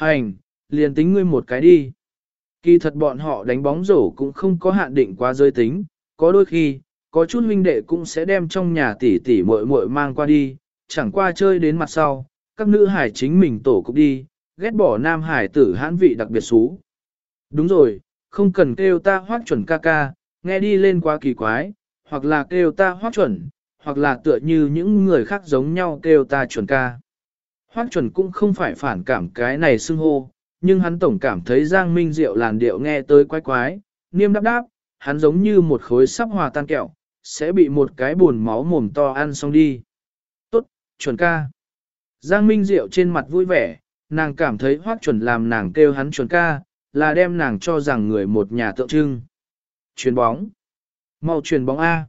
Hành, liền tính ngươi một cái đi. Kỳ thật bọn họ đánh bóng rổ cũng không có hạn định quá giới tính, có đôi khi, có chút huynh đệ cũng sẽ đem trong nhà tỷ tỷ muội muội mang qua đi, chẳng qua chơi đến mặt sau, các nữ hải chính mình tổ cục đi, ghét bỏ nam hải tử hãn vị đặc biệt xú. Đúng rồi, không cần kêu ta hoác chuẩn ca ca, nghe đi lên quá kỳ quái, hoặc là kêu ta hoác chuẩn, hoặc là tựa như những người khác giống nhau kêu ta chuẩn ca. Hoác chuẩn cũng không phải phản cảm cái này xưng hô, nhưng hắn tổng cảm thấy Giang Minh Diệu làn điệu nghe tới quái quái, niêm đáp đáp, hắn giống như một khối sắp hòa tan kẹo, sẽ bị một cái buồn máu mồm to ăn xong đi. Tốt, chuẩn ca. Giang Minh Diệu trên mặt vui vẻ, nàng cảm thấy hoác chuẩn làm nàng kêu hắn chuẩn ca, là đem nàng cho rằng người một nhà tượng trưng. Chuyền bóng. mau chuyền bóng A.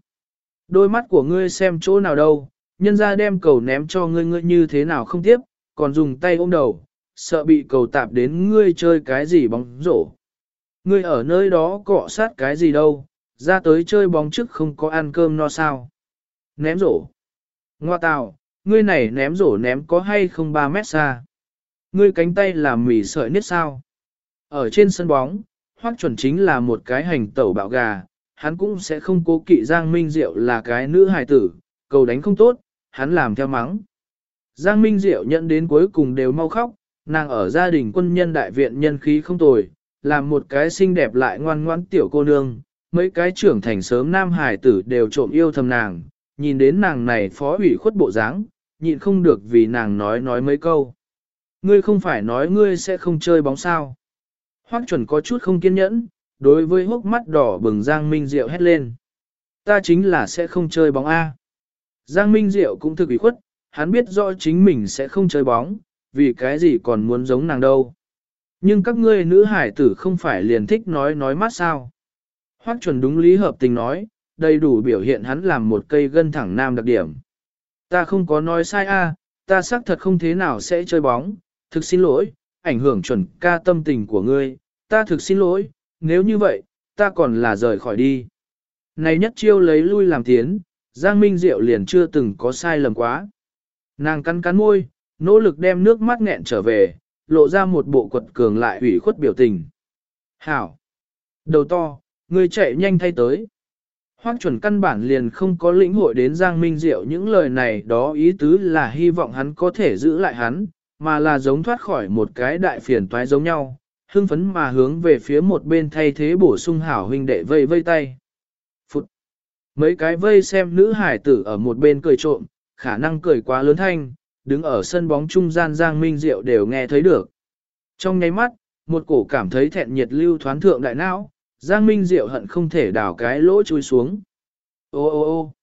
Đôi mắt của ngươi xem chỗ nào đâu, nhân ra đem cầu ném cho ngươi ngươi như thế nào không tiếp, còn dùng tay ôm đầu, sợ bị cầu tạp đến ngươi chơi cái gì bóng rổ. Ngươi ở nơi đó cọ sát cái gì đâu, ra tới chơi bóng trước không có ăn cơm no sao. Ném rổ. Ngoa tào, ngươi này ném rổ ném có hay không 3 mét xa. Ngươi cánh tay làm mỉ sợi nết sao. Ở trên sân bóng, hoác chuẩn chính là một cái hành tẩu bạo gà, hắn cũng sẽ không cố kỵ Giang Minh Diệu là cái nữ hài tử, cầu đánh không tốt, hắn làm theo mắng. Giang Minh Diệu nhận đến cuối cùng đều mau khóc, nàng ở gia đình quân nhân đại viện nhân khí không tồi, làm một cái xinh đẹp lại ngoan ngoãn tiểu cô nương, mấy cái trưởng thành sớm nam hải tử đều trộm yêu thầm nàng, nhìn đến nàng này phó ủy khuất bộ dáng, nhịn không được vì nàng nói nói mấy câu. Ngươi không phải nói ngươi sẽ không chơi bóng sao. Hoắc chuẩn có chút không kiên nhẫn, đối với hốc mắt đỏ bừng Giang Minh Diệu hét lên. Ta chính là sẽ không chơi bóng A. Giang Minh Diệu cũng thực ủy khuất, hắn biết rõ chính mình sẽ không chơi bóng, vì cái gì còn muốn giống nàng đâu. Nhưng các ngươi nữ hải tử không phải liền thích nói nói mát sao. Hoắc chuẩn đúng lý hợp tình nói, đầy đủ biểu hiện hắn làm một cây gân thẳng nam đặc điểm. Ta không có nói sai a, ta xác thật không thế nào sẽ chơi bóng, thực xin lỗi, ảnh hưởng chuẩn ca tâm tình của ngươi, ta thực xin lỗi, nếu như vậy, ta còn là rời khỏi đi. Này nhất chiêu lấy lui làm tiến, Giang Minh Diệu liền chưa từng có sai lầm quá. Nàng cắn cắn môi, nỗ lực đem nước mắt nghẹn trở về, lộ ra một bộ quật cường lại ủy khuất biểu tình. Hảo! Đầu to, ngươi chạy nhanh thay tới. Hoắc chuẩn căn bản liền không có lĩnh hội đến Giang Minh Diệu những lời này đó ý tứ là hy vọng hắn có thể giữ lại hắn, mà là giống thoát khỏi một cái đại phiền toái giống nhau, hưng phấn mà hướng về phía một bên thay thế bổ sung hảo huynh đệ vây vây tay. Phụt! Mấy cái vây xem nữ hải tử ở một bên cười trộm, khả năng cười quá lớn thanh, đứng ở sân bóng trung gian Giang Minh Diệu đều nghe thấy được. Trong nháy mắt, một cổ cảm thấy thẹn nhiệt lưu thoán thượng đại não, Giang Minh Diệu hận không thể đào cái lỗ chui xuống. Ô ô ô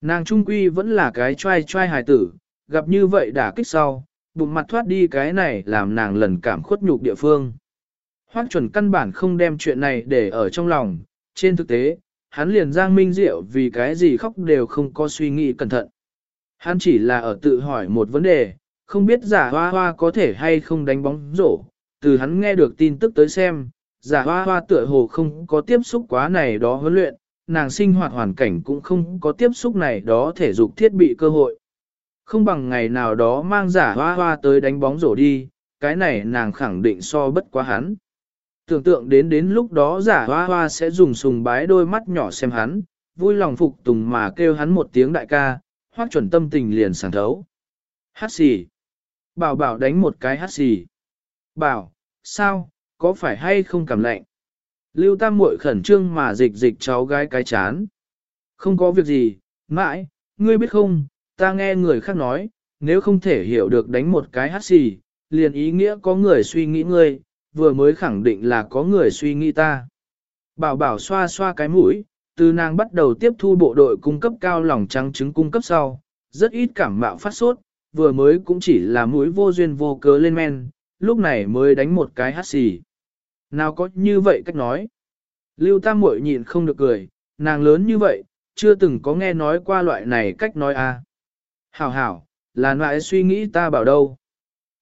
nàng trung quy vẫn là cái trai trai hài tử, gặp như vậy đã kích sau, bụng mặt thoát đi cái này làm nàng lần cảm khuất nhục địa phương. Hoác chuẩn căn bản không đem chuyện này để ở trong lòng, trên thực tế, hắn liền Giang Minh Diệu vì cái gì khóc đều không có suy nghĩ cẩn thận. Hắn chỉ là ở tự hỏi một vấn đề, không biết giả hoa hoa có thể hay không đánh bóng rổ, từ hắn nghe được tin tức tới xem, giả hoa hoa tựa hồ không có tiếp xúc quá này đó huấn luyện, nàng sinh hoạt hoàn cảnh cũng không có tiếp xúc này đó thể dục thiết bị cơ hội. Không bằng ngày nào đó mang giả hoa hoa tới đánh bóng rổ đi, cái này nàng khẳng định so bất quá hắn. Tưởng tượng đến đến lúc đó giả hoa hoa sẽ dùng sùng bái đôi mắt nhỏ xem hắn, vui lòng phục tùng mà kêu hắn một tiếng đại ca, hoác chuẩn tâm tình liền sảng thấu. Hát xì. Bảo bảo đánh một cái hát xì. Bảo, sao, có phải hay không cảm lạnh? Lưu Tam muội khẩn trương mà dịch dịch cháu gái cái chán. Không có việc gì, mãi, ngươi biết không, ta nghe người khác nói, nếu không thể hiểu được đánh một cái hát xì, liền ý nghĩa có người suy nghĩ ngươi, vừa mới khẳng định là có người suy nghĩ ta. Bảo bảo xoa xoa cái mũi, từ nàng bắt đầu tiếp thu bộ đội cung cấp cao lòng trắng trứng cung cấp sau, rất ít cảm mạo phát sốt, vừa mới cũng chỉ là mũi vô duyên vô cớ lên men, lúc này mới đánh một cái hát xì. Nào có như vậy cách nói. Lưu Tam Muội nhịn không được cười, nàng lớn như vậy, chưa từng có nghe nói qua loại này cách nói à. Hảo hảo, là loại suy nghĩ ta bảo đâu.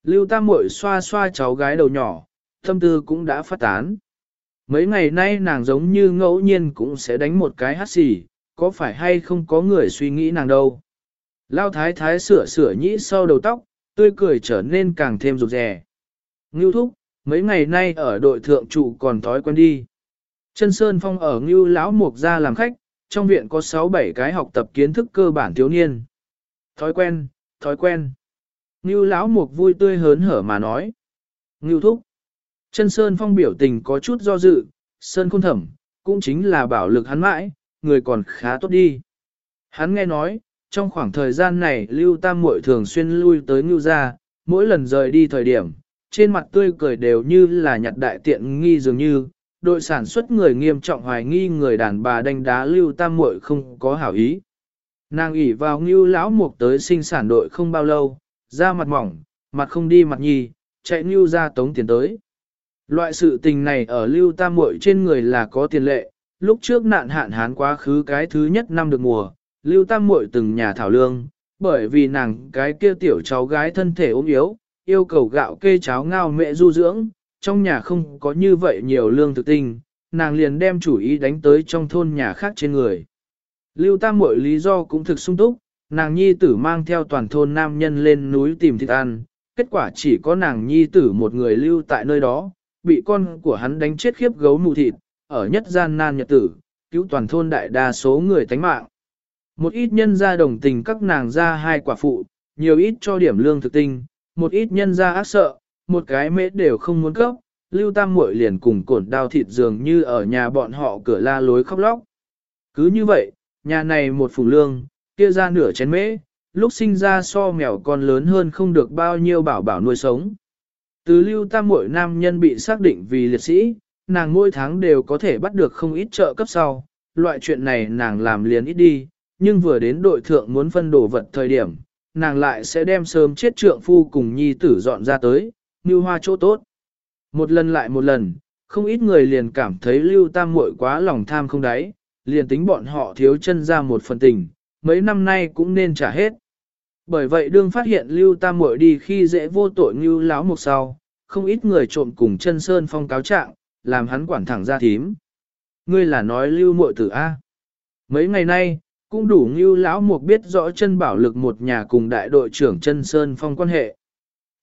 Lưu Tam Muội xoa xoa cháu gái đầu nhỏ, tâm tư cũng đã phát tán. Mấy ngày nay nàng giống như ngẫu nhiên cũng sẽ đánh một cái hát xì, có phải hay không có người suy nghĩ nàng đâu. Lao thái thái sửa sửa nhĩ sau đầu tóc, tươi cười trở nên càng thêm rụt rè. Ngưu thúc, mấy ngày nay ở đội thượng trụ còn thói quen đi. Chân Sơn Phong ở Ngưu lão mục ra làm khách, trong viện có 6-7 cái học tập kiến thức cơ bản thiếu niên. Thói quen, thói quen. Ngưu lão mục vui tươi hớn hở mà nói. Ngưu thúc. Chân Sơn Phong biểu tình có chút do dự, Sơn khôn thẩm, cũng chính là bảo lực hắn mãi, người còn khá tốt đi. Hắn nghe nói, trong khoảng thời gian này Lưu Tam Muội thường xuyên lui tới Ngưu gia, mỗi lần rời đi thời điểm, trên mặt tươi cười đều như là nhặt đại tiện nghi dường như, đội sản xuất người nghiêm trọng hoài nghi người đàn bà đánh đá Lưu Tam Muội không có hảo ý. Nàng ỉ vào Ngưu lão mục tới sinh sản đội không bao lâu, da mặt mỏng, mặt không đi mặt nhì, chạy Ngưu ra tống tiền tới. Loại sự tình này ở Lưu Tam Muội trên người là có tiền lệ, lúc trước nạn hạn hán quá khứ cái thứ nhất năm được mùa, Lưu Tam Muội từng nhà thảo lương, bởi vì nàng cái kia tiểu cháu gái thân thể ốm yếu, yêu cầu gạo kê cháo ngao mẹ du dưỡng, trong nhà không có như vậy nhiều lương thực tinh, nàng liền đem chủ ý đánh tới trong thôn nhà khác trên người. Lưu Tam Muội lý do cũng thực sung túc, nàng nhi tử mang theo toàn thôn nam nhân lên núi tìm thịt ăn, kết quả chỉ có nàng nhi tử một người lưu tại nơi đó, bị con của hắn đánh chết khiếp gấu mù thịt, ở nhất gian nan nhật tử, cứu toàn thôn đại đa số người tánh mạng. Một ít nhân gia đồng tình các nàng ra hai quả phụ, nhiều ít cho điểm lương thực tinh, một ít nhân gia ác sợ, một cái mễ đều không muốn cấp, lưu tam muội liền cùng cổn đao thịt dường như ở nhà bọn họ cửa la lối khóc lóc. Cứ như vậy, nhà này một phủ lương, kia ra nửa chén mễ, lúc sinh ra so mèo con lớn hơn không được bao nhiêu bảo bảo nuôi sống. Từ lưu tam muội nam nhân bị xác định vì liệt sĩ, nàng mỗi tháng đều có thể bắt được không ít trợ cấp sau, loại chuyện này nàng làm liền ít đi, nhưng vừa đến đội thượng muốn phân đồ vật thời điểm, nàng lại sẽ đem sớm chết trượng phu cùng nhi tử dọn ra tới, như hoa chỗ tốt. Một lần lại một lần, không ít người liền cảm thấy lưu tam muội quá lòng tham không đáy, liền tính bọn họ thiếu chân ra một phần tình, mấy năm nay cũng nên trả hết. Bởi vậy đương phát hiện lưu tam muội đi khi dễ vô tội như láo một sau, không ít người trộm cùng chân sơn phong cáo trạng, làm hắn quản thẳng ra thím. Ngươi là nói lưu muội tử A. Mấy ngày nay, cũng đủ như lão mục biết rõ chân bảo lực một nhà cùng đại đội trưởng chân sơn phong quan hệ.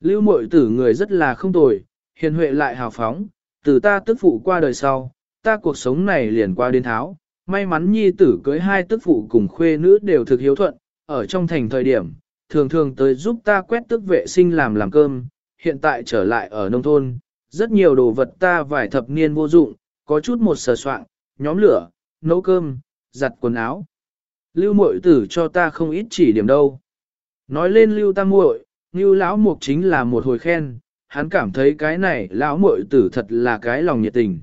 Lưu muội tử người rất là không tồi, hiền huệ lại hào phóng, từ ta tức phụ qua đời sau, ta cuộc sống này liền qua đến tháo. May mắn nhi tử cưới hai tức phụ cùng khuê nữ đều thực hiếu thuận, ở trong thành thời điểm, thường thường tới giúp ta quét tức vệ sinh làm làm cơm, hiện tại trở lại ở nông thôn, rất nhiều đồ vật ta vài thập niên vô dụng, có chút một sờ soạn, nhóm lửa, nấu cơm, giặt quần áo. Lưu muội tử cho ta không ít chỉ điểm đâu. Nói lên lưu tam muội, lưu lão mục chính là một hồi khen, hắn cảm thấy cái này lão muội tử thật là cái lòng nhiệt tình.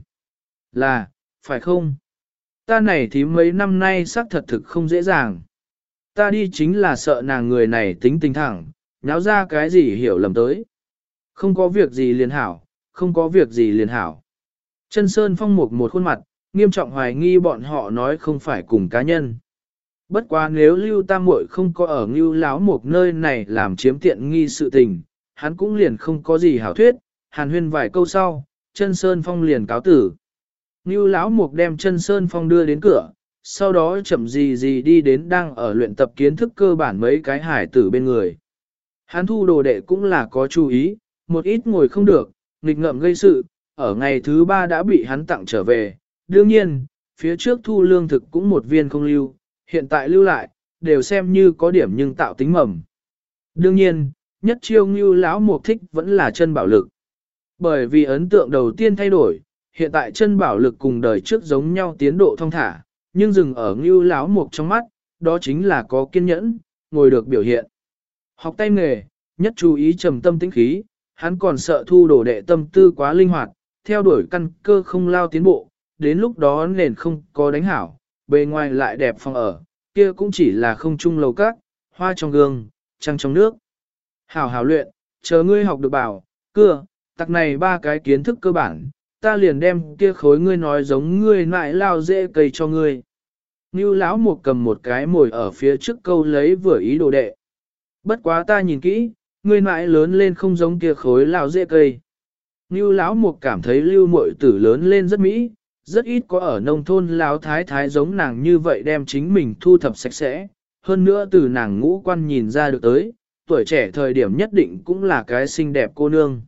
Là, phải không? Ta này thì mấy năm nay xác thật thực không dễ dàng. Ta đi chính là sợ nàng người này tính tình thẳng, nháo ra cái gì hiểu lầm tới. Không có việc gì liền hảo, không có việc gì liền hảo. Chân Sơn Phong mục một khuôn mặt, nghiêm trọng hoài nghi bọn họ nói không phải cùng cá nhân. Bất quá nếu Lưu Tam Muội không có ở Ngưu Láo một nơi này làm chiếm tiện nghi sự tình, hắn cũng liền không có gì hảo thuyết, hàn huyên vài câu sau, chân Sơn Phong liền cáo tử. Ngưu Lão Mục đem chân Sơn Phong đưa đến cửa, sau đó chậm gì gì đi đến đang ở luyện tập kiến thức cơ bản mấy cái hải tử bên người. Hắn thu đồ đệ cũng là có chú ý, một ít ngồi không được, nghịch ngợm gây sự, ở ngày thứ ba đã bị hắn tặng trở về. Đương nhiên, phía trước thu lương thực cũng một viên không lưu, hiện tại lưu lại, đều xem như có điểm nhưng tạo tính mầm. Đương nhiên, nhất chiêu ngưu lão mục thích vẫn là chân bảo lực. Bởi vì ấn tượng đầu tiên thay đổi, hiện tại chân bảo lực cùng đời trước giống nhau tiến độ thông thả, nhưng dừng ở ngưu lão mục trong mắt, đó chính là có kiên nhẫn, ngồi được biểu hiện. Học tay nghề, nhất chú ý trầm tâm tĩnh khí, hắn còn sợ thu đồ đệ tâm tư quá linh hoạt, theo đuổi căn cơ không lao tiến bộ, đến lúc đó nền không có đánh hảo, bề ngoài lại đẹp phòng ở, kia cũng chỉ là không chung lầu cát, hoa trong gương, trăng trong nước. Hảo hảo luyện, chờ ngươi học được bảo, cưa, tặc này ba cái kiến thức cơ bản, ta liền đem kia khối ngươi nói giống ngươi lại lao dễ cây cho ngươi. Như lão một cầm một cái mồi ở phía trước câu lấy vừa ý đồ đệ. Bất quá ta nhìn kỹ, ngươi mãi lớn lên không giống kia khối lao dễ cây. Như lão một cảm thấy lưu muội tử lớn lên rất mỹ, rất ít có ở nông thôn lão thái thái giống nàng như vậy đem chính mình thu thập sạch sẽ, hơn nữa từ nàng ngũ quan nhìn ra được tới, tuổi trẻ thời điểm nhất định cũng là cái xinh đẹp cô nương.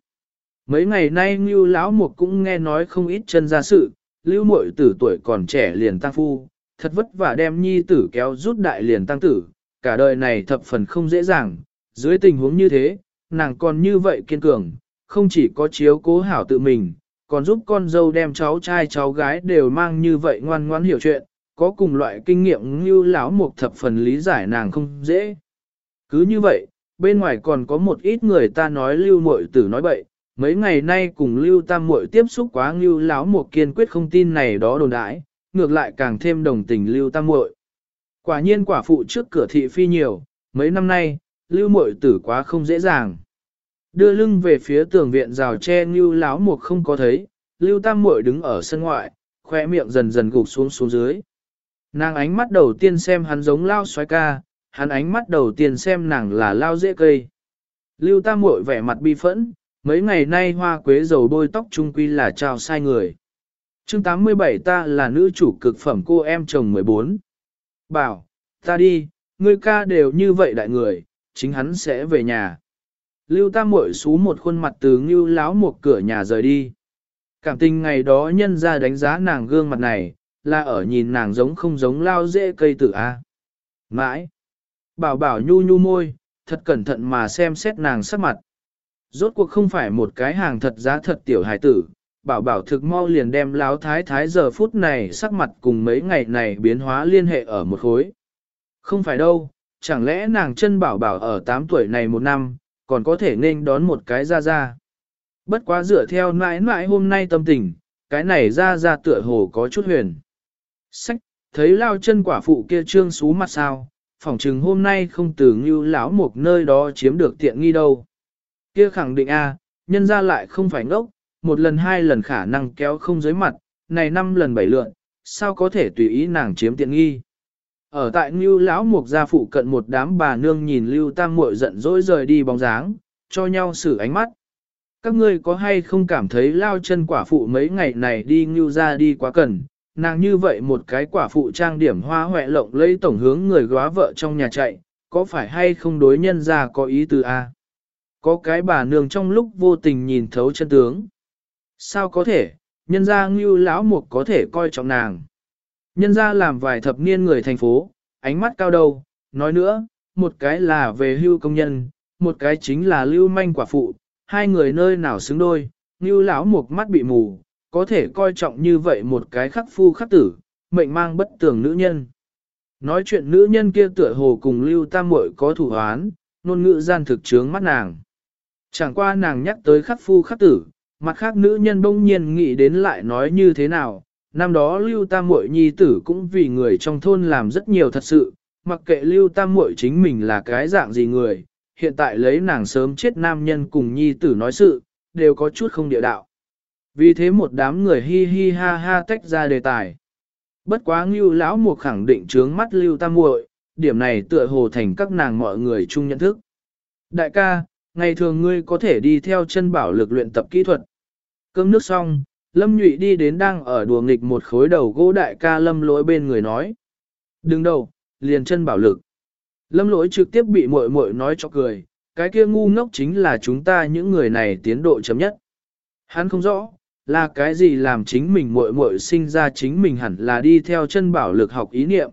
Mấy ngày nay Ngưu lão mục cũng nghe nói không ít chân ra sự, lưu muội tử tuổi còn trẻ liền tăng phu, thật vất vả đem nhi tử kéo rút đại liền tăng tử, cả đời này thập phần không dễ dàng, dưới tình huống như thế, nàng còn như vậy kiên cường, không chỉ có chiếu cố hảo tự mình, còn giúp con dâu đem cháu trai cháu gái đều mang như vậy ngoan ngoãn hiểu chuyện, có cùng loại kinh nghiệm như lão mục thập phần lý giải nàng không dễ. Cứ như vậy, bên ngoài còn có một ít người ta nói lưu muội tử nói bậy, mấy ngày nay cùng lưu tam muội tiếp xúc quá Ngưu lão một kiên quyết không tin này đó đồn đãi, ngược lại càng thêm đồng tình lưu tam muội. Quả nhiên quả phụ trước cửa thị phi nhiều, mấy năm nay, lưu muội tử quá không dễ dàng. Đưa lưng về phía tường viện rào tre Ngưu lão một không có thấy, lưu tam muội đứng ở sân ngoại, khoe miệng dần dần gục xuống xuống dưới. Nàng ánh mắt đầu tiên xem hắn giống lao xoái ca, hắn ánh mắt đầu tiên xem nàng là lao dễ cây. Lưu tam muội vẻ mặt bi phẫn, mấy ngày nay hoa quế dầu bôi tóc trung quy là trao sai người. chương 87 ta là nữ chủ cực phẩm cô em chồng 14. Bảo, ta đi, ngươi ca đều như vậy đại người, chính hắn sẽ về nhà. Lưu ta muội xú một khuôn mặt từ ngưu láo một cửa nhà rời đi. Cảm tình ngày đó nhân ra đánh giá nàng gương mặt này, là ở nhìn nàng giống không giống lao dễ cây tử A. Mãi. Bảo bảo nhu nhu môi, thật cẩn thận mà xem xét nàng sắc mặt. Rốt cuộc không phải một cái hàng thật giá thật tiểu hài tử, bảo bảo thực mau liền đem láo thái thái giờ phút này sắc mặt cùng mấy ngày này biến hóa liên hệ ở một khối. Không phải đâu, chẳng lẽ nàng chân bảo bảo ở 8 tuổi này một năm, còn có thể nên đón một cái ra ra. Bất quá dựa theo mãi mãi hôm nay tâm tình, cái này ra ra tựa hồ có chút huyền. Sách, thấy lao chân quả phụ kia trương xú mặt sao, phỏng chừng hôm nay không từ như lão một nơi đó chiếm được tiện nghi đâu. Kia khẳng định a, nhân ra lại không phải ngốc, một lần hai lần khả năng kéo không dưới mặt, này năm lần bảy lượn, sao có thể tùy ý nàng chiếm tiện nghi. Ở tại Ngưu lão mục gia phụ cận một đám bà nương nhìn Lưu Tam muội giận dỗi rời đi bóng dáng, cho nhau xử ánh mắt. Các ngươi có hay không cảm thấy lao chân quả phụ mấy ngày này đi Ngưu ra đi quá cần, nàng như vậy một cái quả phụ trang điểm hoa hoẹ lộng lấy tổng hướng người góa vợ trong nhà chạy, có phải hay không đối nhân ra có ý từ a? Có cái bà nương trong lúc vô tình nhìn thấu chân tướng. Sao có thể, nhân gia Ngưu lão mục có thể coi trọng nàng. Nhân gia làm vài thập niên người thành phố, ánh mắt cao đầu, nói nữa, một cái là về hưu công nhân, một cái chính là lưu manh quả phụ, hai người nơi nào xứng đôi, ngưu lão mục mắt bị mù, có thể coi trọng như vậy một cái khắc phu khắc tử, mệnh mang bất tường nữ nhân. Nói chuyện nữ nhân kia tựa hồ cùng lưu tam muội có thủ hoán, nôn ngữ gian thực trướng mắt nàng. Chẳng qua nàng nhắc tới khắc phu khắc tử, mặt khác nữ nhân bỗng nhiên nghĩ đến lại nói như thế nào, năm đó Lưu Tam Muội nhi tử cũng vì người trong thôn làm rất nhiều thật sự, mặc kệ Lưu Tam Muội chính mình là cái dạng gì người, hiện tại lấy nàng sớm chết nam nhân cùng nhi tử nói sự, đều có chút không địa đạo. Vì thế một đám người hi hi ha ha tách ra đề tài. Bất quá Ngưu lão mục khẳng định trướng mắt Lưu Tam Muội, điểm này tựa hồ thành các nàng mọi người chung nhận thức. Đại ca, ngày thường ngươi có thể đi theo chân bảo lực luyện tập kỹ thuật. Cơm nước xong, Lâm Nhụy đi đến đang ở đùa nghịch một khối đầu gỗ đại ca Lâm lỗi bên người nói. Đừng đầu, liền chân bảo lực. Lâm lỗi trực tiếp bị muội muội nói cho cười, cái kia ngu ngốc chính là chúng ta những người này tiến độ chấm nhất. Hắn không rõ, là cái gì làm chính mình muội muội sinh ra chính mình hẳn là đi theo chân bảo lực học ý niệm.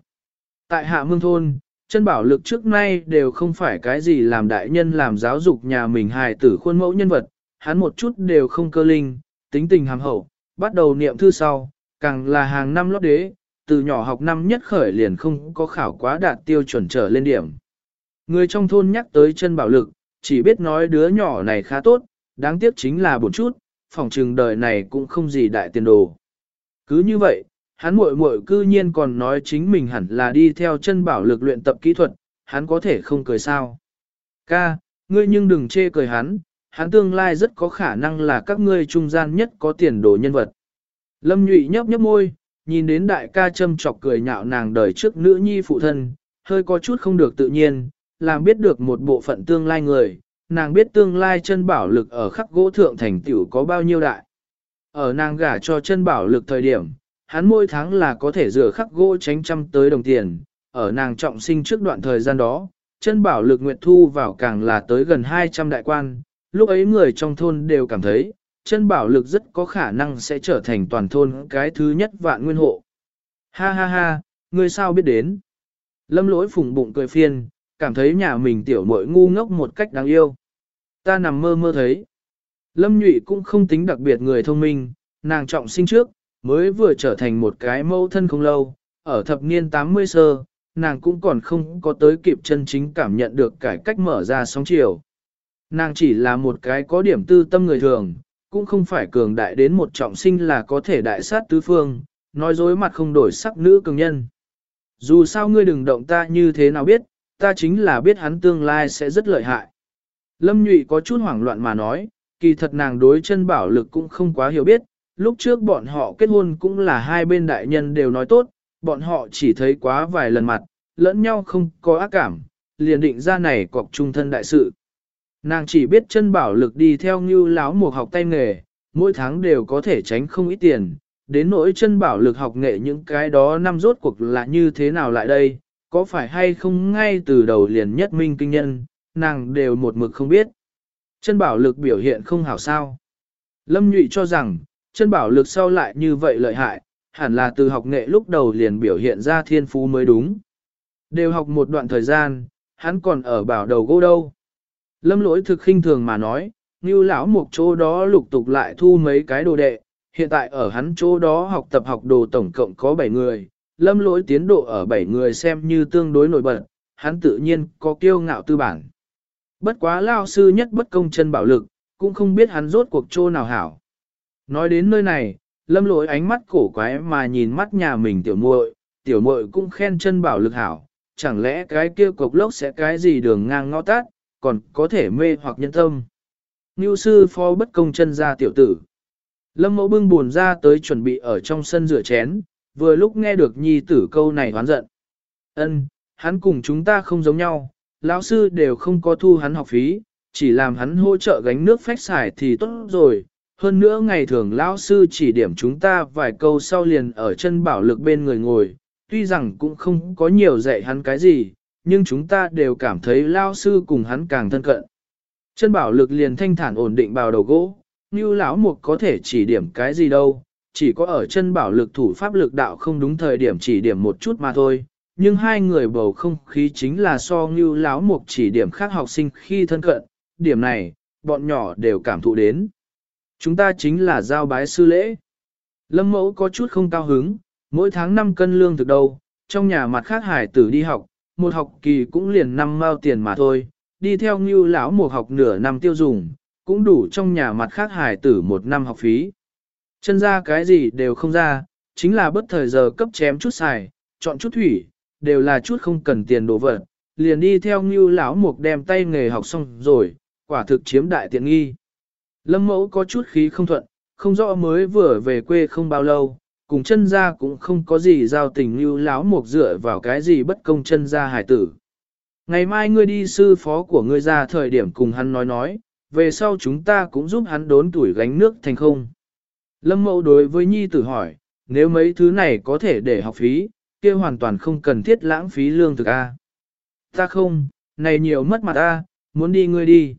Tại hạ mương thôn, chân bảo lực trước nay đều không phải cái gì làm đại nhân làm giáo dục nhà mình hài tử khuôn mẫu nhân vật, hắn một chút đều không cơ linh, tính tình hàm hậu, bắt đầu niệm thư sau, càng là hàng năm lót đế, từ nhỏ học năm nhất khởi liền không có khảo quá đạt tiêu chuẩn trở lên điểm. Người trong thôn nhắc tới chân bảo lực, chỉ biết nói đứa nhỏ này khá tốt, đáng tiếc chính là bổn chút, phòng trừng đời này cũng không gì đại tiền đồ. Cứ như vậy, hắn muội muội cư nhiên còn nói chính mình hẳn là đi theo chân bảo lực luyện tập kỹ thuật, hắn có thể không cười sao. Ca, ngươi nhưng đừng chê cười hắn, hắn tương lai rất có khả năng là các ngươi trung gian nhất có tiền đồ nhân vật. Lâm nhụy nhấp nhấp môi, nhìn đến đại ca châm chọc cười nhạo nàng đời trước nữ nhi phụ thân, hơi có chút không được tự nhiên, làm biết được một bộ phận tương lai người, nàng biết tương lai chân bảo lực ở khắc gỗ thượng thành tiểu có bao nhiêu đại. Ở nàng gả cho chân bảo lực thời điểm, hắn mỗi tháng là có thể rửa khắc gỗ tránh trăm tới đồng tiền, ở nàng trọng sinh trước đoạn thời gian đó, chân bảo lực nguyện thu vào càng là tới gần 200 đại quan, lúc ấy người trong thôn đều cảm thấy, chân bảo lực rất có khả năng sẽ trở thành toàn thôn cái thứ nhất vạn nguyên hộ. Ha ha ha, người sao biết đến? Lâm lỗi phùng bụng cười phiên, cảm thấy nhà mình tiểu muội ngu ngốc một cách đáng yêu. Ta nằm mơ mơ thấy. Lâm nhụy cũng không tính đặc biệt người thông minh, nàng trọng sinh trước, mới vừa trở thành một cái mẫu thân không lâu, ở thập niên 80 sơ, nàng cũng còn không có tới kịp chân chính cảm nhận được cải cách mở ra sóng chiều. Nàng chỉ là một cái có điểm tư tâm người thường, cũng không phải cường đại đến một trọng sinh là có thể đại sát tứ phương, nói dối mặt không đổi sắc nữ cường nhân. Dù sao ngươi đừng động ta như thế nào biết, ta chính là biết hắn tương lai sẽ rất lợi hại. Lâm Nhụy có chút hoảng loạn mà nói, kỳ thật nàng đối chân bảo lực cũng không quá hiểu biết, lúc trước bọn họ kết hôn cũng là hai bên đại nhân đều nói tốt, bọn họ chỉ thấy quá vài lần mặt, lẫn nhau không có ác cảm, liền định ra này cọc trung thân đại sự. Nàng chỉ biết chân bảo lực đi theo như láo mục học tay nghề, mỗi tháng đều có thể tránh không ít tiền, đến nỗi chân bảo lực học nghệ những cái đó năm rốt cuộc là như thế nào lại đây, có phải hay không ngay từ đầu liền nhất minh kinh nhân, nàng đều một mực không biết. Chân bảo lực biểu hiện không hảo sao. Lâm Nhụy cho rằng, chân bảo lực sau lại như vậy lợi hại, hẳn là từ học nghệ lúc đầu liền biểu hiện ra thiên phú mới đúng. Đều học một đoạn thời gian, hắn còn ở bảo đầu gỗ đâu. Lâm lỗi thực khinh thường mà nói, như lão một chỗ đó lục tục lại thu mấy cái đồ đệ, hiện tại ở hắn chỗ đó học tập học đồ tổng cộng có 7 người, lâm lỗi tiến độ ở 7 người xem như tương đối nổi bật, hắn tự nhiên có kiêu ngạo tư bản. Bất quá lao sư nhất bất công chân bảo lực, cũng không biết hắn rốt cuộc chỗ nào hảo. Nói đến nơi này, lâm lỗi ánh mắt cổ quái mà nhìn mắt nhà mình tiểu muội, tiểu muội cũng khen chân bảo lực hảo, chẳng lẽ cái kia cục lốc sẽ cái gì đường ngang ngõ tát, còn có thể mê hoặc nhân tâm. Ngưu sư phó bất công chân ra tiểu tử. Lâm mẫu bưng buồn ra tới chuẩn bị ở trong sân rửa chén, vừa lúc nghe được nhi tử câu này hoán giận. Ân, hắn cùng chúng ta không giống nhau, lão sư đều không có thu hắn học phí, chỉ làm hắn hỗ trợ gánh nước phách xài thì tốt rồi. Hơn nữa ngày thường lão sư chỉ điểm chúng ta vài câu sau liền ở chân bảo lực bên người ngồi, tuy rằng cũng không có nhiều dạy hắn cái gì, nhưng chúng ta đều cảm thấy lão sư cùng hắn càng thân cận. Chân bảo lực liền thanh thản ổn định bào đầu gỗ, như lão mục có thể chỉ điểm cái gì đâu, chỉ có ở chân bảo lực thủ pháp lực đạo không đúng thời điểm chỉ điểm một chút mà thôi. Nhưng hai người bầu không khí chính là so như lão mục chỉ điểm khác học sinh khi thân cận, điểm này, bọn nhỏ đều cảm thụ đến. Chúng ta chính là giao bái sư lễ. Lâm mẫu có chút không cao hứng, mỗi tháng 5 cân lương thực đâu, trong nhà mặt khác hải tử đi học, một học kỳ cũng liền năm mao tiền mà thôi, đi theo ngưu lão một học nửa năm tiêu dùng, cũng đủ trong nhà mặt khác hải tử một năm học phí. Chân ra cái gì đều không ra, chính là bất thời giờ cấp chém chút xài, chọn chút thủy, đều là chút không cần tiền đồ vật, liền đi theo ngưu lão mục đem tay nghề học xong rồi, quả thực chiếm đại tiện nghi. Lâm mẫu có chút khí không thuận, không rõ mới vừa về quê không bao lâu, cùng chân ra cũng không có gì giao tình như lão mộc dựa vào cái gì bất công chân ra hải tử. Ngày mai ngươi đi sư phó của ngươi ra thời điểm cùng hắn nói nói, về sau chúng ta cũng giúp hắn đốn tuổi gánh nước thành không. Lâm mẫu đối với nhi tử hỏi, nếu mấy thứ này có thể để học phí, kia hoàn toàn không cần thiết lãng phí lương thực A. Ta không, này nhiều mất mặt A, muốn đi ngươi đi.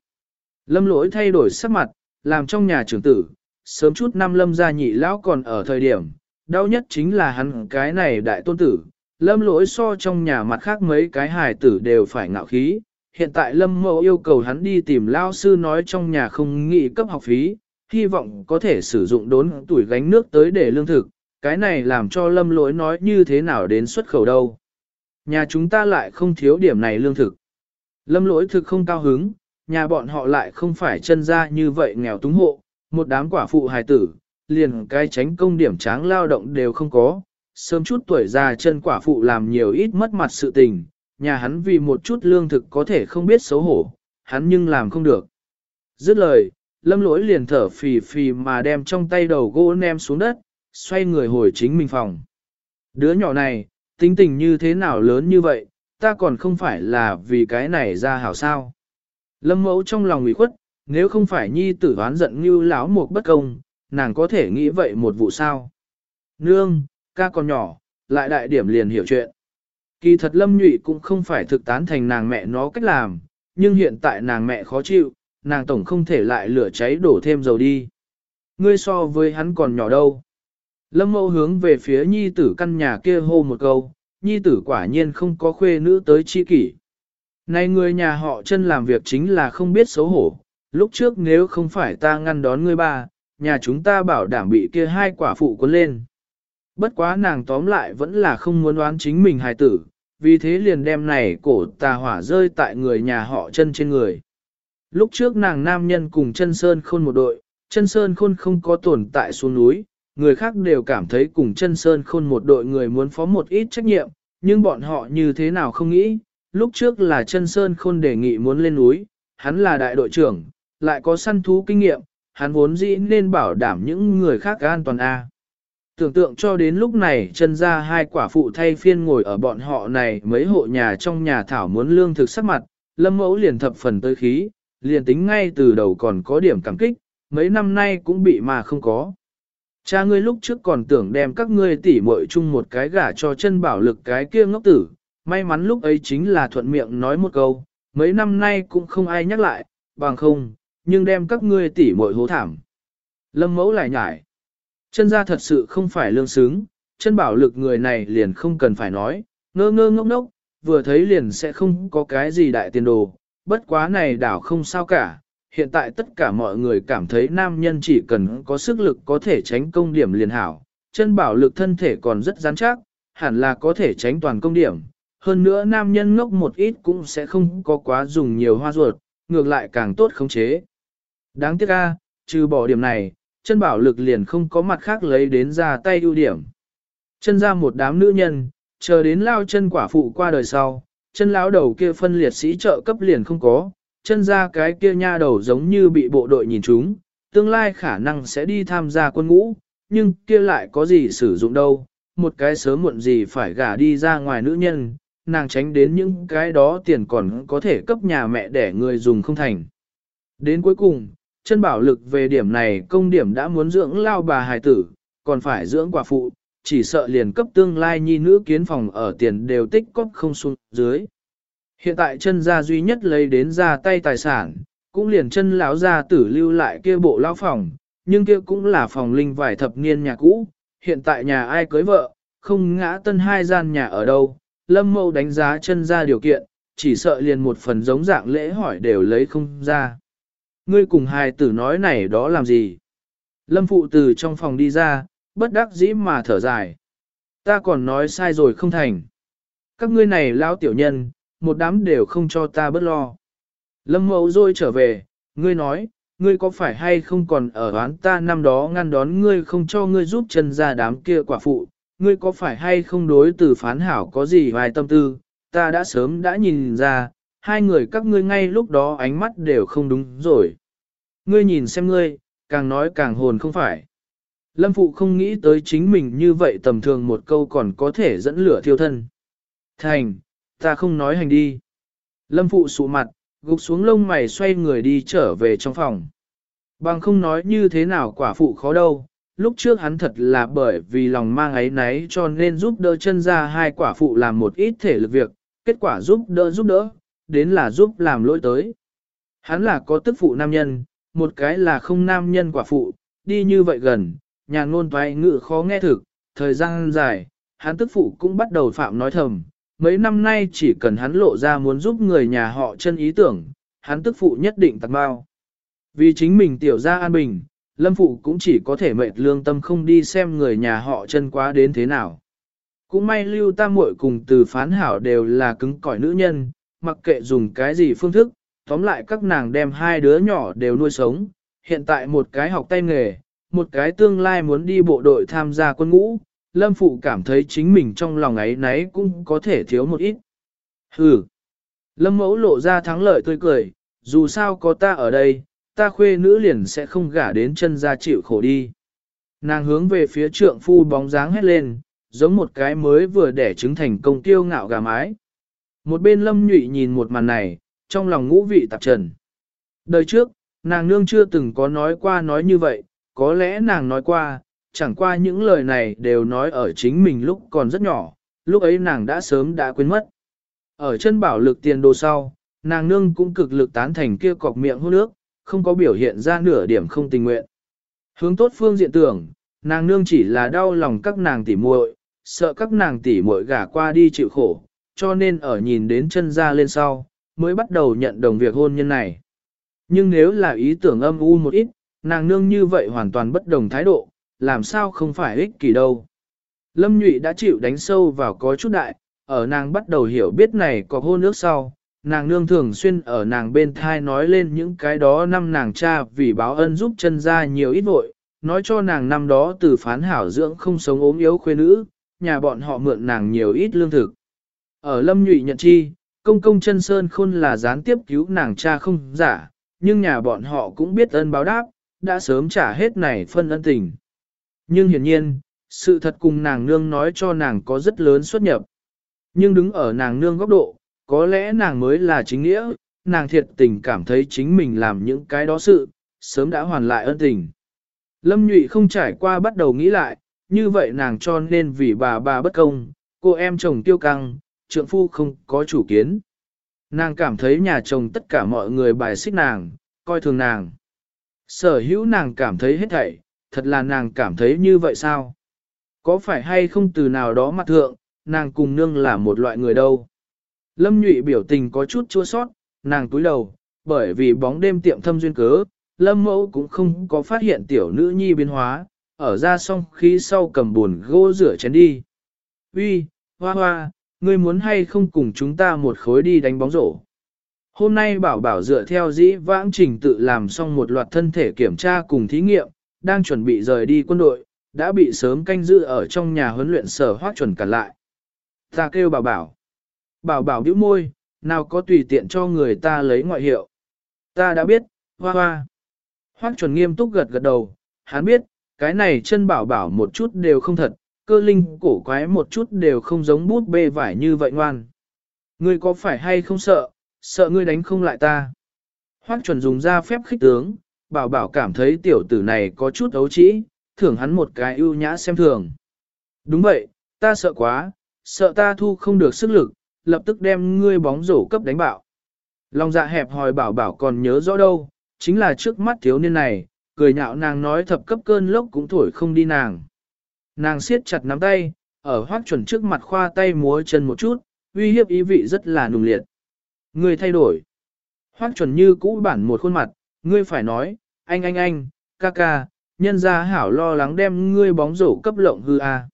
Lâm lỗi thay đổi sắc mặt, làm trong nhà trưởng tử, sớm chút năm lâm gia nhị lão còn ở thời điểm, đau nhất chính là hắn cái này đại tôn tử. Lâm lỗi so trong nhà mặt khác mấy cái hài tử đều phải ngạo khí, hiện tại Lâm Mẫu yêu cầu hắn đi tìm lao sư nói trong nhà không nghị cấp học phí, hy vọng có thể sử dụng đốn tuổi gánh nước tới để lương thực, cái này làm cho Lâm lỗi nói như thế nào đến xuất khẩu đâu. Nhà chúng ta lại không thiếu điểm này lương thực. Lâm lỗi thực không cao hứng, nhà bọn họ lại không phải chân ra như vậy nghèo túng hộ, một đám quả phụ hài tử, liền cái tránh công điểm tráng lao động đều không có, sớm chút tuổi già chân quả phụ làm nhiều ít mất mặt sự tình, nhà hắn vì một chút lương thực có thể không biết xấu hổ, hắn nhưng làm không được. Dứt lời, lâm lỗi liền thở phì phì mà đem trong tay đầu gỗ nem xuống đất, xoay người hồi chính mình phòng. Đứa nhỏ này, tính tình như thế nào lớn như vậy, ta còn không phải là vì cái này ra hảo sao. Lâm mẫu trong lòng ủy khuất, nếu không phải nhi tử đoán giận như láo một bất công, nàng có thể nghĩ vậy một vụ sao. Nương, ca còn nhỏ, lại đại điểm liền hiểu chuyện. Kỳ thật lâm nhụy cũng không phải thực tán thành nàng mẹ nó cách làm, nhưng hiện tại nàng mẹ khó chịu, nàng tổng không thể lại lửa cháy đổ thêm dầu đi. ngươi so với hắn còn nhỏ đâu. Lâm mẫu hướng về phía nhi tử căn nhà kia hô một câu, nhi tử quả nhiên không có khuê nữ tới chi kỷ. Này người nhà họ chân làm việc chính là không biết xấu hổ, lúc trước nếu không phải ta ngăn đón ngươi ba, nhà chúng ta bảo đảm bị kia hai quả phụ cuốn lên. Bất quá nàng tóm lại vẫn là không muốn đoán chính mình hài tử, vì thế liền đem này cổ tà hỏa rơi tại người nhà họ chân trên người. Lúc trước nàng nam nhân cùng chân sơn khôn một đội, chân sơn khôn không có tồn tại xuống núi, người khác đều cảm thấy cùng chân sơn khôn một đội người muốn phó một ít trách nhiệm, nhưng bọn họ như thế nào không nghĩ, lúc trước là chân sơn khôn đề nghị muốn lên núi, hắn là đại đội trưởng, lại có săn thú kinh nghiệm, hắn vốn dĩ nên bảo đảm những người khác an toàn A. Tưởng tượng cho đến lúc này chân ra hai quả phụ thay phiên ngồi ở bọn họ này mấy hộ nhà trong nhà thảo muốn lương thực sắc mặt, lâm mẫu liền thập phần tới khí, liền tính ngay từ đầu còn có điểm cảm kích, mấy năm nay cũng bị mà không có. Cha ngươi lúc trước còn tưởng đem các ngươi tỉ muội chung một cái gả cho chân bảo lực cái kia ngốc tử, may mắn lúc ấy chính là thuận miệng nói một câu, mấy năm nay cũng không ai nhắc lại, bằng không, nhưng đem các ngươi tỉ muội hố thảm. Lâm mẫu lại nhải. Chân ra thật sự không phải lương xứng, chân bảo lực người này liền không cần phải nói, ngơ ngơ ngốc ngốc, vừa thấy liền sẽ không có cái gì đại tiền đồ, bất quá này đảo không sao cả. Hiện tại tất cả mọi người cảm thấy nam nhân chỉ cần có sức lực có thể tránh công điểm liền hảo, chân bảo lực thân thể còn rất rắn chắc, hẳn là có thể tránh toàn công điểm. Hơn nữa nam nhân ngốc một ít cũng sẽ không có quá dùng nhiều hoa ruột, ngược lại càng tốt khống chế. Đáng tiếc a, trừ bỏ điểm này, chân bảo lực liền không có mặt khác lấy đến ra tay ưu điểm. Chân ra một đám nữ nhân, chờ đến lao chân quả phụ qua đời sau, chân lão đầu kia phân liệt sĩ trợ cấp liền không có, chân ra cái kia nha đầu giống như bị bộ đội nhìn chúng, tương lai khả năng sẽ đi tham gia quân ngũ, nhưng kia lại có gì sử dụng đâu, một cái sớm muộn gì phải gả đi ra ngoài nữ nhân, nàng tránh đến những cái đó tiền còn có thể cấp nhà mẹ để người dùng không thành. Đến cuối cùng, chân bảo lực về điểm này công điểm đã muốn dưỡng lao bà hài tử, còn phải dưỡng quả phụ, chỉ sợ liền cấp tương lai nhi nữ kiến phòng ở tiền đều tích cóp không xuống dưới. Hiện tại chân gia duy nhất lấy đến ra tay tài sản, cũng liền chân lão gia tử lưu lại kia bộ lao phòng, nhưng kia cũng là phòng linh vài thập niên nhà cũ, hiện tại nhà ai cưới vợ, không ngã tân hai gian nhà ở đâu, lâm mâu đánh giá chân ra điều kiện, chỉ sợ liền một phần giống dạng lễ hỏi đều lấy không ra. Ngươi cùng hài tử nói này đó làm gì? Lâm phụ từ trong phòng đi ra, bất đắc dĩ mà thở dài. Ta còn nói sai rồi không thành. Các ngươi này lao tiểu nhân, một đám đều không cho ta bớt lo. Lâm mẫu rồi trở về, ngươi nói, ngươi có phải hay không còn ở oán ta năm đó ngăn đón ngươi không cho ngươi giúp chân ra đám kia quả phụ, ngươi có phải hay không đối từ phán hảo có gì vài tâm tư, ta đã sớm đã nhìn ra, hai người các ngươi ngay lúc đó ánh mắt đều không đúng rồi. Ngươi nhìn xem ngươi, càng nói càng hồn không phải. Lâm Phụ không nghĩ tới chính mình như vậy tầm thường một câu còn có thể dẫn lửa thiêu thân. Thành, ta không nói hành đi. Lâm Phụ sụ mặt, gục xuống lông mày xoay người đi trở về trong phòng. Bằng không nói như thế nào quả phụ khó đâu, lúc trước hắn thật là bởi vì lòng mang ấy náy cho nên giúp đỡ chân ra hai quả phụ làm một ít thể lực việc, kết quả giúp đỡ giúp đỡ, đến là giúp làm lỗi tới. Hắn là có tức phụ nam nhân, một cái là không nam nhân quả phụ, đi như vậy gần, nhà ngôn toái ngự khó nghe thực, thời gian dài, hắn tức phụ cũng bắt đầu phạm nói thầm. Mấy năm nay chỉ cần hắn lộ ra muốn giúp người nhà họ chân ý tưởng, hắn tức phụ nhất định tặng bao. Vì chính mình tiểu ra an bình, lâm phụ cũng chỉ có thể mệt lương tâm không đi xem người nhà họ chân quá đến thế nào. Cũng may lưu tam muội cùng từ phán hảo đều là cứng cỏi nữ nhân, mặc kệ dùng cái gì phương thức, tóm lại các nàng đem hai đứa nhỏ đều nuôi sống, hiện tại một cái học tay nghề, một cái tương lai muốn đi bộ đội tham gia quân ngũ, Lâm Phụ cảm thấy chính mình trong lòng ấy nấy cũng có thể thiếu một ít. Hừ! Lâm Mẫu lộ ra thắng lợi tươi cười, dù sao có ta ở đây, ta khuê nữ liền sẽ không gả đến chân ra chịu khổ đi. Nàng hướng về phía trượng phu bóng dáng hét lên, giống một cái mới vừa đẻ trứng thành công tiêu ngạo gà mái. Một bên lâm nhụy nhìn một màn này, trong lòng ngũ vị tạp trần. Đời trước, nàng nương chưa từng có nói qua nói như vậy, có lẽ nàng nói qua, chẳng qua những lời này đều nói ở chính mình lúc còn rất nhỏ, lúc ấy nàng đã sớm đã quên mất. Ở chân bảo lực tiền đồ sau, nàng nương cũng cực lực tán thành kia cọc miệng hút nước, không có biểu hiện ra nửa điểm không tình nguyện. Hướng tốt phương diện tưởng, nàng nương chỉ là đau lòng các nàng tỉ muội, sợ các nàng tỉ muội gả qua đi chịu khổ, cho nên ở nhìn đến chân ra lên sau, mới bắt đầu nhận đồng việc hôn nhân này. Nhưng nếu là ý tưởng âm u một ít, nàng nương như vậy hoàn toàn bất đồng thái độ, làm sao không phải ích kỷ đâu. Lâm Nhụy đã chịu đánh sâu vào có chút đại, ở nàng bắt đầu hiểu biết này có hôn nước sau, nàng nương thường xuyên ở nàng bên thai nói lên những cái đó năm nàng cha vì báo ân giúp chân ra nhiều ít vội, nói cho nàng năm đó từ phán hảo dưỡng không sống ốm yếu khuê nữ, nhà bọn họ mượn nàng nhiều ít lương thực. Ở lâm nhụy nhận chi, công công chân sơn khôn là gián tiếp cứu nàng cha không giả, nhưng nhà bọn họ cũng biết ân báo đáp, đã sớm trả hết này phân ân tình. Nhưng hiển nhiên, sự thật cùng nàng nương nói cho nàng có rất lớn xuất nhập. Nhưng đứng ở nàng nương góc độ, có lẽ nàng mới là chính nghĩa, nàng thiệt tình cảm thấy chính mình làm những cái đó sự, sớm đã hoàn lại ân tình. Lâm nhụy không trải qua bắt đầu nghĩ lại, như vậy nàng cho nên vì bà bà bất công, cô em chồng tiêu căng, trượng phu không có chủ kiến. Nàng cảm thấy nhà chồng tất cả mọi người bài xích nàng, coi thường nàng. Sở hữu nàng cảm thấy hết thảy, thật là nàng cảm thấy như vậy sao? Có phải hay không từ nào đó mặt thượng, nàng cùng nương là một loại người đâu? Lâm nhụy biểu tình có chút chua sót, nàng túi đầu, bởi vì bóng đêm tiệm thâm duyên cớ, lâm mẫu cũng không có phát hiện tiểu nữ nhi biến hóa, ở ra xong khi sau cầm buồn gỗ rửa chén đi. Uy, hoa hoa, ngươi muốn hay không cùng chúng ta một khối đi đánh bóng rổ? Hôm nay bảo bảo dựa theo dĩ vãng trình tự làm xong một loạt thân thể kiểm tra cùng thí nghiệm, đang chuẩn bị rời đi quân đội, đã bị sớm canh giữ ở trong nhà huấn luyện sở hoác chuẩn cản lại. Ta kêu bảo bảo. Bảo bảo bĩu môi, nào có tùy tiện cho người ta lấy ngoại hiệu. Ta đã biết, hoa hoa. Hoác chuẩn nghiêm túc gật gật đầu, hắn biết, cái này chân bảo bảo một chút đều không thật, cơ linh cổ quái một chút đều không giống bút bê vải như vậy ngoan. Ngươi có phải hay không sợ, sợ ngươi đánh không lại ta. Hoác chuẩn dùng ra phép khích tướng, bảo bảo cảm thấy tiểu tử này có chút ấu trĩ, thưởng hắn một cái ưu nhã xem thường. Đúng vậy, ta sợ quá, sợ ta thu không được sức lực, lập tức đem ngươi bóng rổ cấp đánh bạo. Lòng dạ hẹp hòi bảo bảo còn nhớ rõ đâu, chính là trước mắt thiếu niên này, cười nhạo nàng nói thập cấp cơn lốc cũng thổi không đi nàng. Nàng siết chặt nắm tay, ở hoác chuẩn trước mặt khoa tay múa chân một chút, uy hiếp ý vị rất là nùng liệt. Ngươi thay đổi. Hoác chuẩn như cũ bản một khuôn mặt, ngươi phải nói, anh anh anh, ca ca, nhân gia hảo lo lắng đem ngươi bóng rổ cấp lộng hư a.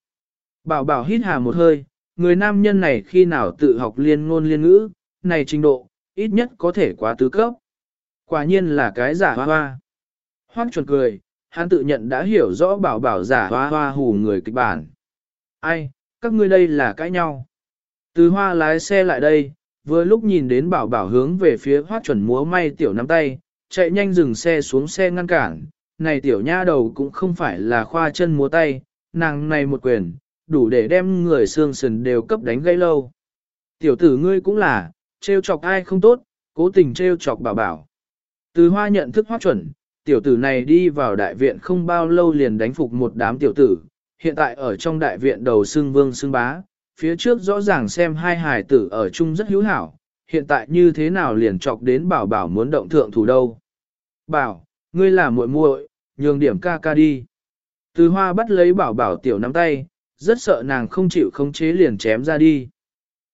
Bảo bảo hít hà một hơi, người nam nhân này khi nào tự học liên ngôn liên ngữ, này trình độ, ít nhất có thể quá tứ cấp. Quả nhiên là cái giả hoa hoa. Hoác chuẩn cười, hắn tự nhận đã hiểu rõ bảo bảo giả hoa hoa hù người kịch bản. Ai, các ngươi đây là cãi nhau. Từ hoa lái xe lại đây, vừa lúc nhìn đến bảo bảo hướng về phía hoác chuẩn múa may tiểu nắm tay, chạy nhanh dừng xe xuống xe ngăn cản. Này tiểu nha đầu cũng không phải là khoa chân múa tay, nàng này một quyền, đủ để đem người xương sườn đều cấp đánh gây lâu. Tiểu tử ngươi cũng là, trêu chọc ai không tốt, cố tình trêu chọc bảo bảo. Từ hoa nhận thức hoác chuẩn, tiểu tử này đi vào đại viện không bao lâu liền đánh phục một đám tiểu tử, hiện tại ở trong đại viện đầu xương vương xương bá, phía trước rõ ràng xem hai hài tử ở chung rất hữu hảo, hiện tại như thế nào liền chọc đến bảo bảo muốn động thượng thủ đâu. Bảo, ngươi là muội muội, nhường điểm ca ca đi. Từ hoa bắt lấy bảo bảo tiểu nắm tay, rất sợ nàng không chịu khống chế liền chém ra đi.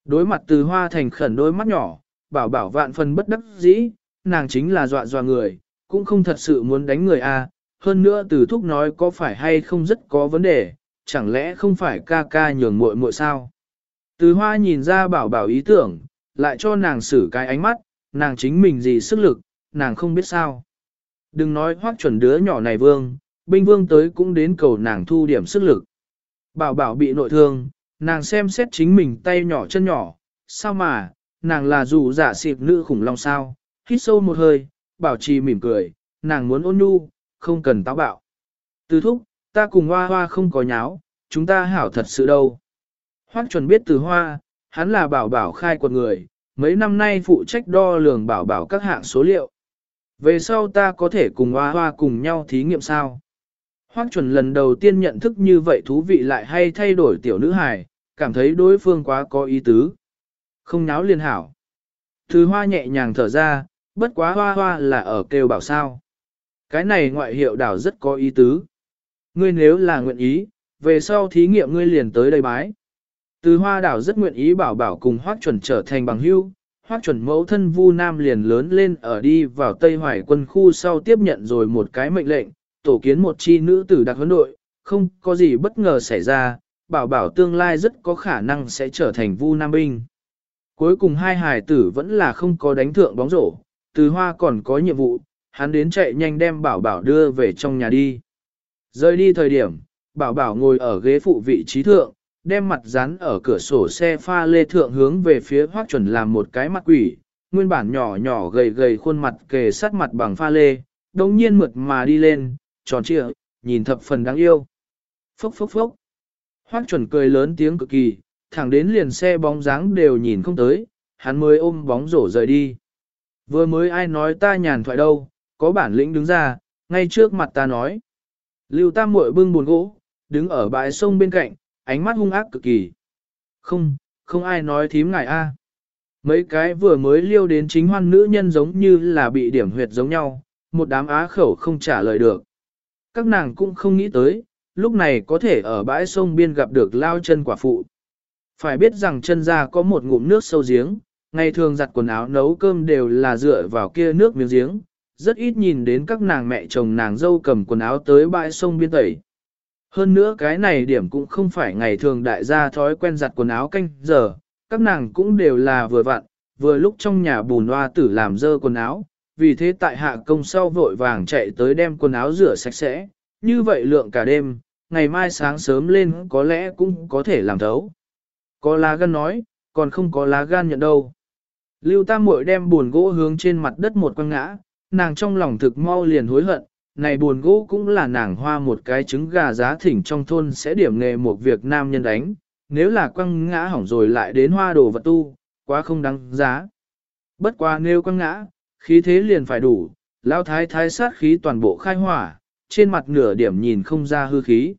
Đối mặt từ hoa thành khẩn đôi mắt nhỏ, bảo bảo vạn phần bất đắc dĩ, nàng chính là dọa dọa người, cũng không thật sự muốn đánh người a. hơn nữa từ thúc nói có phải hay không rất có vấn đề, chẳng lẽ không phải ca ca nhường muội muội sao? Từ hoa nhìn ra bảo bảo ý tưởng, lại cho nàng xử cái ánh mắt, nàng chính mình gì sức lực, nàng không biết sao. Đừng nói hoác chuẩn đứa nhỏ này vương, binh vương tới cũng đến cầu nàng thu điểm sức lực. Bảo bảo bị nội thương, nàng xem xét chính mình tay nhỏ chân nhỏ, sao mà, nàng là dù giả xịp nữ khủng long sao, hít sâu một hơi, bảo trì mỉm cười, nàng muốn ôn nhu, không cần táo bạo. Từ thúc, ta cùng hoa hoa không có nháo, chúng ta hảo thật sự đâu. Hoác chuẩn biết từ hoa, hắn là bảo bảo khai quật người, mấy năm nay phụ trách đo lường bảo bảo các hạng số liệu. Về sau ta có thể cùng hoa hoa cùng nhau thí nghiệm sao? Hoác chuẩn lần đầu tiên nhận thức như vậy thú vị lại hay thay đổi tiểu nữ hài, cảm thấy đối phương quá có ý tứ. Không náo liên hảo. Thứ hoa nhẹ nhàng thở ra, bất quá hoa hoa là ở kêu bảo sao. Cái này ngoại hiệu đảo rất có ý tứ. Ngươi nếu là nguyện ý, về sau thí nghiệm ngươi liền tới đây bái. Từ hoa đảo rất nguyện ý bảo bảo cùng hoác chuẩn trở thành bằng hữu, hoác chuẩn mẫu thân Vu Nam liền lớn lên ở đi vào Tây Hoài quân khu sau tiếp nhận rồi một cái mệnh lệnh, tổ kiến một chi nữ tử đặc huấn đội, không có gì bất ngờ xảy ra, bảo bảo tương lai rất có khả năng sẽ trở thành Vu Nam binh. Cuối cùng hai hài tử vẫn là không có đánh thượng bóng rổ, từ hoa còn có nhiệm vụ, hắn đến chạy nhanh đem bảo bảo đưa về trong nhà đi. Rời đi thời điểm, bảo bảo ngồi ở ghế phụ vị trí thượng, đem mặt dán ở cửa sổ xe pha lê thượng hướng về phía hoác chuẩn làm một cái mặt quỷ, nguyên bản nhỏ nhỏ gầy gầy khuôn mặt kề sát mặt bằng pha lê, đồng nhiên mượt mà đi lên, tròn trịa, nhìn thập phần đáng yêu. Phốc phốc phốc. Hoác chuẩn cười lớn tiếng cực kỳ, thẳng đến liền xe bóng dáng đều nhìn không tới, hắn mới ôm bóng rổ rời đi. Vừa mới ai nói ta nhàn thoại đâu, có bản lĩnh đứng ra, ngay trước mặt ta nói. Lưu Tam muội bưng buồn gỗ, đứng ở bãi sông bên cạnh, ánh mắt hung ác cực kỳ. Không, không ai nói thím ngài a. Mấy cái vừa mới liêu đến chính hoan nữ nhân giống như là bị điểm huyệt giống nhau, một đám á khẩu không trả lời được. Các nàng cũng không nghĩ tới, lúc này có thể ở bãi sông biên gặp được lao chân quả phụ. Phải biết rằng chân ra có một ngụm nước sâu giếng, ngày thường giặt quần áo nấu cơm đều là dựa vào kia nước miếng giếng, rất ít nhìn đến các nàng mẹ chồng nàng dâu cầm quần áo tới bãi sông biên tẩy. Hơn nữa cái này điểm cũng không phải ngày thường đại gia thói quen giặt quần áo canh giờ, các nàng cũng đều là vừa vặn, vừa lúc trong nhà bùn hoa tử làm dơ quần áo, vì thế tại hạ công sau vội vàng chạy tới đem quần áo rửa sạch sẽ, như vậy lượng cả đêm, ngày mai sáng sớm lên có lẽ cũng có thể làm thấu. Có lá gan nói, còn không có lá gan nhận đâu. Lưu Tam Muội đem buồn gỗ hướng trên mặt đất một quăng ngã, nàng trong lòng thực mau liền hối hận, này buồn gỗ cũng là nàng hoa một cái trứng gà giá thỉnh trong thôn sẽ điểm nghề một việc nam nhân đánh, nếu là quăng ngã hỏng rồi lại đến hoa đồ vật tu, quá không đáng giá. Bất quá nếu quăng ngã, khí thế liền phải đủ, lao thái thái sát khí toàn bộ khai hỏa, trên mặt nửa điểm nhìn không ra hư khí.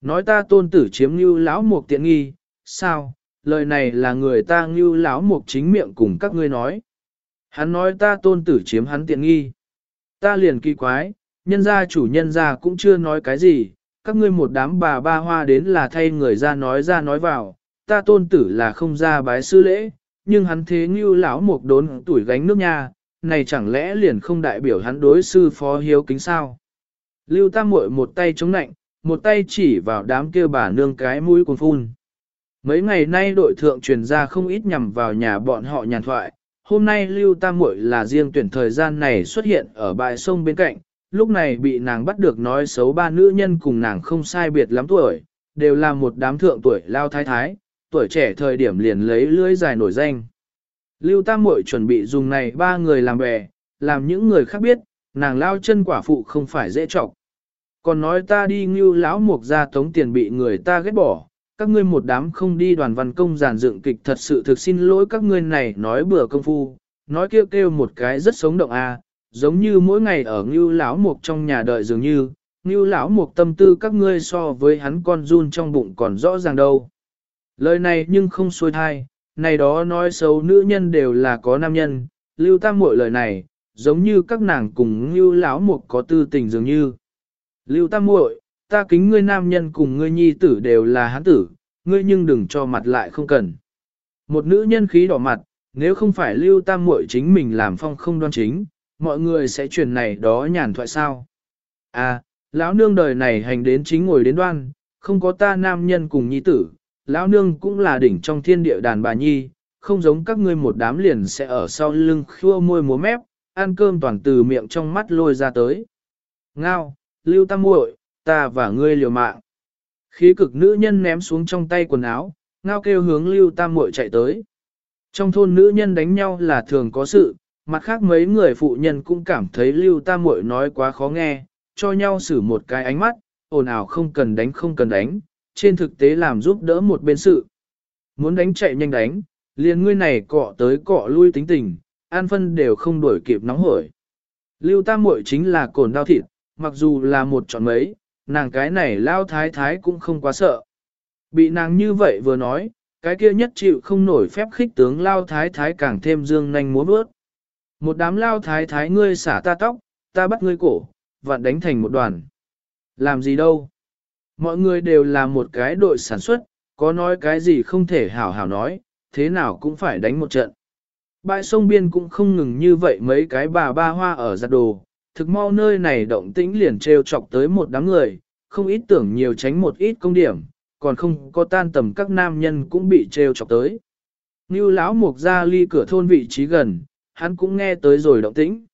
Nói ta tôn tử chiếm như lão mục tiện nghi, sao, lời này là người ta như lão mục chính miệng cùng các ngươi nói. Hắn nói ta tôn tử chiếm hắn tiện nghi. Ta liền kỳ quái, nhân gia chủ nhân gia cũng chưa nói cái gì, các ngươi một đám bà ba hoa đến là thay người ra nói ra nói vào, ta tôn tử là không ra bái sư lễ, nhưng hắn thế như lão mục đốn tuổi gánh nước nha, này chẳng lẽ liền không đại biểu hắn đối sư phó hiếu kính sao? Lưu Tam muội một tay chống nạnh, một tay chỉ vào đám kia bà nương cái mũi cuồng phun. Mấy ngày nay đội thượng truyền ra không ít nhằm vào nhà bọn họ nhàn thoại, hôm nay Lưu Tam muội là riêng tuyển thời gian này xuất hiện ở bãi sông bên cạnh, lúc này bị nàng bắt được nói xấu ba nữ nhân cùng nàng không sai biệt lắm tuổi, đều là một đám thượng tuổi lao thái thái, tuổi trẻ thời điểm liền lấy lưỡi dài nổi danh. Lưu Tam Muội chuẩn bị dùng này ba người làm bè, làm những người khác biết, nàng lao chân quả phụ không phải dễ trọng. Còn nói ta đi ngưu lão mục ra tống tiền bị người ta ghét bỏ, các ngươi một đám không đi đoàn văn công giàn dựng kịch thật sự thực xin lỗi các ngươi này nói bừa công phu, nói kêu kêu một cái rất sống động a, giống như mỗi ngày ở ngưu lão mục trong nhà đợi dường như, ngưu lão mục tâm tư các ngươi so với hắn con run trong bụng còn rõ ràng đâu. Lời này nhưng không xuôi thai, này đó nói xấu nữ nhân đều là có nam nhân, lưu tam muội lời này, giống như các nàng cùng lưu lão mục có tư tình dường như. Lưu tam muội, ta kính ngươi nam nhân cùng ngươi nhi tử đều là hán tử, ngươi nhưng đừng cho mặt lại không cần. Một nữ nhân khí đỏ mặt, nếu không phải lưu tam muội chính mình làm phong không đoan chính, mọi người sẽ truyền này đó nhàn thoại sao. À, lão nương đời này hành đến chính ngồi đến đoan, không có ta nam nhân cùng nhi tử, lão nương cũng là đỉnh trong thiên địa đàn bà nhi, không giống các ngươi một đám liền sẽ ở sau lưng khua môi múa mép, ăn cơm toàn từ miệng trong mắt lôi ra tới. Ngao, lưu tam muội, ta và ngươi liều mạng. Khí cực nữ nhân ném xuống trong tay quần áo, ngao kêu hướng lưu tam muội chạy tới. Trong thôn nữ nhân đánh nhau là thường có sự, mặt khác mấy người phụ nhân cũng cảm thấy lưu tam muội nói quá khó nghe, cho nhau xử một cái ánh mắt, ồn ào không cần đánh không cần đánh, trên thực tế làm giúp đỡ một bên sự. Muốn đánh chạy nhanh đánh, liền ngươi này cọ tới cọ lui tính tình, an phân đều không đuổi kịp nóng hổi. Lưu tam muội chính là cồn đau thịt, mặc dù là một chọn mấy, nàng cái này lao thái thái cũng không quá sợ. Bị nàng như vậy vừa nói, cái kia nhất chịu không nổi phép khích tướng lao thái thái càng thêm dương nanh múa bước. Một đám lao thái thái ngươi xả ta tóc, ta bắt ngươi cổ, vặn đánh thành một đoàn. Làm gì đâu? Mọi người đều là một cái đội sản xuất, có nói cái gì không thể hảo hảo nói, thế nào cũng phải đánh một trận. Bãi sông biên cũng không ngừng như vậy mấy cái bà ba hoa ở giặt đồ, thực mau nơi này động tĩnh liền trêu chọc tới một đám người, không ít tưởng nhiều tránh một ít công điểm, còn không có tan tầm các nam nhân cũng bị trêu chọc tới. Như lão mục ra ly cửa thôn vị trí gần, hắn cũng nghe tới rồi động tĩnh.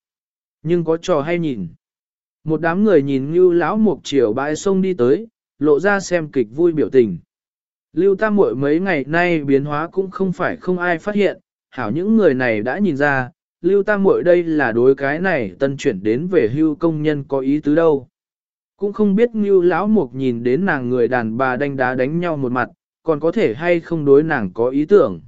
Nhưng có trò hay nhìn. Một đám người nhìn như lão mục chiều bãi sông đi tới, lộ ra xem kịch vui biểu tình. Lưu Tam Muội mấy ngày nay biến hóa cũng không phải không ai phát hiện, hảo những người này đã nhìn ra, Lưu Tam Muội đây là đối cái này tân chuyển đến về hưu công nhân có ý tứ đâu. Cũng không biết Ngưu lão mục nhìn đến nàng người đàn bà đánh đá đánh nhau một mặt, còn có thể hay không đối nàng có ý tưởng.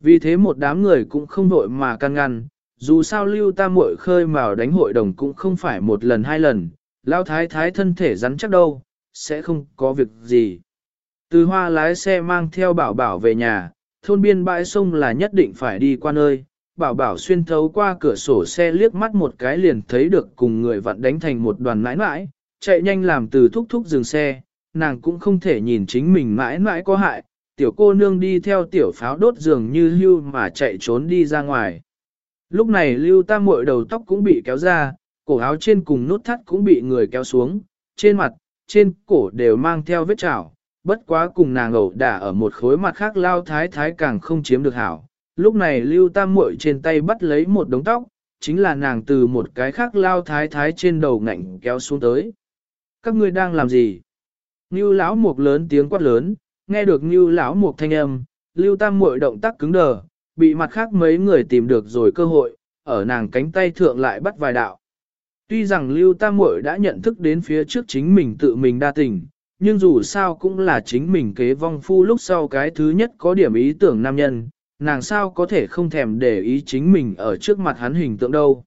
Vì thế một đám người cũng không vội mà can ngăn, dù sao Lưu Tam Muội khơi mào đánh hội đồng cũng không phải một lần hai lần, lão thái thái thân thể rắn chắc đâu, sẽ không có việc gì. Từ hoa lái xe mang theo bảo bảo về nhà, thôn biên bãi sông là nhất định phải đi qua nơi, bảo bảo xuyên thấu qua cửa sổ xe liếc mắt một cái liền thấy được cùng người vặn đánh thành một đoàn mãi mãi, chạy nhanh làm từ thúc thúc dừng xe, nàng cũng không thể nhìn chính mình mãi mãi có hại, tiểu cô nương đi theo tiểu pháo đốt giường như hưu mà chạy trốn đi ra ngoài. Lúc này lưu tam muội đầu tóc cũng bị kéo ra, cổ áo trên cùng nút thắt cũng bị người kéo xuống, trên mặt, trên cổ đều mang theo vết chảo, bất quá cùng nàng ẩu đả ở một khối mặt khác lao thái thái càng không chiếm được hảo. Lúc này lưu tam muội trên tay bắt lấy một đống tóc, chính là nàng từ một cái khác lao thái thái trên đầu ngạnh kéo xuống tới. Các ngươi đang làm gì? Ngưu lão mục lớn tiếng quát lớn, nghe được Ngưu lão mục thanh âm, lưu tam muội động tác cứng đờ, bị mặt khác mấy người tìm được rồi cơ hội, ở nàng cánh tay thượng lại bắt vài đạo. Tuy rằng Lưu Tam Muội đã nhận thức đến phía trước chính mình tự mình đa tình, nhưng dù sao cũng là chính mình kế vong phu lúc sau cái thứ nhất có điểm ý tưởng nam nhân, nàng sao có thể không thèm để ý chính mình ở trước mặt hắn hình tượng đâu.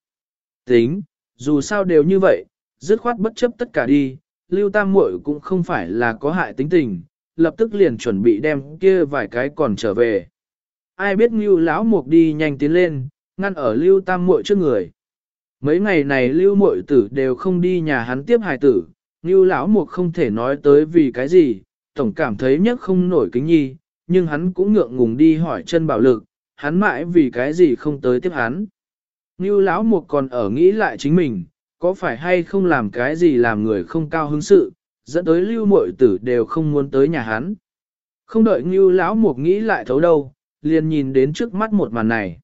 Tính, dù sao đều như vậy, dứt khoát bất chấp tất cả đi, Lưu Tam Muội cũng không phải là có hại tính tình, lập tức liền chuẩn bị đem kia vài cái còn trở về. Ai biết Lưu lão mục đi nhanh tiến lên, ngăn ở Lưu Tam Muội trước người. Mấy ngày này Lưu Muội tử đều không đi nhà hắn tiếp hài tử, Lưu lão mục không thể nói tới vì cái gì, tổng cảm thấy nhất không nổi kính nhi, nhưng hắn cũng ngượng ngùng đi hỏi chân bảo lực, hắn mãi vì cái gì không tới tiếp hắn. Lưu lão mục còn ở nghĩ lại chính mình, có phải hay không làm cái gì làm người không cao hứng sự, dẫn tới lưu muội tử đều không muốn tới nhà hắn. Không đợi như lão mục nghĩ lại thấu đâu, liền nhìn đến trước mắt một màn này.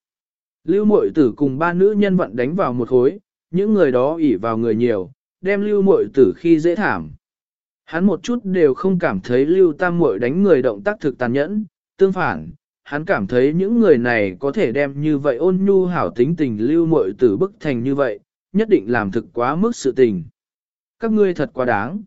Lưu Mội tử cùng ba nữ nhân vận đánh vào một khối, những người đó ỉ vào người nhiều, đem lưu Mội tử khi dễ thảm. Hắn một chút đều không cảm thấy lưu tam Mội đánh người động tác thực tàn nhẫn, tương phản, hắn cảm thấy những người này có thể đem như vậy ôn nhu hảo tính tình lưu Mội tử bức thành như vậy, nhất định làm thực quá mức sự tình. Các ngươi thật quá đáng.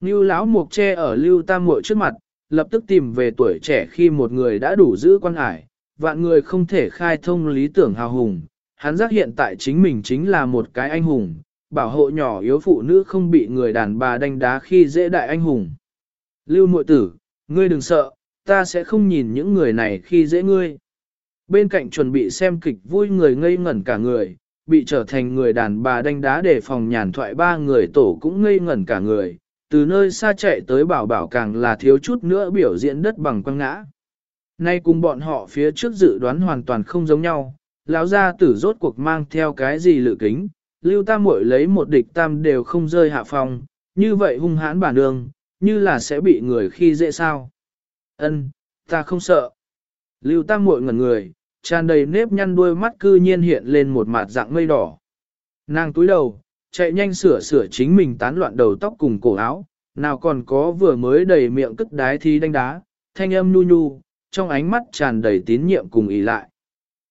Lưu lão mục che ở lưu tam Mội trước mặt, lập tức tìm về tuổi trẻ khi một người đã đủ giữ quan hải, vạn người không thể khai thông lý tưởng hào hùng. Hắn giác hiện tại chính mình chính là một cái anh hùng, bảo hộ nhỏ yếu phụ nữ không bị người đàn bà đánh đá khi dễ đại anh hùng. Lưu muội tử, ngươi đừng sợ, ta sẽ không nhìn những người này khi dễ ngươi. Bên cạnh chuẩn bị xem kịch vui người ngây ngẩn cả người, bị trở thành người đàn bà đánh đá để phòng nhàn thoại ba người tổ cũng ngây ngẩn cả người, từ nơi xa chạy tới bảo bảo càng là thiếu chút nữa biểu diễn đất bằng quăng ngã. Nay cùng bọn họ phía trước dự đoán hoàn toàn không giống nhau, lão gia tử rốt cuộc mang theo cái gì lự kính, lưu tam muội lấy một địch tam đều không rơi hạ phòng, như vậy hung hãn bản đường, như là sẽ bị người khi dễ sao. Ân, ta không sợ. Lưu tam muội ngẩn người, tràn đầy nếp nhăn đuôi mắt cư nhiên hiện lên một mặt dạng mây đỏ. Nàng túi đầu, chạy nhanh sửa sửa chính mình tán loạn đầu tóc cùng cổ áo, nào còn có vừa mới đầy miệng cất đái thi đánh đá, thanh âm nhu nhu, trong ánh mắt tràn đầy tín nhiệm cùng ý lại.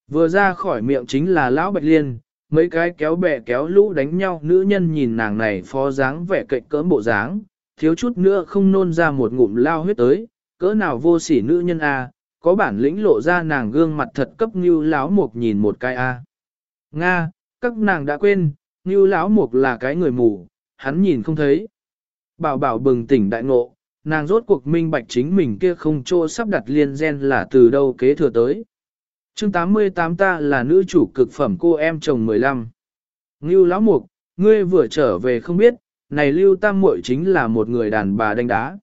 Vừa ra khỏi miệng chính là lão bạch liên, mấy cái kéo bè kéo lũ đánh nhau nữ nhân nhìn nàng này phó dáng vẻ cạnh cỡm bộ dáng, thiếu chút nữa không nôn ra một ngụm lao huyết tới, cỡ nào vô sỉ nữ nhân a, có bản lĩnh lộ ra nàng gương mặt thật cấp như lão mục nhìn một cái a. Nga, các nàng đã quên, như lão mục là cái người mù, hắn nhìn không thấy. Bảo bảo bừng tỉnh đại ngộ, nàng rốt cuộc minh bạch chính mình kia không trô sắp đặt liên gen là từ đâu kế thừa tới. chương 88 ta là nữ chủ cực phẩm cô em chồng 15. Ngưu lão mục, ngươi vừa trở về không biết, này lưu tam muội chính là một người đàn bà đánh đá.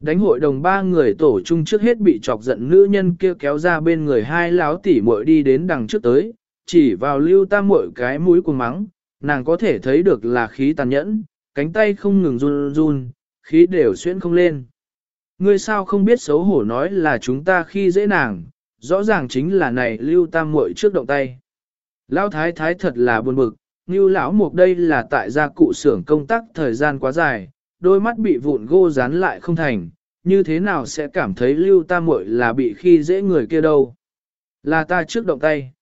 Đánh hội đồng ba người tổ chung trước hết bị chọc giận nữ nhân kia kéo ra bên người hai láo tỉ muội đi đến đằng trước tới, chỉ vào lưu tam muội cái mũi của mắng, nàng có thể thấy được là khí tàn nhẫn, cánh tay không ngừng run run, khí đều xuyên không lên. Ngươi sao không biết xấu hổ nói là chúng ta khi dễ nàng, rõ ràng chính là này lưu tam muội trước động tay. Lão thái thái thật là buồn bực, như lão mục đây là tại gia cụ xưởng công tác thời gian quá dài, đôi mắt bị vụn gô dán lại không thành, như thế nào sẽ cảm thấy lưu tam muội là bị khi dễ người kia đâu. Là ta trước động tay.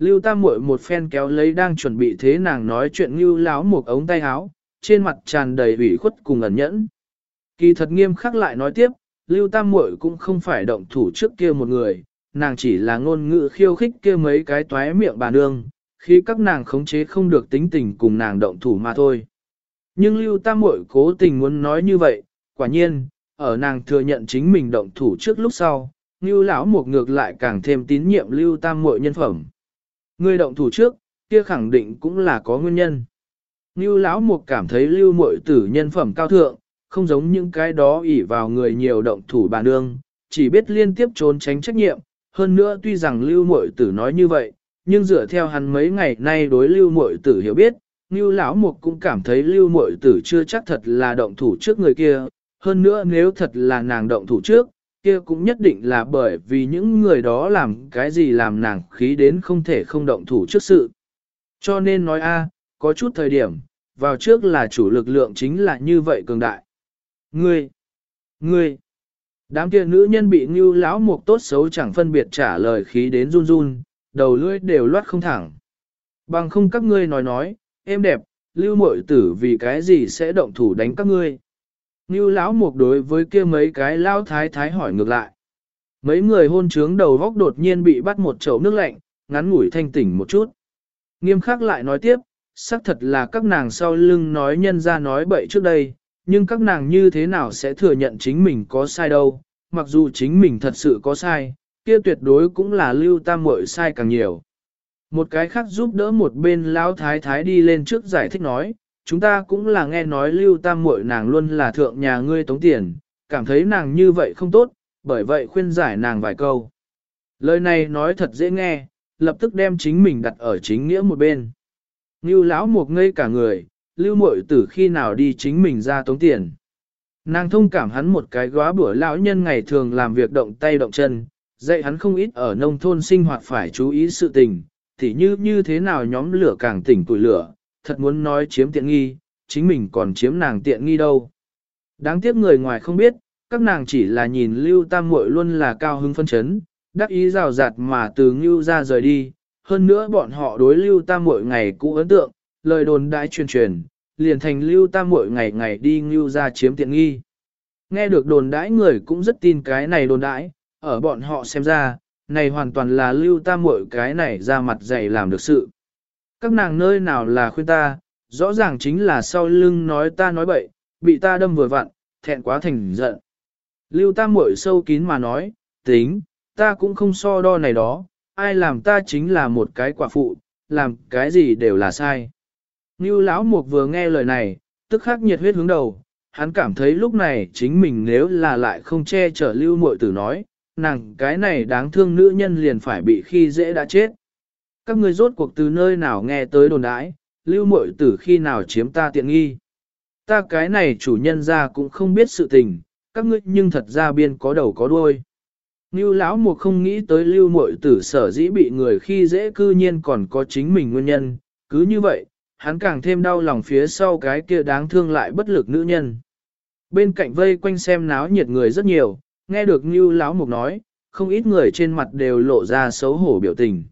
Lưu tam muội một phen kéo lấy đang chuẩn bị thế nàng nói chuyện như lão một ống tay áo, trên mặt tràn đầy ủy khuất cùng ẩn nhẫn. Kỳ thật nghiêm khắc lại nói tiếp, Lưu Tam Muội cũng không phải động thủ trước kia một người, nàng chỉ là ngôn ngữ khiêu khích kia mấy cái toái miệng bà nương, khi các nàng khống chế không được tính tình cùng nàng động thủ mà thôi. Nhưng Lưu Tam Muội cố tình muốn nói như vậy, quả nhiên, ở nàng thừa nhận chính mình động thủ trước lúc sau, Lưu lão một ngược lại càng thêm tín nhiệm Lưu Tam Muội nhân phẩm. Người động thủ trước, kia khẳng định cũng là có nguyên nhân. Lưu lão một cảm thấy Lưu Muội tử nhân phẩm cao thượng, không giống những cái đó ỉ vào người nhiều động thủ bà nương, chỉ biết liên tiếp trốn tránh trách nhiệm. Hơn nữa tuy rằng Lưu Muội tử nói như vậy, nhưng dựa theo hắn mấy ngày nay đối Lưu Muội tử hiểu biết, Lưu lão mục cũng cảm thấy Lưu Muội tử chưa chắc thật là động thủ trước người kia, hơn nữa nếu thật là nàng động thủ trước, kia cũng nhất định là bởi vì những người đó làm cái gì làm nàng khí đến không thể không động thủ trước sự. Cho nên nói a, có chút thời điểm, vào trước là chủ lực lượng chính là như vậy cường đại. Ngươi! Ngươi! Đám kia nữ nhân bị ngưu lão mục tốt xấu chẳng phân biệt trả lời khí đến run run, đầu lưỡi đều loát không thẳng. Bằng không các ngươi nói nói, em đẹp, lưu mội tử vì cái gì sẽ động thủ đánh các ngươi. Ngưu lão mục đối với kia mấy cái lao thái thái hỏi ngược lại. Mấy người hôn trướng đầu vóc đột nhiên bị bắt một chậu nước lạnh, ngắn ngủi thanh tỉnh một chút. Nghiêm khắc lại nói tiếp, xác thật là các nàng sau lưng nói nhân ra nói bậy trước đây, nhưng các nàng như thế nào sẽ thừa nhận chính mình có sai đâu, mặc dù chính mình thật sự có sai, kia tuyệt đối cũng là lưu tam muội sai càng nhiều. Một cái khác giúp đỡ một bên lão thái thái đi lên trước giải thích nói, chúng ta cũng là nghe nói lưu tam muội nàng luôn là thượng nhà ngươi tống tiền, cảm thấy nàng như vậy không tốt, bởi vậy khuyên giải nàng vài câu. Lời này nói thật dễ nghe, lập tức đem chính mình đặt ở chính nghĩa một bên. Như lão một ngây cả người, lưu muội tử khi nào đi chính mình ra tống tiền. Nàng thông cảm hắn một cái góa bữa lão nhân ngày thường làm việc động tay động chân, dạy hắn không ít ở nông thôn sinh hoạt phải chú ý sự tình, thì như như thế nào nhóm lửa càng tỉnh tuổi lửa, thật muốn nói chiếm tiện nghi, chính mình còn chiếm nàng tiện nghi đâu. Đáng tiếc người ngoài không biết, các nàng chỉ là nhìn lưu tam muội luôn là cao hứng phân chấn, đắc ý rào rạt mà từ ngưu ra rời đi, hơn nữa bọn họ đối lưu tam muội ngày cũ ấn tượng, lời đồn đãi truyền truyền, liền thành lưu tam muội ngày ngày đi ngưu ra chiếm tiện nghi. Nghe được đồn đãi người cũng rất tin cái này đồn đãi, ở bọn họ xem ra, này hoàn toàn là lưu tam muội cái này ra mặt dày làm được sự. Các nàng nơi nào là khuyên ta, rõ ràng chính là sau lưng nói ta nói bậy, bị ta đâm vừa vặn, thẹn quá thành giận. Lưu tam muội sâu kín mà nói, tính, ta cũng không so đo này đó, ai làm ta chính là một cái quả phụ, làm cái gì đều là sai. Ngưu lão mục vừa nghe lời này, tức khắc nhiệt huyết hướng đầu, hắn cảm thấy lúc này chính mình nếu là lại không che chở lưu muội tử nói, nàng cái này đáng thương nữ nhân liền phải bị khi dễ đã chết. Các ngươi rốt cuộc từ nơi nào nghe tới đồn đãi, lưu muội tử khi nào chiếm ta tiện nghi. Ta cái này chủ nhân ra cũng không biết sự tình, các ngươi nhưng thật ra biên có đầu có đuôi. Ngưu lão mục không nghĩ tới lưu muội tử sở dĩ bị người khi dễ cư nhiên còn có chính mình nguyên nhân, cứ như vậy, hắn càng thêm đau lòng phía sau cái kia đáng thương lại bất lực nữ nhân. Bên cạnh vây quanh xem náo nhiệt người rất nhiều, nghe được Ngưu lão mục nói, không ít người trên mặt đều lộ ra xấu hổ biểu tình.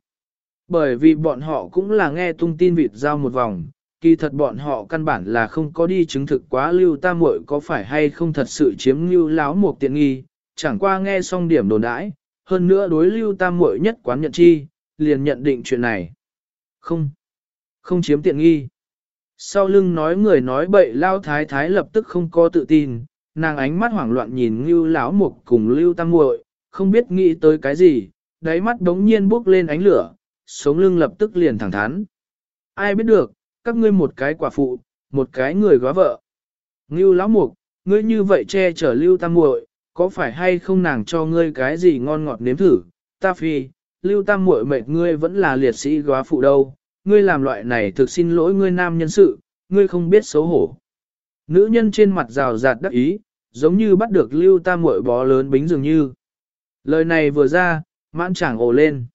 Bởi vì bọn họ cũng là nghe tung tin vịt giao một vòng, kỳ thật bọn họ căn bản là không có đi chứng thực quá lưu tam muội có phải hay không thật sự chiếm lưu láo một tiện nghi, chẳng qua nghe xong điểm đồn đãi, hơn nữa đối lưu tam muội nhất quán nhận chi, liền nhận định chuyện này. Không, không chiếm tiện nghi. Sau lưng nói người nói bậy lao thái thái lập tức không có tự tin, nàng ánh mắt hoảng loạn nhìn lưu Lão mục cùng lưu tam muội, không biết nghĩ tới cái gì, đáy mắt đống nhiên bốc lên ánh lửa, sống lưng lập tức liền thẳng thắn. Ai biết được, các ngươi một cái quả phụ, một cái người góa vợ. Ngưu lão mục, ngươi như vậy che chở lưu tam muội, có phải hay không nàng cho ngươi cái gì ngon ngọt nếm thử, ta phi, lưu tam muội mệt ngươi vẫn là liệt sĩ góa phụ đâu, ngươi làm loại này thực xin lỗi ngươi nam nhân sự, ngươi không biết xấu hổ. Nữ nhân trên mặt rào rạt đắc ý, giống như bắt được lưu tam muội bó lớn bính dường như. Lời này vừa ra, mãn chẳng ồ lên.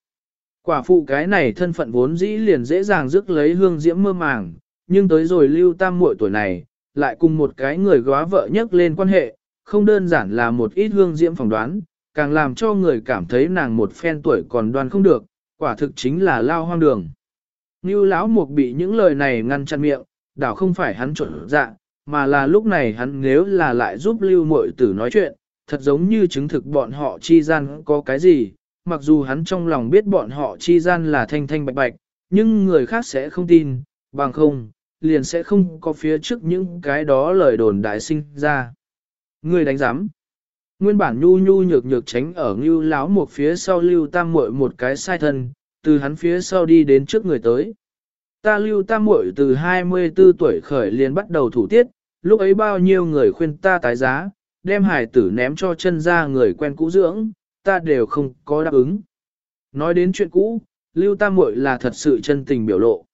Quả phụ cái này thân phận vốn dĩ liền dễ dàng rước lấy hương diễm mơ màng, nhưng tới rồi lưu tam muội tuổi này, lại cùng một cái người góa vợ nhắc lên quan hệ, không đơn giản là một ít hương diễm phỏng đoán, càng làm cho người cảm thấy nàng một phen tuổi còn đoan không được, quả thực chính là lao hoang đường. Như lão mục bị những lời này ngăn chặn miệng, đảo không phải hắn chuẩn dạ, mà là lúc này hắn nếu là lại giúp lưu muội tử nói chuyện, thật giống như chứng thực bọn họ chi gian có cái gì, mặc dù hắn trong lòng biết bọn họ chi gian là thanh thanh bạch bạch, nhưng người khác sẽ không tin, bằng không, liền sẽ không có phía trước những cái đó lời đồn đại sinh ra. Người đánh giám. Nguyên bản nhu nhu nhược nhược tránh ở ngưu láo một phía sau lưu tam muội một cái sai thân, từ hắn phía sau đi đến trước người tới. Ta lưu tam muội từ 24 tuổi khởi liền bắt đầu thủ tiết, lúc ấy bao nhiêu người khuyên ta tái giá, đem hải tử ném cho chân ra người quen cũ dưỡng, ta đều không có đáp ứng. Nói đến chuyện cũ, lưu tam muội là thật sự chân tình biểu lộ.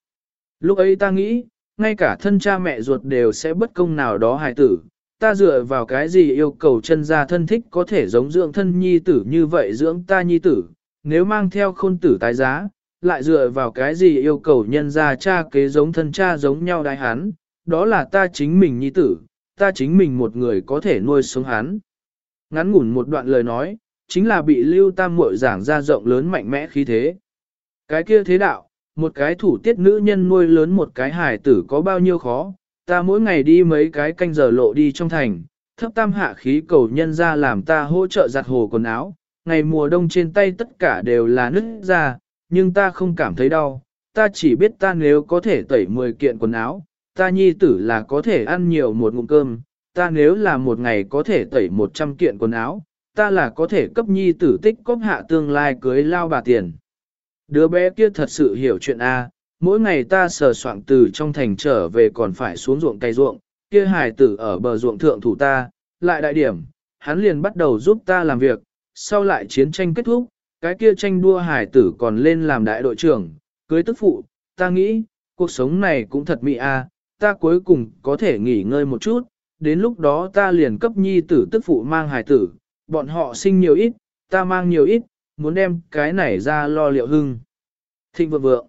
Lúc ấy ta nghĩ, ngay cả thân cha mẹ ruột đều sẽ bất công nào đó hài tử, ta dựa vào cái gì yêu cầu chân gia thân thích có thể giống dưỡng thân nhi tử như vậy dưỡng ta nhi tử, nếu mang theo khôn tử tái giá, lại dựa vào cái gì yêu cầu nhân gia cha kế giống thân cha giống nhau đại hán, đó là ta chính mình nhi tử, ta chính mình một người có thể nuôi sống hắn. Ngắn ngủn một đoạn lời nói, chính là bị lưu tam muội giảng ra rộng lớn mạnh mẽ khí thế. Cái kia thế đạo, một cái thủ tiết nữ nhân nuôi lớn một cái hài tử có bao nhiêu khó, ta mỗi ngày đi mấy cái canh giờ lộ đi trong thành, thấp tam hạ khí cầu nhân ra làm ta hỗ trợ giặt hồ quần áo, ngày mùa đông trên tay tất cả đều là nứt ra, nhưng ta không cảm thấy đau, ta chỉ biết ta nếu có thể tẩy 10 kiện quần áo, ta nhi tử là có thể ăn nhiều một ngụm cơm, ta nếu là một ngày có thể tẩy 100 kiện quần áo, ta là có thể cấp nhi tử tích cóp hạ tương lai cưới lao bà tiền. Đứa bé kia thật sự hiểu chuyện A, mỗi ngày ta sờ soạng từ trong thành trở về còn phải xuống ruộng cây ruộng, kia hài tử ở bờ ruộng thượng thủ ta, lại đại điểm, hắn liền bắt đầu giúp ta làm việc, sau lại chiến tranh kết thúc, cái kia tranh đua hải tử còn lên làm đại đội trưởng, cưới tức phụ, ta nghĩ, cuộc sống này cũng thật mị a, à, ta cuối cùng có thể nghỉ ngơi một chút, đến lúc đó ta liền cấp nhi tử tức phụ mang hải tử, bọn họ sinh nhiều ít, ta mang nhiều ít, muốn đem cái này ra lo liệu hưng. Thịnh vượng vượng.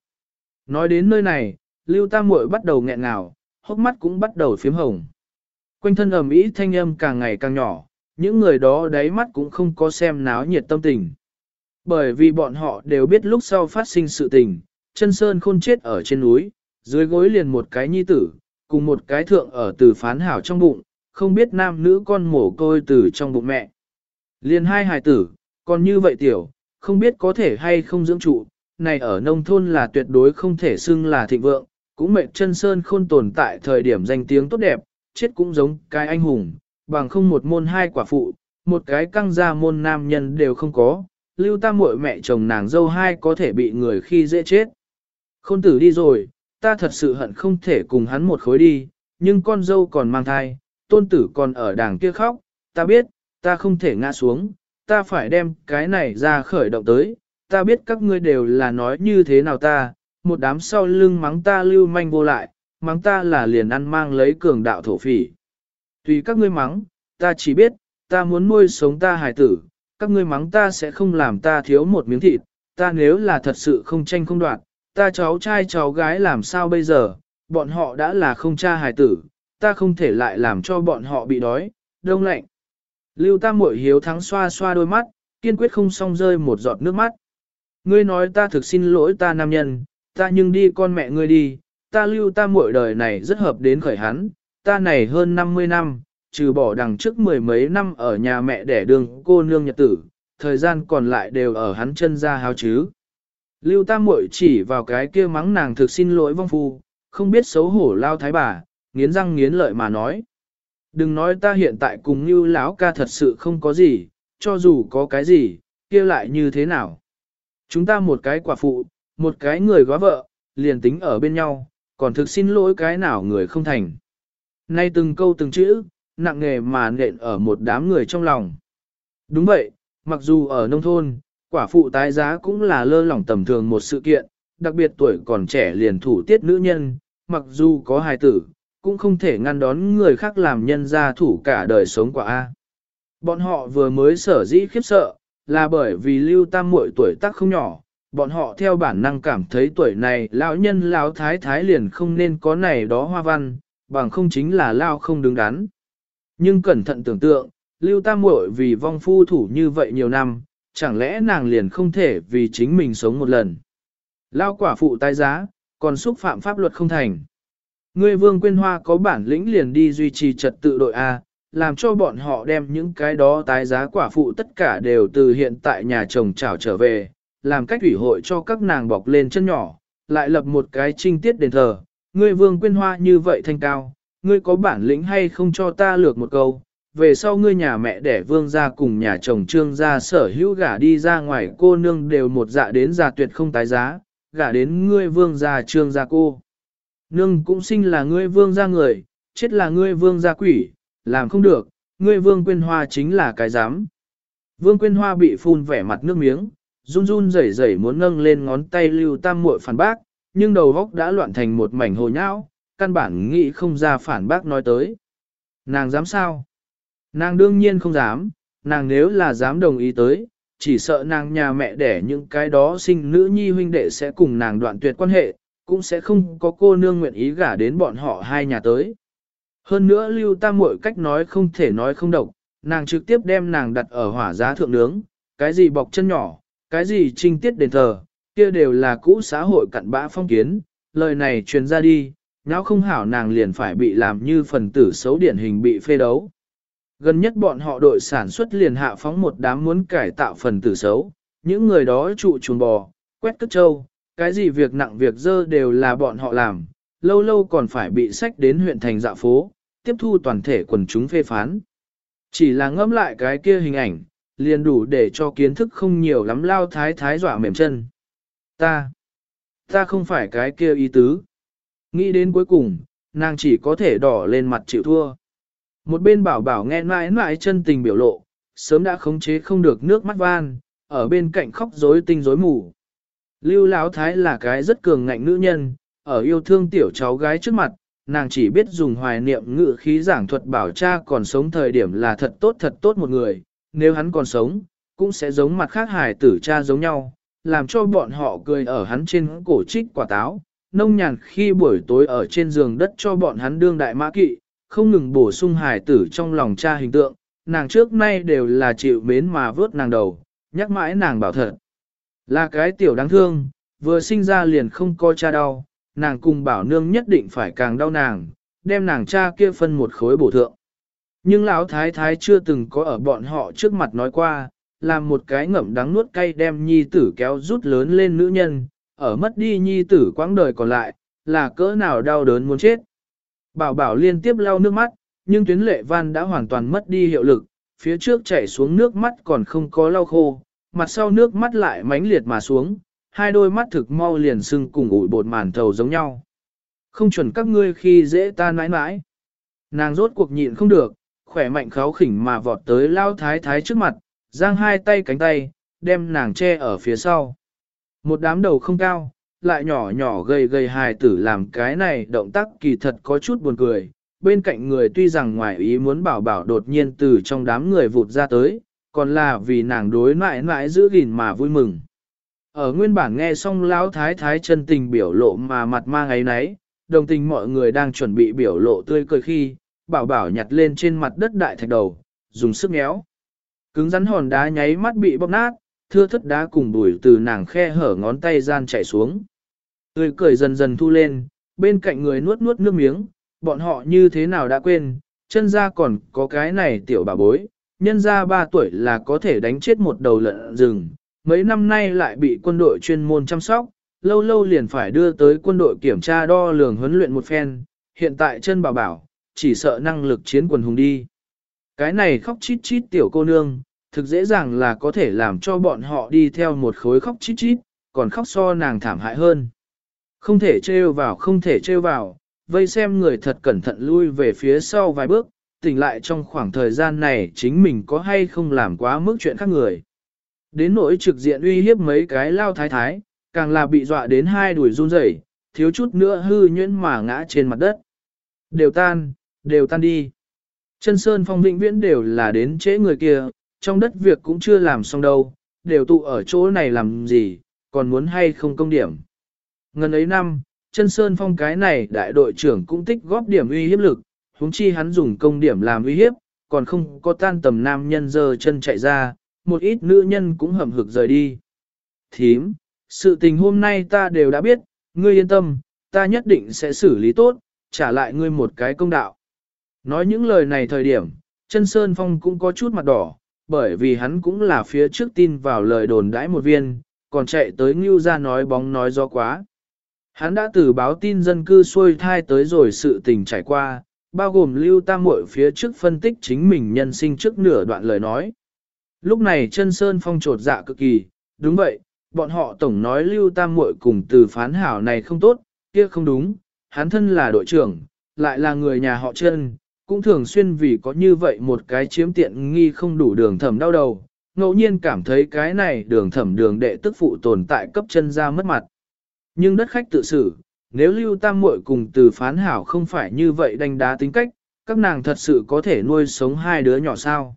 Nói đến nơi này, Lưu Tam Muội bắt đầu nghẹn ngào, hốc mắt cũng bắt đầu phím hồng. Quanh thân ầm ĩ thanh âm càng ngày càng nhỏ, những người đó đáy mắt cũng không có xem náo nhiệt tâm tình. Bởi vì bọn họ đều biết lúc sau phát sinh sự tình, chân sơn khôn chết ở trên núi, dưới gối liền một cái nhi tử, cùng một cái thượng ở từ phán hảo trong bụng, không biết nam nữ con mổ côi từ trong bụng mẹ. Liền hai hài tử, còn như vậy tiểu, không biết có thể hay không dưỡng trụ, này ở nông thôn là tuyệt đối không thể xưng là thịnh vượng, cũng mệt chân sơn khôn tồn tại thời điểm danh tiếng tốt đẹp, chết cũng giống cái anh hùng, bằng không một môn hai quả phụ, một cái căng ra môn nam nhân đều không có, lưu ta muội mẹ chồng nàng dâu hai có thể bị người khi dễ chết. Khôn tử đi rồi, ta thật sự hận không thể cùng hắn một khối đi, nhưng con dâu còn mang thai, tôn tử còn ở đàng kia khóc, ta biết, ta không thể ngã xuống, ta phải đem cái này ra khởi động tới, ta biết các ngươi đều là nói như thế nào ta, một đám sau lưng mắng ta lưu manh vô lại, mắng ta là liền ăn mang lấy cường đạo thổ phỉ. Tùy các ngươi mắng, ta chỉ biết, ta muốn nuôi sống ta hài tử, các ngươi mắng ta sẽ không làm ta thiếu một miếng thịt, ta nếu là thật sự không tranh không đoạt, ta cháu trai cháu gái làm sao bây giờ, bọn họ đã là không cha hài tử, ta không thể lại làm cho bọn họ bị đói, đông lạnh. Lưu ta Muội hiếu thắng xoa xoa đôi mắt, kiên quyết không xong rơi một giọt nước mắt. Ngươi nói ta thực xin lỗi ta nam nhân, ta nhưng đi con mẹ ngươi đi, ta Lưu ta Muội đời này rất hợp đến khởi hắn, ta này hơn 50 năm, trừ bỏ đằng trước mười mấy năm ở nhà mẹ đẻ đường cô nương nhật tử, thời gian còn lại đều ở hắn chân ra háo chứ. Lưu Tam Muội chỉ vào cái kia mắng nàng thực xin lỗi vong phu, không biết xấu hổ lao thái bà, nghiến răng nghiến lợi mà nói. Đừng nói ta hiện tại cùng như lão ca thật sự không có gì, cho dù có cái gì, kia lại như thế nào. Chúng ta một cái quả phụ, một cái người góa vợ, liền tính ở bên nhau, còn thực xin lỗi cái nào người không thành. Nay từng câu từng chữ, nặng nghề mà nện ở một đám người trong lòng. Đúng vậy, mặc dù ở nông thôn, quả phụ tái giá cũng là lơ lỏng tầm thường một sự kiện, đặc biệt tuổi còn trẻ liền thủ tiết nữ nhân, mặc dù có hài tử, cũng không thể ngăn đón người khác làm nhân gia thủ cả đời sống quả A. Bọn họ vừa mới sở dĩ khiếp sợ, là bởi vì lưu tam muội tuổi tác không nhỏ, bọn họ theo bản năng cảm thấy tuổi này lão nhân lão thái thái liền không nên có này đó hoa văn, bằng không chính là lao không đứng đắn. Nhưng cẩn thận tưởng tượng, lưu tam muội vì vong phu thủ như vậy nhiều năm, chẳng lẽ nàng liền không thể vì chính mình sống một lần. Lao quả phụ tái giá, còn xúc phạm pháp luật không thành. Ngươi vương quyên hoa có bản lĩnh liền đi duy trì trật tự đội A, làm cho bọn họ đem những cái đó tái giá quả phụ tất cả đều từ hiện tại nhà chồng trảo trở về, làm cách ủy hội cho các nàng bọc lên chân nhỏ, lại lập một cái trinh tiết đền thờ. Ngươi vương quyên hoa như vậy thanh cao, ngươi có bản lĩnh hay không cho ta lược một câu, về sau ngươi nhà mẹ đẻ vương ra cùng nhà chồng trương ra sở hữu gả đi ra ngoài cô nương đều một dạ đến già tuyệt không tái giá, gả đến ngươi vương gia trương gia cô. Nương cũng sinh là ngươi vương gia người, chết là ngươi vương gia quỷ, làm không được, ngươi vương quyên hoa chính là cái dám. Vương quyên hoa bị phun vẻ mặt nước miếng, run run rẩy rẩy muốn nâng lên ngón tay lưu tam muội phản bác, nhưng đầu góc đã loạn thành một mảnh hồ nhão, căn bản nghĩ không ra phản bác nói tới. Nàng dám sao? Nàng đương nhiên không dám, nàng nếu là dám đồng ý tới, chỉ sợ nàng nhà mẹ đẻ những cái đó sinh nữ nhi huynh đệ sẽ cùng nàng đoạn tuyệt quan hệ, cũng sẽ không có cô nương nguyện ý gả đến bọn họ hai nhà tới. Hơn nữa lưu tam muội cách nói không thể nói không độc, nàng trực tiếp đem nàng đặt ở hỏa giá thượng nướng, cái gì bọc chân nhỏ, cái gì trinh tiết đền thờ, kia đều là cũ xã hội cặn bã phong kiến, lời này truyền ra đi, nháo không hảo nàng liền phải bị làm như phần tử xấu điển hình bị phê đấu. Gần nhất bọn họ đội sản xuất liền hạ phóng một đám muốn cải tạo phần tử xấu, những người đó trụ chuồng bò, quét cất trâu, cái gì việc nặng việc dơ đều là bọn họ làm, lâu lâu còn phải bị sách đến huyện thành dạ phố, tiếp thu toàn thể quần chúng phê phán. Chỉ là ngẫm lại cái kia hình ảnh, liền đủ để cho kiến thức không nhiều lắm lao thái thái dọa mềm chân. Ta, ta không phải cái kia ý tứ. Nghĩ đến cuối cùng, nàng chỉ có thể đỏ lên mặt chịu thua. Một bên bảo bảo nghe mãi mãi chân tình biểu lộ, sớm đã khống chế không được nước mắt van, ở bên cạnh khóc rối tinh rối mù. Lưu Lão Thái là cái rất cường ngạnh nữ nhân, ở yêu thương tiểu cháu gái trước mặt, nàng chỉ biết dùng hoài niệm ngự khí giảng thuật bảo cha còn sống thời điểm là thật tốt thật tốt một người, nếu hắn còn sống, cũng sẽ giống mặt khác hài tử cha giống nhau, làm cho bọn họ cười ở hắn trên cổ trích quả táo, nông nhàn khi buổi tối ở trên giường đất cho bọn hắn đương đại mã kỵ, không ngừng bổ sung hài tử trong lòng cha hình tượng, nàng trước nay đều là chịu mến mà vớt nàng đầu, nhắc mãi nàng bảo thật. Là cái tiểu đáng thương, vừa sinh ra liền không coi cha đau, nàng cùng bảo nương nhất định phải càng đau nàng, đem nàng cha kia phân một khối bổ thượng. Nhưng lão thái thái chưa từng có ở bọn họ trước mặt nói qua, làm một cái ngậm đắng nuốt cay đem nhi tử kéo rút lớn lên nữ nhân, ở mất đi nhi tử quãng đời còn lại, là cỡ nào đau đớn muốn chết. Bảo bảo liên tiếp lau nước mắt, nhưng tuyến lệ van đã hoàn toàn mất đi hiệu lực, phía trước chảy xuống nước mắt còn không có lau khô, mặt sau nước mắt lại mãnh liệt mà xuống, hai đôi mắt thực mau liền sưng cùng ủi bột màn thầu giống nhau. Không chuẩn các ngươi khi dễ ta nãi nãi. Nàng rốt cuộc nhịn không được, khỏe mạnh kháo khỉnh mà vọt tới lao thái thái trước mặt, giang hai tay cánh tay, đem nàng che ở phía sau. Một đám đầu không cao, lại nhỏ nhỏ gầy gầy hài tử làm cái này động tác kỳ thật có chút buồn cười. Bên cạnh người tuy rằng ngoài ý muốn bảo bảo đột nhiên từ trong đám người vụt ra tới, còn là vì nàng đối mãi mãi giữ gìn mà vui mừng. Ở nguyên bản nghe xong lão thái thái chân tình biểu lộ mà mặt mang ấy nấy, đồng tình mọi người đang chuẩn bị biểu lộ tươi cười khi, bảo bảo nhặt lên trên mặt đất đại thạch đầu, dùng sức méo. Cứng rắn hòn đá nháy mắt bị bóp nát, thưa thất đá cùng bùi từ nàng khe hở ngón tay gian chảy xuống. Tươi cười dần dần thu lên, bên cạnh người nuốt nuốt nước miếng, bọn họ như thế nào đã quên, chân ra còn có cái này tiểu bà bối, nhân ra 3 tuổi là có thể đánh chết một đầu lợn rừng, mấy năm nay lại bị quân đội chuyên môn chăm sóc, lâu lâu liền phải đưa tới quân đội kiểm tra đo lường huấn luyện một phen, hiện tại chân bảo bảo, chỉ sợ năng lực chiến quần hùng đi. Cái này khóc chít chít tiểu cô nương, thực dễ dàng là có thể làm cho bọn họ đi theo một khối khóc chít chít, còn khóc so nàng thảm hại hơn. Không thể trêu vào không thể trêu vào, vây xem người thật cẩn thận lui về phía sau vài bước, tỉnh lại trong khoảng thời gian này chính mình có hay không làm quá mức chuyện khác người. Đến nỗi trực diện uy hiếp mấy cái lao thái thái, càng là bị dọa đến hai đuổi run rẩy, thiếu chút nữa hư nhuyễn mà ngã trên mặt đất. Đều tan, đều tan đi. Chân Sơn Phong vĩnh viễn đều là đến trễ người kia, trong đất việc cũng chưa làm xong đâu, đều tụ ở chỗ này làm gì, còn muốn hay không công điểm. Ngân ấy năm, chân Sơn Phong cái này đại đội trưởng cũng tích góp điểm uy hiếp lực, huống chi hắn dùng công điểm làm uy hiếp, còn không có tan tầm nam nhân giờ chân chạy ra, một ít nữ nhân cũng hầm hực rời đi. Thím, sự tình hôm nay ta đều đã biết, ngươi yên tâm, ta nhất định sẽ xử lý tốt, trả lại ngươi một cái công đạo. Nói những lời này thời điểm, chân Sơn Phong cũng có chút mặt đỏ, bởi vì hắn cũng là phía trước tin vào lời đồn đãi một viên, còn chạy tới Ngưu ra nói bóng nói gió quá. Hắn đã từ báo tin dân cư xuôi thai tới rồi sự tình trải qua, bao gồm lưu tam muội phía trước phân tích chính mình nhân sinh trước nửa đoạn lời nói. Lúc này chân Sơn Phong trột dạ cực kỳ, đúng vậy, bọn họ tổng nói lưu tam muội cùng từ phán hảo này không tốt, kia không đúng, hắn thân là đội trưởng, lại là người nhà họ chân, cũng thường xuyên vì có như vậy một cái chiếm tiện nghi không đủ đường thẩm đau đầu, ngẫu nhiên cảm thấy cái này đường thẩm đường đệ tức phụ tồn tại cấp chân ra mất mặt. Nhưng đất khách tự xử, nếu lưu tam muội cùng từ phán hảo không phải như vậy đánh đá tính cách, các nàng thật sự có thể nuôi sống hai đứa nhỏ sao.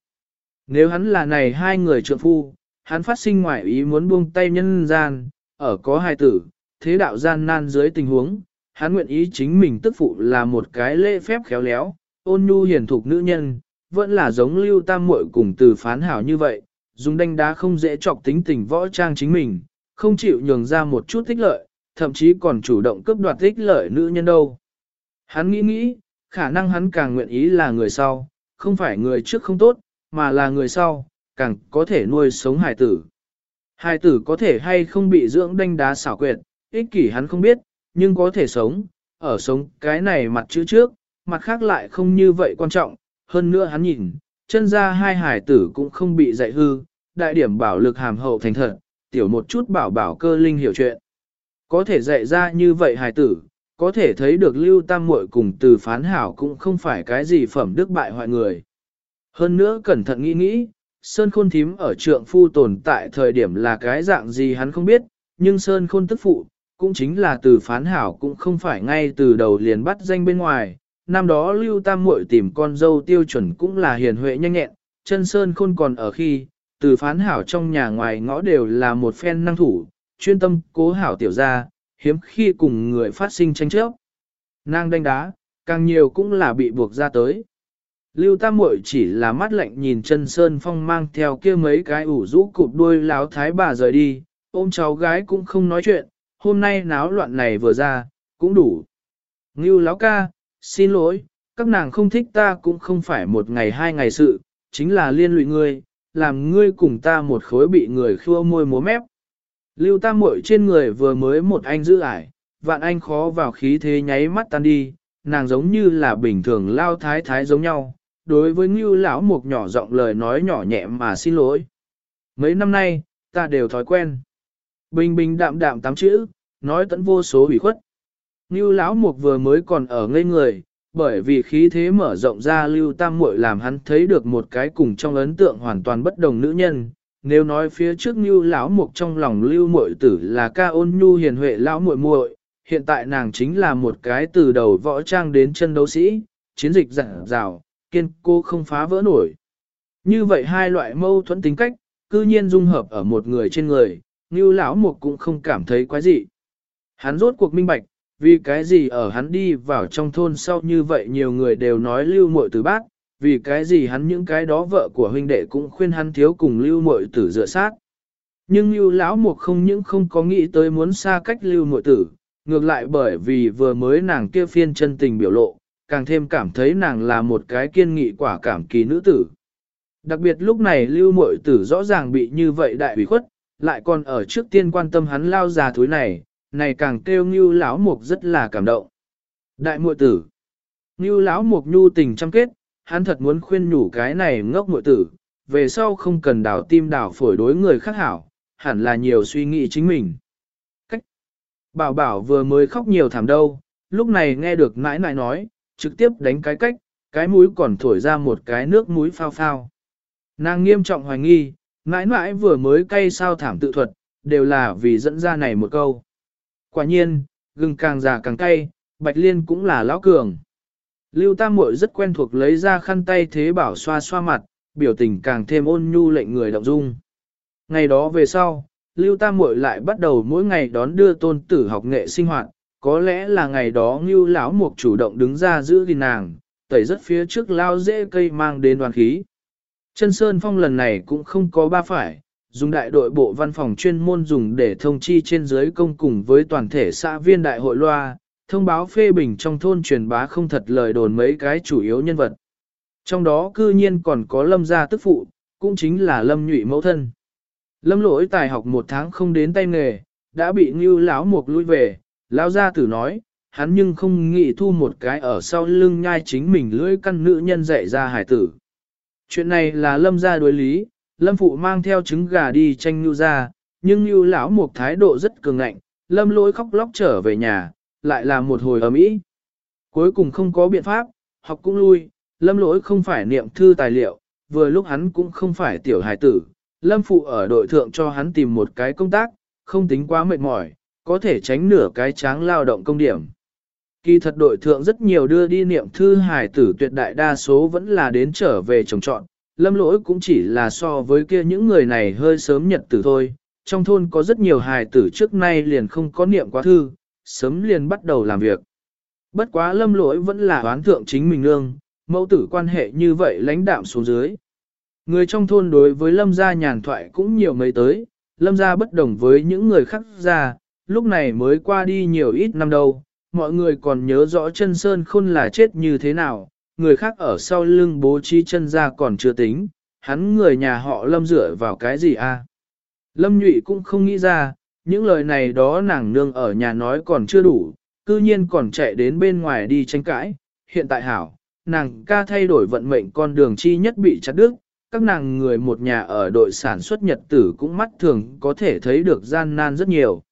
Nếu hắn là này hai người trượng phu, hắn phát sinh ngoại ý muốn buông tay nhân gian, ở có hai tử, thế đạo gian nan dưới tình huống, hắn nguyện ý chính mình tức phụ là một cái lễ phép khéo léo, ôn nhu hiền thục nữ nhân, vẫn là giống lưu tam muội cùng từ phán hảo như vậy, dùng đánh đá không dễ chọc tính tình võ trang chính mình, không chịu nhường ra một chút thích lợi, thậm chí còn chủ động cướp đoạt thích lợi nữ nhân đâu. Hắn nghĩ nghĩ, khả năng hắn càng nguyện ý là người sau, không phải người trước không tốt, mà là người sau, càng có thể nuôi sống hài tử. Hài tử có thể hay không bị dưỡng đanh đá xảo quyệt, ích kỷ hắn không biết, nhưng có thể sống, ở sống cái này mặt chữ trước, mặt khác lại không như vậy quan trọng, hơn nữa hắn nhìn, chân ra hai hải tử cũng không bị dạy hư, đại điểm bảo lực hàm hậu thành thật, tiểu một chút bảo bảo cơ linh hiểu chuyện. Có thể dạy ra như vậy hải tử, có thể thấy được lưu tam muội cùng từ phán hảo cũng không phải cái gì phẩm đức bại hoại người. Hơn nữa cẩn thận nghĩ nghĩ, Sơn Khôn thím ở trượng phu tồn tại thời điểm là cái dạng gì hắn không biết, nhưng Sơn Khôn tức phụ, cũng chính là từ phán hảo cũng không phải ngay từ đầu liền bắt danh bên ngoài. Năm đó Lưu Tam Muội tìm con dâu tiêu chuẩn cũng là hiền huệ nhanh nhẹn, chân Sơn Khôn còn ở khi, từ phán hảo trong nhà ngoài ngõ đều là một phen năng thủ, chuyên tâm cố hảo tiểu gia, hiếm khi cùng người phát sinh tranh chấp. Nàng đánh đá, càng nhiều cũng là bị buộc ra tới. Lưu Tam Muội chỉ là mắt lạnh nhìn chân Sơn Phong mang theo kia mấy cái ủ rũ cụp đuôi láo thái bà rời đi, ôm cháu gái cũng không nói chuyện, hôm nay náo loạn này vừa ra, cũng đủ. Ngưu láo ca, xin lỗi, các nàng không thích ta cũng không phải một ngày hai ngày sự, chính là liên lụy ngươi, làm ngươi cùng ta một khối bị người khua môi múa mép. Lưu Tam Muội trên người vừa mới một anh giữ ải, vạn anh khó vào khí thế nháy mắt tan đi, nàng giống như là bình thường lao thái thái giống nhau, đối với Ngưu lão một nhỏ giọng lời nói nhỏ nhẹ mà xin lỗi. Mấy năm nay, ta đều thói quen. Bình bình đạm đạm tám chữ, nói tận vô số hủy khuất. Ngưu lão mục vừa mới còn ở ngây người, bởi vì khí thế mở rộng ra lưu tam muội làm hắn thấy được một cái cùng trong ấn tượng hoàn toàn bất đồng nữ nhân. Nếu nói phía trước Ngưu lão mục trong lòng lưu muội tử là ca ôn nhu hiền huệ lão muội muội, hiện tại nàng chính là một cái từ đầu võ trang đến chân đấu sĩ, chiến dịch dặn dào, kiên cô không phá vỡ nổi. Như vậy hai loại mâu thuẫn tính cách, cư nhiên dung hợp ở một người trên người, như lão mục cũng không cảm thấy quái gì. Hắn rốt cuộc minh bạch, vì cái gì ở hắn đi vào trong thôn sau như vậy nhiều người đều nói lưu muội tử bác, vì cái gì hắn những cái đó vợ của huynh đệ cũng khuyên hắn thiếu cùng lưu muội tử dựa sát. Nhưng lưu lão mục không những không có nghĩ tới muốn xa cách lưu muội tử, ngược lại bởi vì vừa mới nàng kia phiên chân tình biểu lộ, càng thêm cảm thấy nàng là một cái kiên nghị quả cảm kỳ nữ tử. Đặc biệt lúc này lưu muội tử rõ ràng bị như vậy đại ủy khuất, lại còn ở trước tiên quan tâm hắn lao già thúi này, này càng kêu Ngưu lão mục rất là cảm động. Đại muội tử. Ngưu lão mục nhu tình trăm kết, hắn thật muốn khuyên nhủ cái này ngốc muội tử, về sau không cần đảo tim đảo phổi đối người khác hảo, hẳn là nhiều suy nghĩ chính mình. Cách Bảo bảo vừa mới khóc nhiều thảm đâu, lúc này nghe được nãi nãi nói, trực tiếp đánh cái cách, cái mũi còn thổi ra một cái nước mũi phao phao. Nàng nghiêm trọng hoài nghi, nãi nãi vừa mới cay sao thảm tự thuật, đều là vì dẫn ra này một câu. Quả nhiên, gừng càng già càng cay, bạch liên cũng là lão cường. Lưu Tam Muội rất quen thuộc lấy ra khăn tay thế bảo xoa xoa mặt, biểu tình càng thêm ôn nhu lệnh người động dung. Ngày đó về sau, Lưu Tam Muội lại bắt đầu mỗi ngày đón đưa tôn tử học nghệ sinh hoạt, có lẽ là ngày đó Ngưu lão mục chủ động đứng ra giữ gìn nàng, tẩy rất phía trước lao dễ cây mang đến đoàn khí. Chân Sơn Phong lần này cũng không có ba phải, dùng đại đội bộ văn phòng chuyên môn dùng để thông chi trên dưới công cùng với toàn thể xã viên đại hội loa, thông báo phê bình trong thôn truyền bá không thật lời đồn mấy cái chủ yếu nhân vật. Trong đó cư nhiên còn có lâm gia tức phụ, cũng chính là lâm nhụy mẫu thân. Lâm lỗi tài học một tháng không đến tay nghề, đã bị ngưu lão mục lui về, lão gia tử nói, hắn nhưng không nghĩ thu một cái ở sau lưng nhai chính mình lưỡi căn nữ nhân dạy ra hải tử. Chuyện này là lâm gia đối lý, lâm phụ mang theo trứng gà đi tranh Nhu ra, nhưng Nhu lão một thái độ rất cường ngạnh, lâm lỗi khóc lóc trở về nhà, lại là một hồi ầm ĩ, Cuối cùng không có biện pháp, học cũng lui, lâm lỗi không phải niệm thư tài liệu, vừa lúc hắn cũng không phải tiểu hài tử, lâm phụ ở đội thượng cho hắn tìm một cái công tác, không tính quá mệt mỏi, có thể tránh nửa cái tráng lao động công điểm. Kỳ thật đội thượng rất nhiều đưa đi niệm thư hài tử tuyệt đại đa số vẫn là đến trở về trồng trọn, lâm lỗi cũng chỉ là so với kia những người này hơi sớm nhật tử thôi. Trong thôn có rất nhiều hài tử trước nay liền không có niệm quá thư, sớm liền bắt đầu làm việc. Bất quá lâm lỗi vẫn là oán thượng chính mình nương, mẫu tử quan hệ như vậy lãnh đạm xuống dưới. Người trong thôn đối với lâm gia nhàn thoại cũng nhiều mấy tới, lâm gia bất đồng với những người khác gia, lúc này mới qua đi nhiều ít năm đâu, mọi người còn nhớ rõ chân sơn khôn là chết như thế nào, người khác ở sau lưng bố trí chân ra còn chưa tính, hắn người nhà họ lâm dựa vào cái gì a? Lâm nhụy cũng không nghĩ ra, những lời này đó nàng nương ở nhà nói còn chưa đủ, cư nhiên còn chạy đến bên ngoài đi tranh cãi, hiện tại hảo, nàng ca thay đổi vận mệnh con đường chi nhất bị chặt đứt, các nàng người một nhà ở đội sản xuất nhật tử cũng mắt thường có thể thấy được gian nan rất nhiều.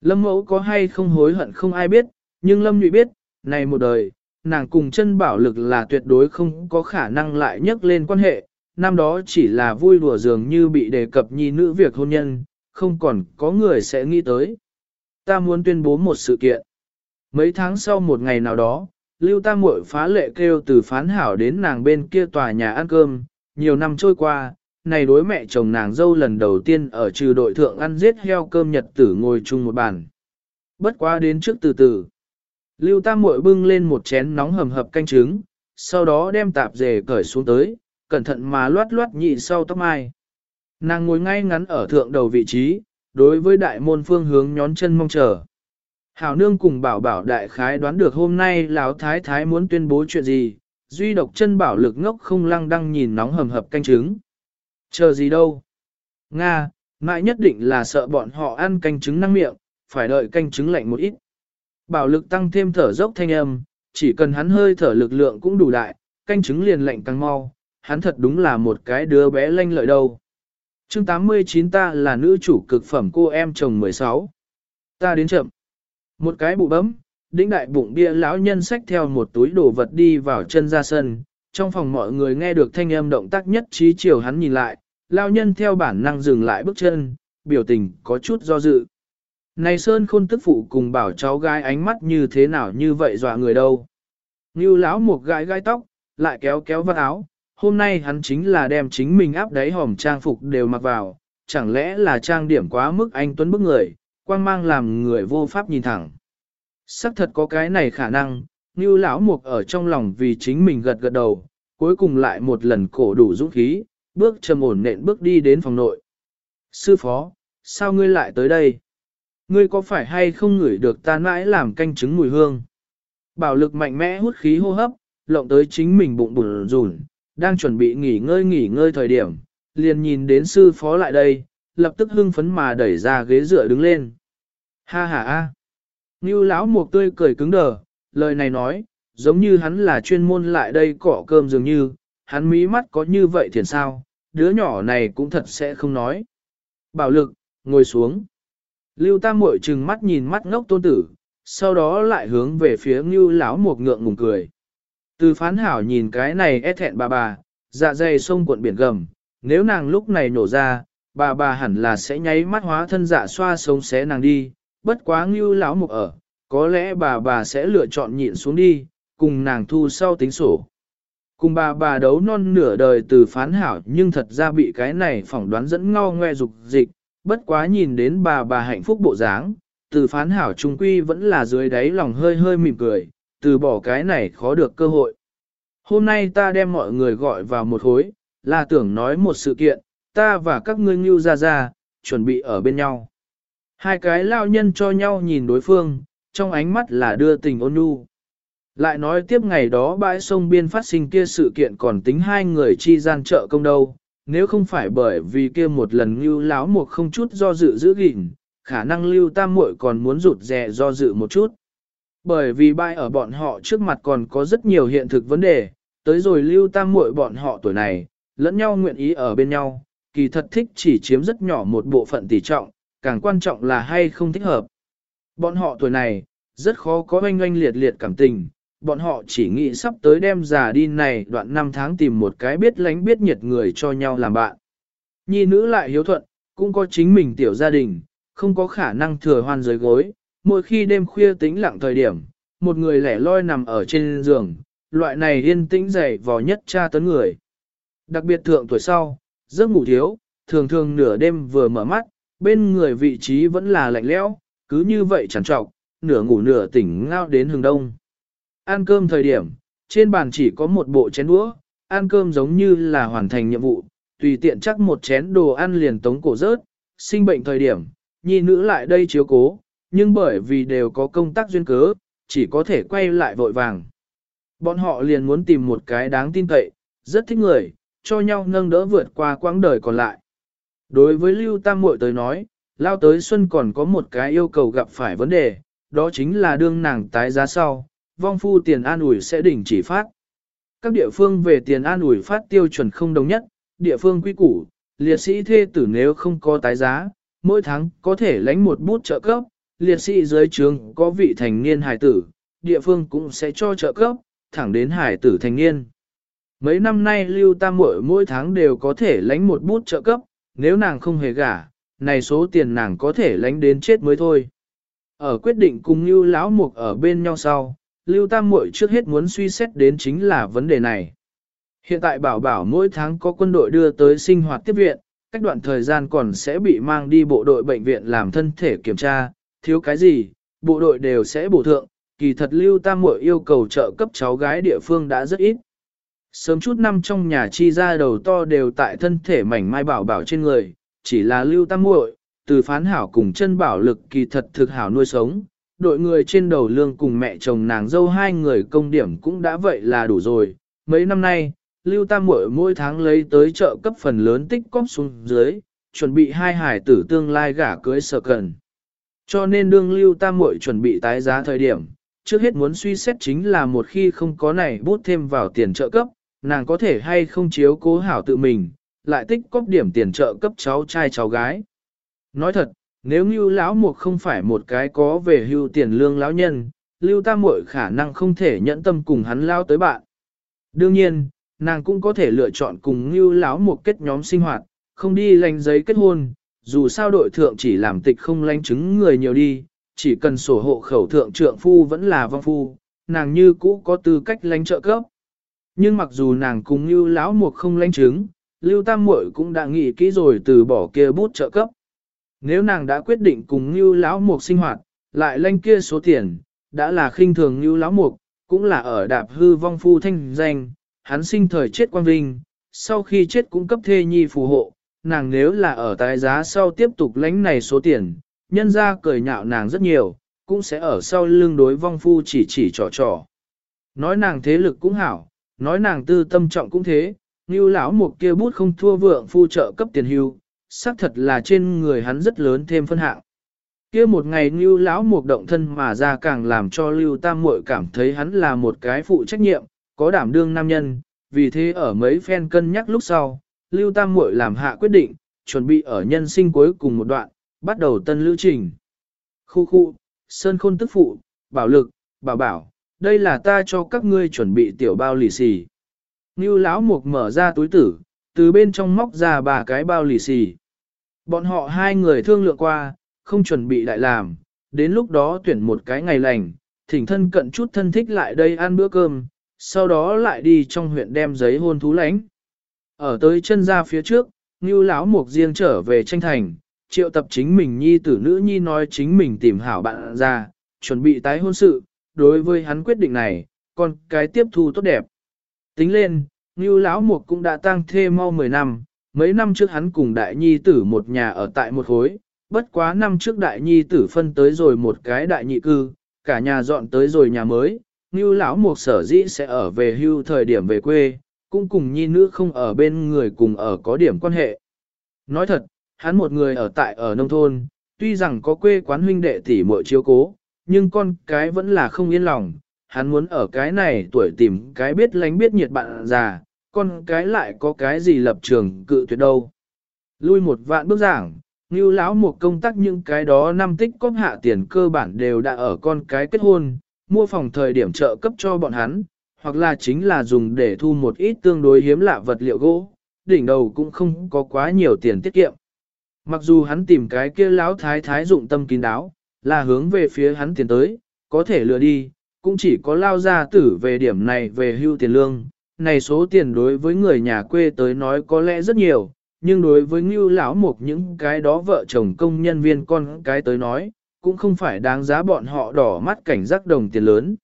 Lâm mẫu có hay không hối hận không ai biết, nhưng Lâm nhụy biết, này một đời, nàng cùng chân bảo lực là tuyệt đối không có khả năng lại nhắc lên quan hệ, năm đó chỉ là vui đùa dường như bị đề cập nhi nữ việc hôn nhân, không còn có người sẽ nghĩ tới. Ta muốn tuyên bố một sự kiện. Mấy tháng sau một ngày nào đó, Lưu Tam Muội phá lệ kêu từ phán hảo đến nàng bên kia tòa nhà ăn cơm, nhiều năm trôi qua, này đối mẹ chồng nàng dâu lần đầu tiên ở trừ đội thượng ăn giết heo cơm nhật tử ngồi chung một bàn. Bất quá đến trước từ từ. Lưu Tam Muội bưng lên một chén nóng hầm hập canh trứng, sau đó đem tạp dề cởi xuống tới, cẩn thận mà loát loát nhị sau tóc mai. Nàng ngồi ngay ngắn ở thượng đầu vị trí, đối với đại môn phương hướng nhón chân mong chờ. Hảo nương cùng bảo bảo đại khái đoán được hôm nay lão thái thái muốn tuyên bố chuyện gì, duy độc chân bảo lực ngốc không lăng đăng nhìn nóng hầm hập canh trứng. Chờ gì đâu? Nga, mãi nhất định là sợ bọn họ ăn canh trứng năng miệng, phải đợi canh trứng lạnh một ít. Bảo lực tăng thêm thở dốc thanh âm, chỉ cần hắn hơi thở lực lượng cũng đủ đại, canh trứng liền lạnh càng mau, hắn thật đúng là một cái đứa bé lanh lợi đâu. Chương 89 ta là nữ chủ cực phẩm cô em chồng 16. Ta đến chậm. Một cái bụ bấm, đĩnh đại bụng bia lão nhân xách theo một túi đồ vật đi vào chân ra sân. Trong phòng mọi người nghe được thanh âm động tác nhất trí chiều hắn nhìn lại, lão nhân theo bản năng dừng lại bước chân, biểu tình có chút do dự. Này Sơn khôn tức phụ cùng bảo cháu gái ánh mắt như thế nào như vậy dọa người đâu. Như lão một gái gai tóc, lại kéo kéo vắt áo, hôm nay hắn chính là đem chính mình áp đáy hòm trang phục đều mặc vào, chẳng lẽ là trang điểm quá mức anh tuấn bức người, quang mang làm người vô pháp nhìn thẳng. Sắc thật có cái này khả năng, như lão mục ở trong lòng vì chính mình gật gật đầu, cuối cùng lại một lần cổ đủ dũng khí, bước trầm ổn nện bước đi đến phòng nội. Sư phó, sao ngươi lại tới đây? Ngươi có phải hay không ngửi được ta mãi làm canh trứng mùi hương? Bảo lực mạnh mẽ hút khí hô hấp, lộng tới chính mình bụng bùn rùn, đang chuẩn bị nghỉ ngơi nghỉ ngơi thời điểm, liền nhìn đến sư phó lại đây, lập tức hưng phấn mà đẩy ra ghế dựa đứng lên. Ha ha ha! Ngưu lão mục tươi cười cứng đờ, lời này nói, giống như hắn là chuyên môn lại đây cọ cơm dường như, hắn mí mắt có như vậy thiền sao, đứa nhỏ này cũng thật sẽ không nói. Bảo lực, ngồi xuống. Lưu Tam Muội trừng mắt nhìn mắt ngốc tôn tử, sau đó lại hướng về phía Ngưu lão một ngượng ngùng cười. Từ phán hảo nhìn cái này e thẹn bà bà, dạ dày sông cuộn biển gầm, nếu nàng lúc này nổ ra, bà bà hẳn là sẽ nháy mắt hóa thân dạ xoa sống xé nàng đi, bất quá Ngưu lão một ở, có lẽ bà bà sẽ lựa chọn nhịn xuống đi, cùng nàng thu sau tính sổ. Cùng bà bà đấu non nửa đời từ phán hảo nhưng thật ra bị cái này phỏng đoán dẫn ngao ngoe dục dịch, bất quá nhìn đến bà bà hạnh phúc bộ dáng, từ phán hảo trung quy vẫn là dưới đáy lòng hơi hơi mỉm cười, từ bỏ cái này khó được cơ hội. Hôm nay ta đem mọi người gọi vào một hối, là tưởng nói một sự kiện, ta và các ngươi ngưu ra ra, chuẩn bị ở bên nhau. Hai cái lao nhân cho nhau nhìn đối phương, trong ánh mắt là đưa tình ôn nhu. Lại nói tiếp ngày đó bãi sông biên phát sinh kia sự kiện còn tính hai người chi gian trợ công đâu, nếu không phải bởi vì kia một lần lưu láo một không chút do dự giữ gìn, khả năng lưu tam muội còn muốn rụt rè do dự một chút. Bởi vì bãi ở bọn họ trước mặt còn có rất nhiều hiện thực vấn đề, tới rồi lưu tam muội bọn họ tuổi này, lẫn nhau nguyện ý ở bên nhau, kỳ thật thích chỉ chiếm rất nhỏ một bộ phận tỷ trọng, càng quan trọng là hay không thích hợp. Bọn họ tuổi này, rất khó có oanh oanh liệt liệt cảm tình, bọn họ chỉ nghĩ sắp tới đem già đi này đoạn năm tháng tìm một cái biết lánh biết nhiệt người cho nhau làm bạn. Nhi nữ lại hiếu thuận, cũng có chính mình tiểu gia đình, không có khả năng thừa hoan dưới gối, mỗi khi đêm khuya tĩnh lặng thời điểm, một người lẻ loi nằm ở trên giường, loại này yên tĩnh dày vò nhất tra tấn người. Đặc biệt thượng tuổi sau, giấc ngủ thiếu, thường thường nửa đêm vừa mở mắt, bên người vị trí vẫn là lạnh lẽo, cứ như vậy chẳng trọc, nửa ngủ nửa tỉnh ngao đến hừng đông. Ăn cơm thời điểm, trên bàn chỉ có một bộ chén đũa, ăn cơm giống như là hoàn thành nhiệm vụ, tùy tiện chắc một chén đồ ăn liền tống cổ rớt, sinh bệnh thời điểm, nhi nữ lại đây chiếu cố, nhưng bởi vì đều có công tác duyên cớ, chỉ có thể quay lại vội vàng. Bọn họ liền muốn tìm một cái đáng tin cậy, rất thích người, cho nhau nâng đỡ vượt qua quãng đời còn lại. Đối với Lưu Tam Muội tới nói, lao tới xuân còn có một cái yêu cầu gặp phải vấn đề, đó chính là đương nàng tái giá sau, vong phu tiền an ủi sẽ đỉnh chỉ phát. Các địa phương về tiền an ủi phát tiêu chuẩn không đồng nhất, địa phương quy củ, liệt sĩ thê tử nếu không có tái giá, mỗi tháng có thể lãnh một bút trợ cấp, liệt sĩ dưới trường có vị thành niên hài tử, địa phương cũng sẽ cho trợ cấp, thẳng đến hài tử thành niên. Mấy năm nay lưu tam muội mỗi tháng đều có thể lãnh một bút trợ cấp, nếu nàng không hề gả, này số tiền nàng có thể lãnh đến chết mới thôi. Ở quyết định cùng Lưu lão mục ở bên nhau sau, Lưu Tam Muội trước hết muốn suy xét đến chính là vấn đề này. Hiện tại bảo bảo mỗi tháng có quân đội đưa tới sinh hoạt tiếp viện, cách đoạn thời gian còn sẽ bị mang đi bộ đội bệnh viện làm thân thể kiểm tra, thiếu cái gì, bộ đội đều sẽ bổ thượng, kỳ thật Lưu Tam Muội yêu cầu trợ cấp cháu gái địa phương đã rất ít. Sớm chút năm trong nhà chi ra đầu to đều tại thân thể mảnh mai bảo bảo trên người, chỉ là Lưu Tam Muội, từ phán hảo cùng chân bảo lực kỳ thật thực hảo nuôi sống, đội người trên đầu lương cùng mẹ chồng nàng dâu hai người công điểm cũng đã vậy là đủ rồi. Mấy năm nay, Lưu Tam Muội mỗi tháng lấy tới chợ cấp phần lớn tích cóp xuống dưới, chuẩn bị hai hải tử tương lai gả cưới sở cần. Cho nên đương Lưu Tam Muội chuẩn bị tái giá thời điểm, trước hết muốn suy xét chính là một khi không có này bút thêm vào tiền trợ cấp, nàng có thể hay không chiếu cố hảo tự mình, lại tích cóp điểm tiền trợ cấp cháu trai cháu gái. Nói thật, nếu như lão mục không phải một cái có về hưu tiền lương lão nhân, lưu tam muội khả năng không thể nhẫn tâm cùng hắn lao tới bạn. Đương nhiên, nàng cũng có thể lựa chọn cùng như lão mục kết nhóm sinh hoạt, không đi lành giấy kết hôn, dù sao đội thượng chỉ làm tịch không lanh chứng người nhiều đi, chỉ cần sổ hộ khẩu thượng trượng phu vẫn là vong phu, nàng như cũ có tư cách lánh trợ cấp. Nhưng mặc dù nàng cùng như lão mục không lanh chứng, lưu tam muội cũng đã nghĩ kỹ rồi từ bỏ kia bút trợ cấp. Nếu nàng đã quyết định cùng Ngưu lão mục sinh hoạt, lại lanh kia số tiền, đã là khinh thường Ngưu lão mục, cũng là ở đạp hư vong phu thanh danh, hắn sinh thời chết quang vinh, sau khi chết cũng cấp thê nhi phù hộ, nàng nếu là ở tái giá sau tiếp tục lãnh này số tiền, nhân ra cười nhạo nàng rất nhiều, cũng sẽ ở sau lưng đối vong phu chỉ chỉ trò trò. Nói nàng thế lực cũng hảo, nói nàng tư tâm trọng cũng thế, như lão mục kia bút không thua vượng phu trợ cấp tiền hưu, xác thật là trên người hắn rất lớn thêm phân hạng. kia một ngày Lưu lão mục động thân mà ra càng làm cho Lưu Tam Muội cảm thấy hắn là một cái phụ trách nhiệm, có đảm đương nam nhân, vì thế ở mấy phen cân nhắc lúc sau, Lưu Tam Muội làm hạ quyết định, chuẩn bị ở nhân sinh cuối cùng một đoạn, bắt đầu tân lưu trình. Khu khu, Sơn Khôn tức phụ, bảo lực, bảo bảo, đây là ta cho các ngươi chuẩn bị tiểu bao lì xì. Ngưu lão mục mở ra túi tử, từ bên trong móc ra ba cái bao lì xì. Bọn họ hai người thương lượng qua, không chuẩn bị lại làm, đến lúc đó tuyển một cái ngày lành, thỉnh thân cận chút thân thích lại đây ăn bữa cơm, sau đó lại đi trong huyện đem giấy hôn thú lãnh. Ở tới chân ra phía trước, Ngưu lão mục riêng trở về tranh thành, triệu tập chính mình nhi tử nữ nhi nói chính mình tìm hảo bạn ra, chuẩn bị tái hôn sự, đối với hắn quyết định này, còn cái tiếp thu tốt đẹp. Tính lên, Ngưu lão mục cũng đã tăng thê mau 10 năm, mấy năm trước hắn cùng đại nhi tử một nhà ở tại một khối, bất quá năm trước đại nhi tử phân tới rồi một cái đại nhị cư, cả nhà dọn tới rồi nhà mới, Ngưu lão mục sở dĩ sẽ ở về hưu thời điểm về quê, cũng cùng nhi nữ không ở bên người cùng ở có điểm quan hệ. Nói thật, hắn một người ở tại ở nông thôn, tuy rằng có quê quán huynh đệ tỷ muội chiếu cố, nhưng con cái vẫn là không yên lòng, hắn muốn ở cái này tuổi tìm cái biết lánh biết nhiệt bạn già, con cái lại có cái gì lập trường cự tuyệt đâu. Lui một vạn bước giảng, như lão một công tác những cái đó năm tích cóp hạ tiền cơ bản đều đã ở con cái kết hôn, mua phòng thời điểm trợ cấp cho bọn hắn, hoặc là chính là dùng để thu một ít tương đối hiếm lạ vật liệu gỗ, đỉnh đầu cũng không có quá nhiều tiền tiết kiệm. Mặc dù hắn tìm cái kia lão thái thái dụng tâm kín đáo, là hướng về phía hắn tiền tới, có thể lừa đi, cũng chỉ có lao ra tử về điểm này về hưu tiền lương. Này số tiền đối với người nhà quê tới nói có lẽ rất nhiều, nhưng đối với ngưu lão một những cái đó vợ chồng công nhân viên con cái tới nói, cũng không phải đáng giá bọn họ đỏ mắt cảnh giác đồng tiền lớn.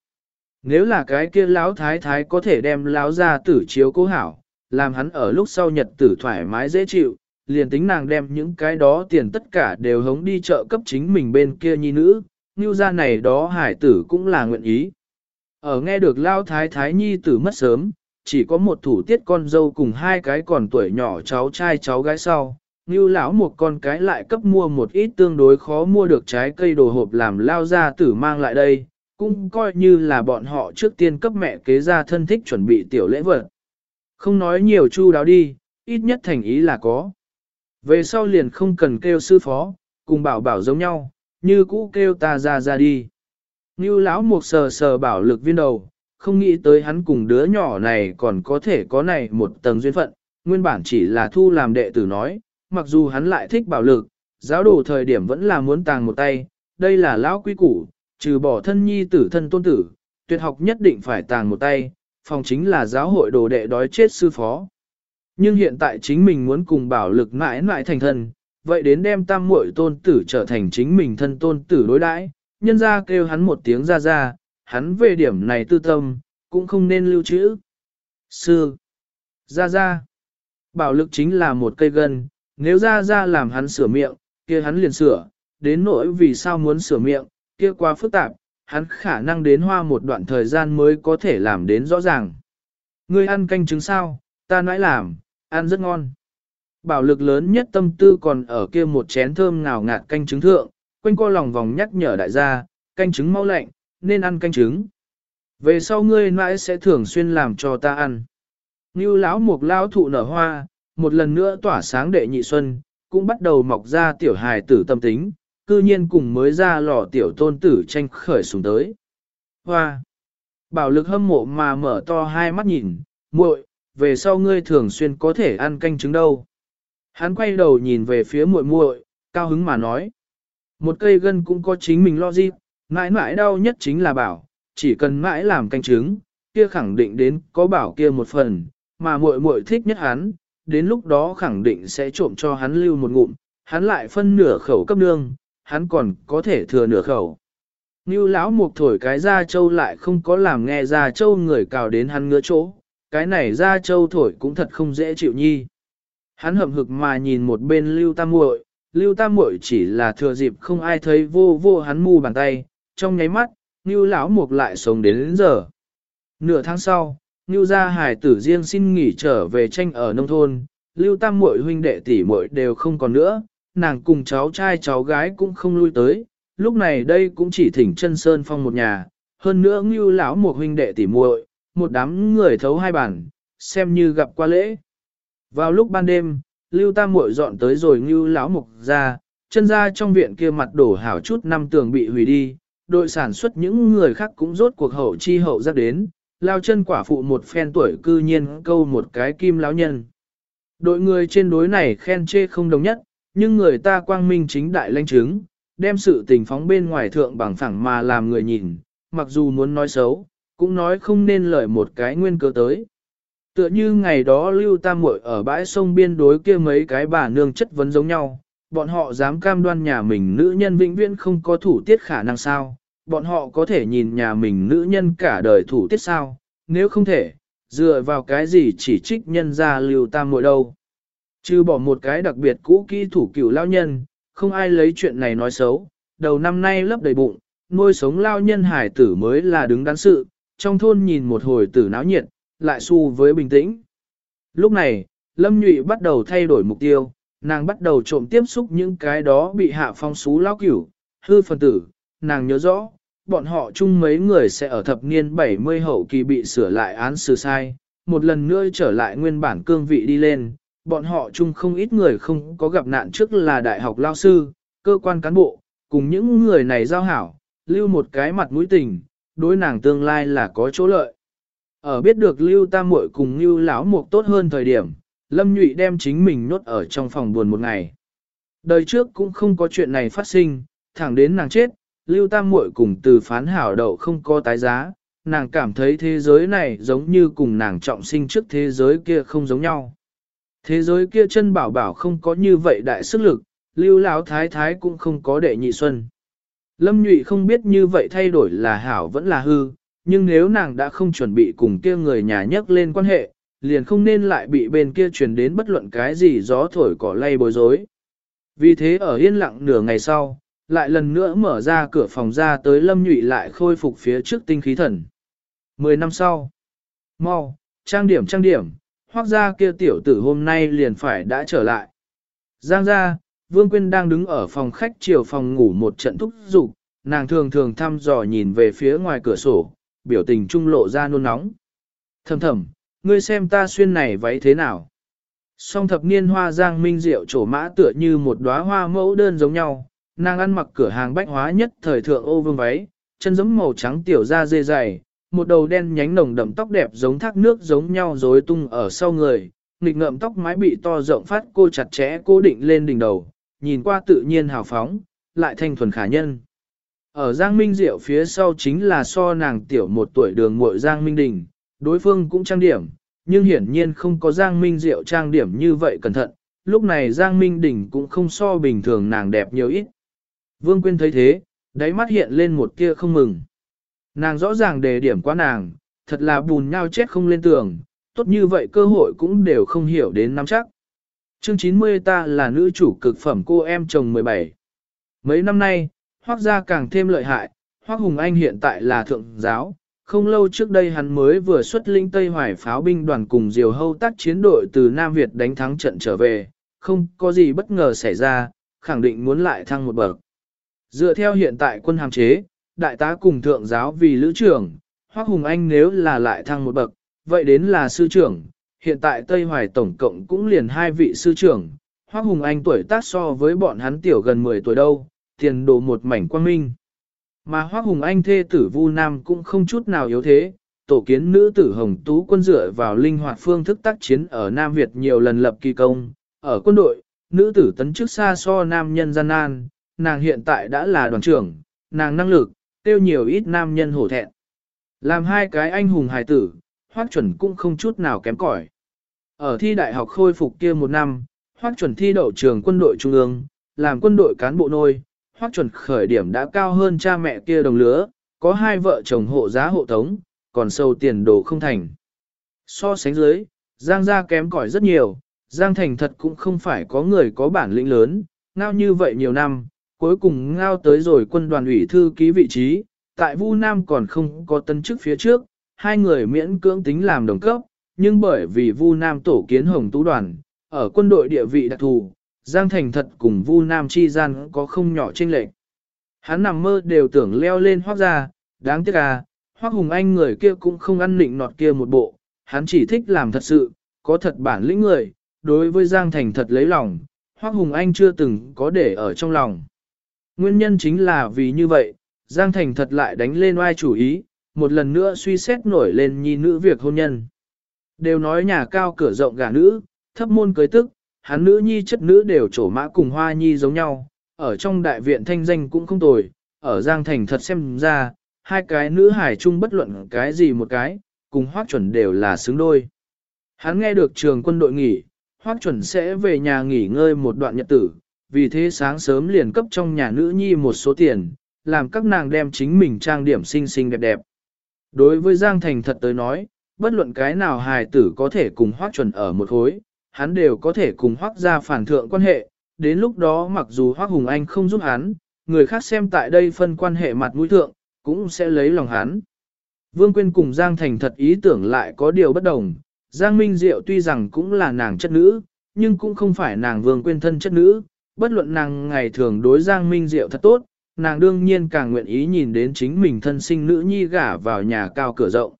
Nếu là cái kia lão thái thái có thể đem lão ra tử chiếu cố hảo, làm hắn ở lúc sau nhật tử thoải mái dễ chịu, liền tính nàng đem những cái đó tiền tất cả đều hống đi chợ cấp chính mình bên kia nhi nữ, như ra này đó hải tử cũng là nguyện ý. Ở nghe được lao thái thái nhi tử mất sớm, chỉ có một thủ tiết con dâu cùng hai cái còn tuổi nhỏ cháu trai cháu gái sau, như lão một con cái lại cấp mua một ít tương đối khó mua được trái cây đồ hộp làm lao ra tử mang lại đây, cũng coi như là bọn họ trước tiên cấp mẹ kế ra thân thích chuẩn bị tiểu lễ vật. Không nói nhiều chu đáo đi, ít nhất thành ý là có. Về sau liền không cần kêu sư phó, cùng bảo bảo giống nhau, như cũ kêu ta ra ra đi. Như lão một sờ sờ bảo lực viên đầu, không nghĩ tới hắn cùng đứa nhỏ này còn có thể có này một tầng duyên phận, nguyên bản chỉ là thu làm đệ tử nói, mặc dù hắn lại thích bảo lực, giáo đồ thời điểm vẫn là muốn tàng một tay, đây là lão quý củ, trừ bỏ thân nhi tử thân tôn tử, tuyệt học nhất định phải tàng một tay, phòng chính là giáo hội đồ đệ đói chết sư phó. Nhưng hiện tại chính mình muốn cùng bảo lực mãi mãi thành thân, vậy đến đem tam muội tôn tử trở thành chính mình thân tôn tử đối đãi, nhân ra kêu hắn một tiếng ra ra, hắn về điểm này tư tâm, cũng không nên lưu trữ. Sư, ra ra, bảo lực chính là một cây gân, nếu ra ra làm hắn sửa miệng, kia hắn liền sửa, đến nỗi vì sao muốn sửa miệng, kia quá phức tạp, hắn khả năng đến hoa một đoạn thời gian mới có thể làm đến rõ ràng. Ngươi ăn canh trứng sao, ta nãy làm, ăn rất ngon. Bảo lực lớn nhất tâm tư còn ở kia một chén thơm ngào ngạt canh trứng thượng, quanh co lòng vòng nhắc nhở đại gia, canh trứng mau lạnh, nên ăn canh trứng. Về sau ngươi mãi sẽ thường xuyên làm cho ta ăn. Như lão mục lão thụ nở hoa, một lần nữa tỏa sáng đệ nhị xuân, cũng bắt đầu mọc ra tiểu hài tử tâm tính, cư nhiên cùng mới ra lò tiểu tôn tử tranh khởi xuống tới. Hoa! Bảo lực hâm mộ mà mở to hai mắt nhìn, muội, về sau ngươi thường xuyên có thể ăn canh trứng đâu. Hắn quay đầu nhìn về phía muội muội, cao hứng mà nói. Một cây gân cũng có chính mình lo gì, mãi mãi đau nhất chính là bảo, chỉ cần mãi làm canh chứng, kia khẳng định đến có bảo kia một phần, mà muội muội thích nhất hắn, đến lúc đó khẳng định sẽ trộm cho hắn lưu một ngụm, hắn lại phân nửa khẩu cấp nương, hắn còn có thể thừa nửa khẩu. Như lão mục thổi cái da châu lại không có làm nghe da châu người cào đến hắn ngứa chỗ, cái này da châu thổi cũng thật không dễ chịu nhi. Hắn hậm hực mà nhìn một bên lưu tam muội, lưu tam muội chỉ là thừa dịp không ai thấy vô vô hắn mu bàn tay, trong nháy mắt, như lão mục lại sống đến, đến giờ. Nửa tháng sau, như gia hải tử riêng xin nghỉ trở về tranh ở nông thôn, lưu tam muội huynh đệ tỷ muội đều không còn nữa, nàng cùng cháu trai cháu gái cũng không lui tới, lúc này đây cũng chỉ thỉnh chân sơn phong một nhà, hơn nữa như lão mục huynh đệ tỷ muội, một đám người thấu hai bản, xem như gặp qua lễ. Vào lúc ban đêm, Lưu Tam muội dọn tới rồi như lão mục ra, chân ra trong viện kia mặt đổ hảo chút năm tường bị hủy đi, đội sản xuất những người khác cũng rốt cuộc hậu chi hậu giác đến, lao chân quả phụ một phen tuổi cư nhiên câu một cái kim lão nhân. Đội người trên đối này khen chê không đồng nhất, nhưng người ta quang minh chính đại lãnh chứng, đem sự tình phóng bên ngoài thượng bằng phẳng mà làm người nhìn, mặc dù muốn nói xấu, cũng nói không nên lời một cái nguyên cơ tới. Tựa như ngày đó Lưu Tam Muội ở bãi sông biên đối kia mấy cái bà nương chất vấn giống nhau, bọn họ dám cam đoan nhà mình nữ nhân vĩnh viễn không có thủ tiết khả năng sao, bọn họ có thể nhìn nhà mình nữ nhân cả đời thủ tiết sao, nếu không thể, dựa vào cái gì chỉ trích nhân ra Lưu Tam Muội đâu. Chứ bỏ một cái đặc biệt cũ kỹ thủ cửu lao nhân, không ai lấy chuyện này nói xấu, đầu năm nay lấp đầy bụng, nuôi sống lao nhân hải tử mới là đứng đắn sự, trong thôn nhìn một hồi tử náo nhiệt, lại su với bình tĩnh. Lúc này, Lâm Nhụy bắt đầu thay đổi mục tiêu, nàng bắt đầu trộm tiếp xúc những cái đó bị hạ phong xú lao cửu, hư phần tử, nàng nhớ rõ, bọn họ chung mấy người sẽ ở thập niên 70 hậu kỳ bị sửa lại án xử sai, một lần nữa trở lại nguyên bản cương vị đi lên, bọn họ chung không ít người không có gặp nạn trước là đại học lao sư, cơ quan cán bộ, cùng những người này giao hảo, lưu một cái mặt mũi tình, đối nàng tương lai là có chỗ lợi. Ở biết được lưu tam muội cùng lưu lão mục tốt hơn thời điểm, lâm nhụy đem chính mình nhốt ở trong phòng buồn một ngày. Đời trước cũng không có chuyện này phát sinh, thẳng đến nàng chết, lưu tam muội cùng từ phán hảo đậu không có tái giá, nàng cảm thấy thế giới này giống như cùng nàng trọng sinh trước thế giới kia không giống nhau. Thế giới kia chân bảo bảo không có như vậy đại sức lực, lưu lão thái thái cũng không có đệ nhị xuân. Lâm nhụy không biết như vậy thay đổi là hảo vẫn là hư, nhưng nếu nàng đã không chuẩn bị cùng kia người nhà nhắc lên quan hệ, liền không nên lại bị bên kia truyền đến bất luận cái gì gió thổi cỏ lay bối rối. Vì thế ở yên lặng nửa ngày sau, lại lần nữa mở ra cửa phòng ra tới lâm nhụy lại khôi phục phía trước tinh khí thần. Mười năm sau, mau, trang điểm trang điểm, hoác ra kia tiểu tử hôm nay liền phải đã trở lại. Giang ra, Vương Quyên đang đứng ở phòng khách chiều phòng ngủ một trận thúc dục nàng thường thường thăm dò nhìn về phía ngoài cửa sổ, biểu tình trung lộ ra nôn nóng. Thầm thầm, ngươi xem ta xuyên này váy thế nào? Song thập niên hoa giang minh diệu trổ mã tựa như một đóa hoa mẫu đơn giống nhau, nàng ăn mặc cửa hàng bách hóa nhất thời thượng ô vương váy, chân giống màu trắng tiểu da dê dày, một đầu đen nhánh nồng đậm tóc đẹp giống thác nước giống nhau rối tung ở sau người, nghịch ngợm tóc mái bị to rộng phát cô chặt chẽ cố định lên đỉnh đầu, nhìn qua tự nhiên hào phóng, lại thanh thuần khả nhân. Ở Giang Minh Diệu phía sau chính là so nàng tiểu một tuổi đường muội Giang Minh Đình, đối phương cũng trang điểm, nhưng hiển nhiên không có Giang Minh Diệu trang điểm như vậy cẩn thận, lúc này Giang Minh Đình cũng không so bình thường nàng đẹp nhiều ít. Vương Quyên thấy thế, đáy mắt hiện lên một tia không mừng. Nàng rõ ràng đề điểm quá nàng, thật là bùn nhau chết không lên tường, tốt như vậy cơ hội cũng đều không hiểu đến nắm chắc. Chương 90 ta là nữ chủ cực phẩm cô em chồng 17. Mấy năm nay, Hoác gia càng thêm lợi hại, Hoác Hùng Anh hiện tại là thượng giáo, không lâu trước đây hắn mới vừa xuất linh Tây Hoài pháo binh đoàn cùng diều hâu tác chiến đội từ Nam Việt đánh thắng trận trở về, không có gì bất ngờ xảy ra, khẳng định muốn lại thăng một bậc. Dựa theo hiện tại quân hàm chế, đại tá cùng thượng giáo vì lữ trưởng, hoắc Hùng Anh nếu là lại thăng một bậc, vậy đến là sư trưởng, hiện tại Tây Hoài tổng cộng cũng liền hai vị sư trưởng, hoắc Hùng Anh tuổi tác so với bọn hắn tiểu gần 10 tuổi đâu, tiền đồ một mảnh quang minh. Mà hoắc Hùng Anh thê tử Vu Nam cũng không chút nào yếu thế, tổ kiến nữ tử Hồng Tú quân dựa vào linh hoạt phương thức tác chiến ở Nam Việt nhiều lần lập kỳ công, ở quân đội, nữ tử tấn chức xa so nam nhân gian nan, nàng hiện tại đã là đoàn trưởng, nàng năng lực, tiêu nhiều ít nam nhân hổ thẹn. Làm hai cái anh hùng hài tử, Hoác chuẩn cũng không chút nào kém cỏi. Ở thi đại học khôi phục kia một năm, Hoác chuẩn thi đậu trường quân đội trung ương, làm quân đội cán bộ nôi, Hoác chuẩn khởi điểm đã cao hơn cha mẹ kia đồng lứa, có hai vợ chồng hộ giá hộ tống, còn sâu tiền đồ không thành. So sánh dưới, Giang gia kém cỏi rất nhiều, Giang thành thật cũng không phải có người có bản lĩnh lớn, ngao như vậy nhiều năm, cuối cùng ngao tới rồi quân đoàn ủy thư ký vị trí, tại Vu Nam còn không có tân chức phía trước, hai người miễn cưỡng tính làm đồng cấp, nhưng bởi vì Vu Nam tổ kiến Hồng Tú đoàn, ở quân đội địa vị đặc thù, Giang Thành thật cùng Vu Nam chi gian có không nhỏ chênh lệch. Hắn nằm mơ đều tưởng leo lên hoác ra, đáng tiếc à, hoác hùng anh người kia cũng không ăn nịnh nọt kia một bộ, hắn chỉ thích làm thật sự, có thật bản lĩnh người, đối với Giang Thành thật lấy lòng, Hoác Hùng Anh chưa từng có để ở trong lòng. Nguyên nhân chính là vì như vậy, Giang Thành thật lại đánh lên oai chủ ý, một lần nữa suy xét nổi lên nhi nữ việc hôn nhân. Đều nói nhà cao cửa rộng gà nữ, thấp môn cưới tức, hắn nữ nhi chất nữ đều trổ mã cùng hoa nhi giống nhau, ở trong đại viện thanh danh cũng không tồi, ở Giang Thành thật xem ra, hai cái nữ hải chung bất luận cái gì một cái, cùng hoác chuẩn đều là xứng đôi. Hắn nghe được trường quân đội nghỉ, hoác chuẩn sẽ về nhà nghỉ ngơi một đoạn nhật tử, vì thế sáng sớm liền cấp trong nhà nữ nhi một số tiền, làm các nàng đem chính mình trang điểm xinh xinh đẹp đẹp. Đối với Giang Thành thật tới nói, bất luận cái nào hài tử có thể cùng hoác chuẩn ở một khối, hắn đều có thể cùng hoác ra phản thượng quan hệ, đến lúc đó mặc dù hoác hùng anh không giúp hắn, người khác xem tại đây phân quan hệ mặt mũi thượng, cũng sẽ lấy lòng hắn. Vương Quyên cùng Giang Thành thật ý tưởng lại có điều bất đồng, Giang Minh Diệu tuy rằng cũng là nàng chất nữ, nhưng cũng không phải nàng Vương Quyên thân chất nữ, bất luận nàng ngày thường đối Giang Minh Diệu thật tốt, nàng đương nhiên càng nguyện ý nhìn đến chính mình thân sinh nữ nhi gả vào nhà cao cửa rộng.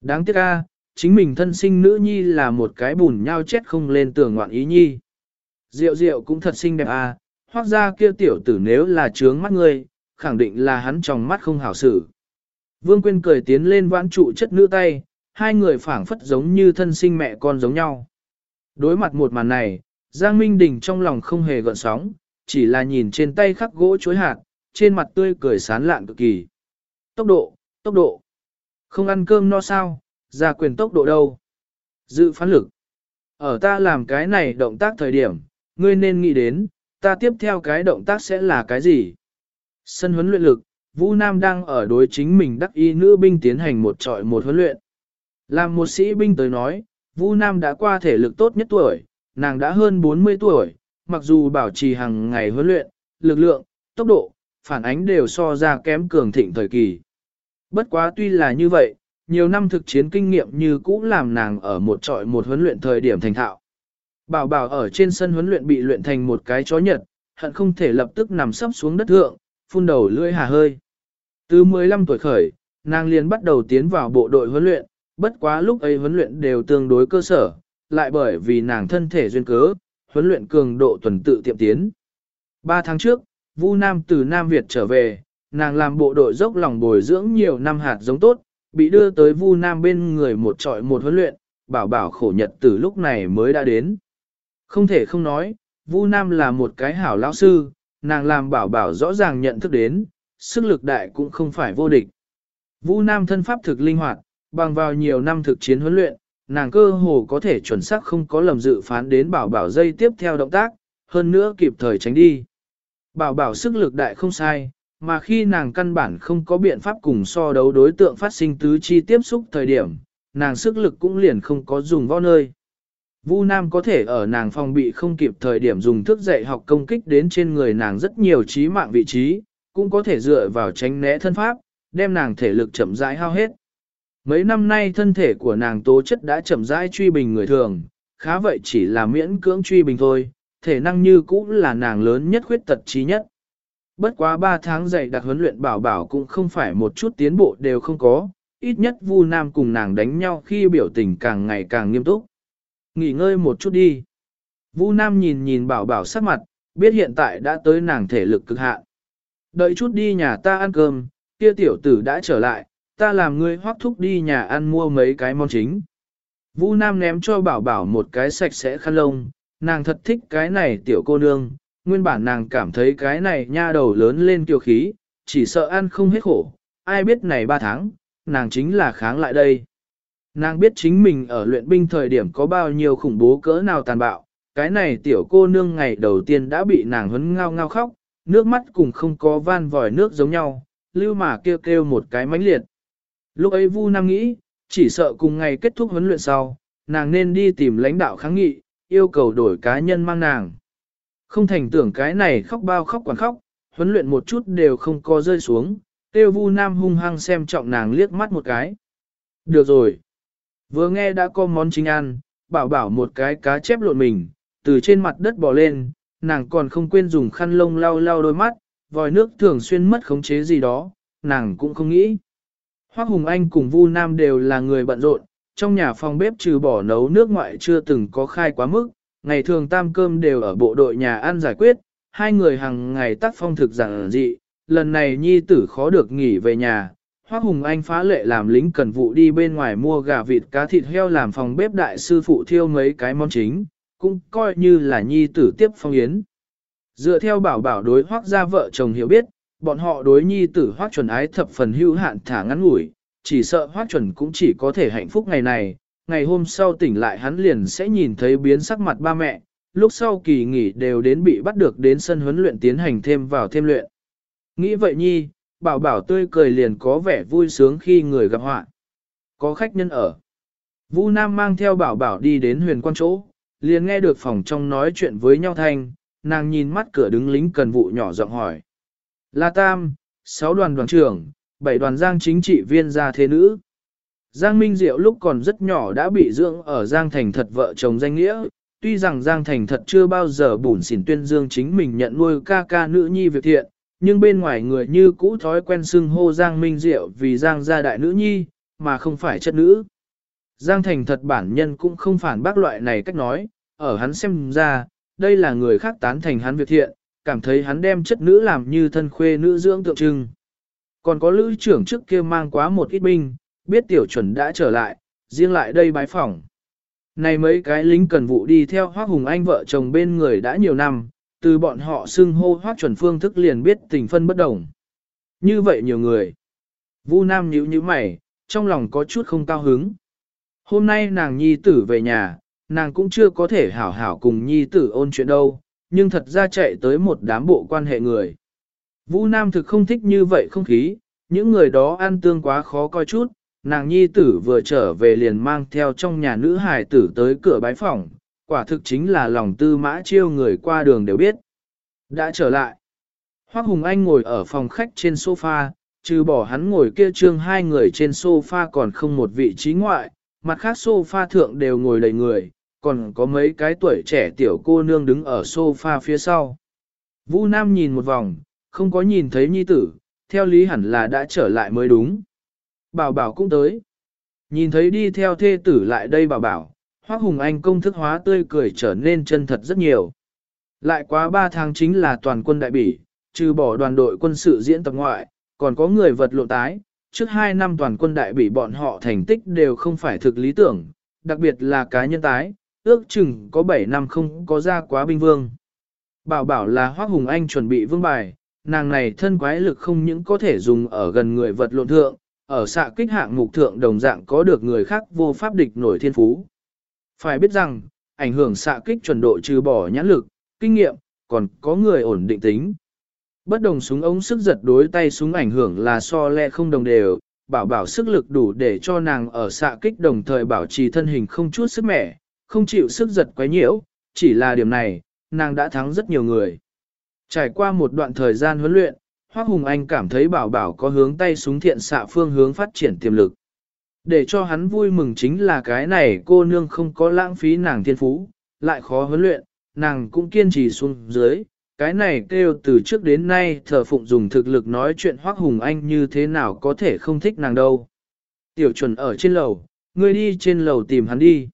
Đáng tiếc a, chính mình thân sinh nữ nhi là một cái bùn nhau chết không lên tường ngoạn ý nhi. Diệu diệu cũng thật xinh đẹp a, hóa ra kia tiểu tử nếu là trướng mắt ngươi, khẳng định là hắn trong mắt không hảo xử. Vương Quyên cười tiến lên vãn trụ chất nữ tay, hai người phảng phất giống như thân sinh mẹ con giống nhau. Đối mặt một màn này, Giang Minh Đình trong lòng không hề gợn sóng, chỉ là nhìn trên tay khắc gỗ chối hạt, trên mặt tươi cười sán lạn cực kỳ. Tốc độ, tốc độ. Không ăn cơm no sao, ra quyền tốc độ đâu. Dự phán lực. Ở ta làm cái này động tác thời điểm, ngươi nên nghĩ đến, ta tiếp theo cái động tác sẽ là cái gì? Sân huấn luyện lực, Vũ Nam đang ở đối chính mình đắc y nữ binh tiến hành một trọi một huấn luyện. Làm một sĩ binh tới nói, Vũ Nam đã qua thể lực tốt nhất tuổi, nàng đã hơn 40 tuổi, mặc dù bảo trì hàng ngày huấn luyện, lực lượng, tốc độ, phản ánh đều so ra kém cường thịnh thời kỳ. Bất quá tuy là như vậy, nhiều năm thực chiến kinh nghiệm như cũ làm nàng ở một trọi một huấn luyện thời điểm thành thạo. Bảo bảo ở trên sân huấn luyện bị luyện thành một cái chó nhật, hận không thể lập tức nằm sấp xuống đất thượng, phun đầu lưỡi hà hơi. Từ 15 tuổi khởi, nàng liền bắt đầu tiến vào bộ đội huấn luyện, bất quá lúc ấy huấn luyện đều tương đối cơ sở, lại bởi vì nàng thân thể duyên cớ, huấn luyện cường độ tuần tự tiệm tiến. Ba tháng trước, Vu Nam từ Nam Việt trở về, nàng làm bộ đội dốc lòng bồi dưỡng nhiều năm hạt giống tốt, bị đưa tới Vu Nam bên người một trọi một huấn luyện, bảo bảo khổ nhật từ lúc này mới đã đến. Không thể không nói, Vu Nam là một cái hảo lão sư, nàng làm bảo bảo rõ ràng nhận thức đến, sức lực đại cũng không phải vô địch. Vu Nam thân pháp thực linh hoạt, bằng vào nhiều năm thực chiến huấn luyện, nàng cơ hồ có thể chuẩn xác không có lầm dự phán đến bảo bảo dây tiếp theo động tác, hơn nữa kịp thời tránh đi. Bảo bảo sức lực đại không sai, mà khi nàng căn bản không có biện pháp cùng so đấu đối tượng phát sinh tứ chi tiếp xúc thời điểm, nàng sức lực cũng liền không có dùng võ nơi. Vu Nam có thể ở nàng phòng bị không kịp thời điểm dùng thức dạy học công kích đến trên người nàng rất nhiều trí mạng vị trí, cũng có thể dựa vào tránh né thân pháp, đem nàng thể lực chậm rãi hao hết. Mấy năm nay thân thể của nàng tố chất đã chậm rãi truy bình người thường, khá vậy chỉ là miễn cưỡng truy bình thôi, thể năng như cũ là nàng lớn nhất khuyết tật trí nhất. Bất quá 3 tháng dạy đặc huấn luyện bảo bảo cũng không phải một chút tiến bộ đều không có, ít nhất Vu Nam cùng nàng đánh nhau khi biểu tình càng ngày càng nghiêm túc. Nghỉ ngơi một chút đi. Vu Nam nhìn nhìn bảo bảo sắc mặt, biết hiện tại đã tới nàng thể lực cực hạn. Đợi chút đi nhà ta ăn cơm, kia tiểu tử đã trở lại, ta làm ngươi hoác thúc đi nhà ăn mua mấy cái món chính. Vu Nam ném cho bảo bảo một cái sạch sẽ khăn lông, nàng thật thích cái này tiểu cô nương, nguyên bản nàng cảm thấy cái này nha đầu lớn lên kiều khí, chỉ sợ ăn không hết khổ, ai biết này ba tháng, nàng chính là kháng lại đây. Nàng biết chính mình ở luyện binh thời điểm có bao nhiêu khủng bố cỡ nào tàn bạo, cái này tiểu cô nương ngày đầu tiên đã bị nàng hấn ngao ngao khóc, nước mắt cùng không có van vòi nước giống nhau, lưu mà kêu kêu một cái mãnh liệt. Lúc ấy Vu Nam nghĩ, chỉ sợ cùng ngày kết thúc huấn luyện sau, nàng nên đi tìm lãnh đạo kháng nghị, yêu cầu đổi cá nhân mang nàng. Không thành tưởng cái này khóc bao khóc quản khóc, huấn luyện một chút đều không có rơi xuống, tiêu Vu Nam hung hăng xem trọng nàng liếc mắt một cái. Được rồi. Vừa nghe đã có món chính ăn, bảo bảo một cái cá chép lộn mình, từ trên mặt đất bò lên, nàng còn không quên dùng khăn lông lau lau đôi mắt, vòi nước thường xuyên mất khống chế gì đó, nàng cũng không nghĩ. Hoác Hùng Anh cùng Vu Nam đều là người bận rộn, trong nhà phòng bếp trừ bỏ nấu nước ngoại chưa từng có khai quá mức, ngày thường tam cơm đều ở bộ đội nhà ăn giải quyết, hai người hàng ngày tác phong thực giản dị, lần này nhi tử khó được nghỉ về nhà. Hoác Hùng Anh phá lệ làm lính cần vụ đi bên ngoài mua gà vịt cá thịt heo làm phòng bếp đại sư phụ thiêu mấy cái món chính, cũng coi như là nhi tử tiếp phong yến. Dựa theo bảo bảo đối hoác gia vợ chồng hiểu biết, bọn họ đối nhi tử hoác chuẩn ái thập phần hữu hạn thả ngắn ngủi, chỉ sợ hoác chuẩn cũng chỉ có thể hạnh phúc ngày này, ngày hôm sau tỉnh lại hắn liền sẽ nhìn thấy biến sắc mặt ba mẹ, lúc sau kỳ nghỉ đều đến bị bắt được đến sân huấn luyện tiến hành thêm vào thêm luyện. Nghĩ vậy nhi, bảo bảo tươi cười liền có vẻ vui sướng khi người gặp họa. Có khách nhân ở. Vũ Nam mang theo bảo bảo đi đến huyền quan chỗ, liền nghe được phòng trong nói chuyện với nhau thanh, nàng nhìn mắt cửa đứng lính cần vụ nhỏ giọng hỏi. La Tam, sáu đoàn đoàn trưởng, bảy đoàn giang chính trị viên gia thế nữ. Giang Minh Diệu lúc còn rất nhỏ đã bị dưỡng ở Giang Thành thật vợ chồng danh nghĩa, tuy rằng Giang Thành thật chưa bao giờ bủn xỉn tuyên dương chính mình nhận nuôi ca ca nữ nhi việc thiện, nhưng bên ngoài người như cũ thói quen xưng hô Giang Minh Diệu vì Giang gia đại nữ nhi, mà không phải chất nữ. Giang Thành thật bản nhân cũng không phản bác loại này cách nói, ở hắn xem ra, đây là người khác tán thành hắn việc thiện, cảm thấy hắn đem chất nữ làm như thân khuê nữ dưỡng tượng trưng. Còn có lữ trưởng trước kia mang quá một ít binh, biết tiểu chuẩn đã trở lại, riêng lại đây bái phỏng. Này mấy cái lính cần vụ đi theo Hoác Hùng Anh vợ chồng bên người đã nhiều năm, từ bọn họ xưng hô Hoác chuẩn phương thức liền biết tình phân bất đồng. Như vậy nhiều người. Vu Nam nhíu như mày, trong lòng có chút không cao hứng. Hôm nay nàng nhi tử về nhà, nàng cũng chưa có thể hảo hảo cùng nhi tử ôn chuyện đâu, nhưng thật ra chạy tới một đám bộ quan hệ người. Vũ Nam thực không thích như vậy không khí, những người đó ăn tương quá khó coi chút, nàng nhi tử vừa trở về liền mang theo trong nhà nữ hài tử tới cửa bái phòng, quả thực chính là lòng tư mã chiêu người qua đường đều biết. Đã trở lại. Hoác Hùng Anh ngồi ở phòng khách trên sofa, trừ bỏ hắn ngồi kia trương hai người trên sofa còn không một vị trí ngoại, mặt khác sofa thượng đều ngồi đầy người, còn có mấy cái tuổi trẻ tiểu cô nương đứng ở sofa phía sau. Vũ Nam nhìn một vòng, không có nhìn thấy nhi tử, theo lý hẳn là đã trở lại mới đúng. Bảo bảo cũng tới. Nhìn thấy đi theo thê tử lại đây bảo bảo, Hoác Hùng Anh công thức hóa tươi cười trở nên chân thật rất nhiều. Lại quá 3 tháng chính là toàn quân đại bỉ, trừ bỏ đoàn đội quân sự diễn tập ngoại, còn có người vật lộn tái. Trước 2 năm toàn quân đại bỉ bọn họ thành tích đều không phải thực lý tưởng, đặc biệt là cá nhân tái, ước chừng có 7 năm không có ra quá binh vương. Bảo bảo là Hoác Hùng Anh chuẩn bị vương bài, nàng này thân quái lực không những có thể dùng ở gần người vật lộn thượng, ở xạ kích hạng mục thượng đồng dạng có được người khác vô pháp địch nổi thiên phú. Phải biết rằng, ảnh hưởng xạ kích chuẩn độ trừ bỏ nhãn lực, kinh nghiệm, còn có người ổn định tính. Bất đồng súng ống sức giật đối tay súng ảnh hưởng là so lẹ không đồng đều, bảo bảo sức lực đủ để cho nàng ở xạ kích đồng thời bảo trì thân hình không chút sức mẻ, không chịu sức giật quấy nhiễu, chỉ là điểm này, nàng đã thắng rất nhiều người. Trải qua một đoạn thời gian huấn luyện, Hoác Hùng Anh cảm thấy bảo bảo có hướng tay súng thiện xạ phương hướng phát triển tiềm lực. Để cho hắn vui mừng chính là cái này cô nương không có lãng phí nàng thiên phú, lại khó huấn luyện, nàng cũng kiên trì xuống dưới. Cái này kêu từ trước đến nay thờ phụng dùng thực lực nói chuyện Hoác Hùng Anh như thế nào có thể không thích nàng đâu. Tiểu chuẩn ở trên lầu, ngươi đi trên lầu tìm hắn đi.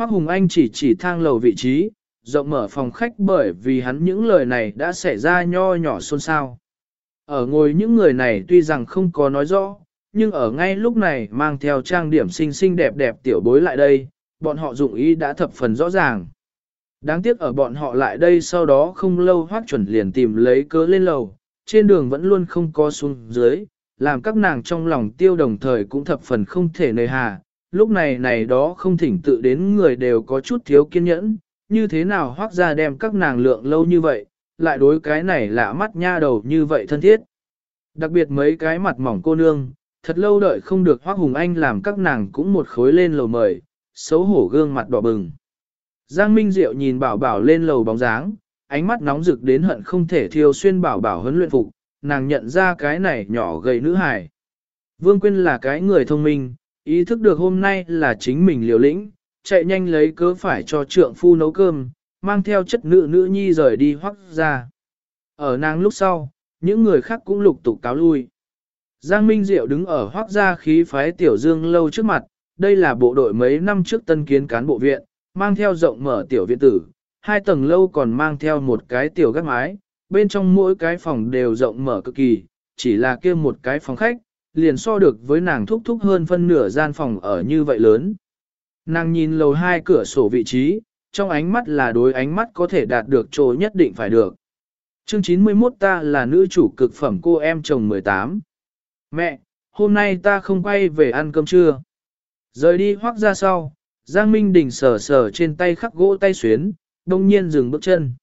Hoác Hùng Anh chỉ chỉ thang lầu vị trí, rộng mở phòng khách bởi vì hắn những lời này đã xảy ra nho nhỏ xôn xao. Ở ngồi những người này tuy rằng không có nói rõ, nhưng ở ngay lúc này mang theo trang điểm xinh xinh đẹp đẹp tiểu bối lại đây, bọn họ dụng ý đã thập phần rõ ràng. Đáng tiếc ở bọn họ lại đây sau đó không lâu hoác chuẩn liền tìm lấy cớ lên lầu, trên đường vẫn luôn không có xuống dưới, làm các nàng trong lòng tiêu đồng thời cũng thập phần không thể nơi hà. Lúc này này đó không thỉnh tự đến người đều có chút thiếu kiên nhẫn, như thế nào hoác ra đem các nàng lượng lâu như vậy, lại đối cái này lạ mắt nha đầu như vậy thân thiết. Đặc biệt mấy cái mặt mỏng cô nương, thật lâu đợi không được hoác hùng anh làm các nàng cũng một khối lên lầu mời, xấu hổ gương mặt đỏ bừng. Giang Minh Diệu nhìn bảo bảo lên lầu bóng dáng, ánh mắt nóng rực đến hận không thể thiêu xuyên bảo bảo huấn luyện phục, nàng nhận ra cái này nhỏ gầy nữ hài. Vương Quyên là cái người thông minh, ý thức được hôm nay là chính mình liều lĩnh, chạy nhanh lấy cớ phải cho trượng phu nấu cơm, mang theo chất nữ nữ nhi rời đi hoắc ra. Ở nàng lúc sau, những người khác cũng lục tục cáo lui. Giang Minh Diệu đứng ở hoắc gia khí phái tiểu dương lâu trước mặt, đây là bộ đội mấy năm trước tân kiến cán bộ viện, mang theo rộng mở tiểu viện tử, hai tầng lâu còn mang theo một cái tiểu gác mái, bên trong mỗi cái phòng đều rộng mở cực kỳ, chỉ là kia một cái phòng khách, liền so được với nàng thúc thúc hơn phân nửa gian phòng ở như vậy lớn. Nàng nhìn lầu hai cửa sổ vị trí, trong ánh mắt là đối ánh mắt có thể đạt được chỗ nhất định phải được. Chương 91 ta là nữ chủ cực phẩm cô em chồng 18. Mẹ, hôm nay ta không quay về ăn cơm trưa. Rời đi hoác ra sau, Giang Minh Đình sờ sờ trên tay khắc gỗ tay xuyến, đông nhiên dừng bước chân.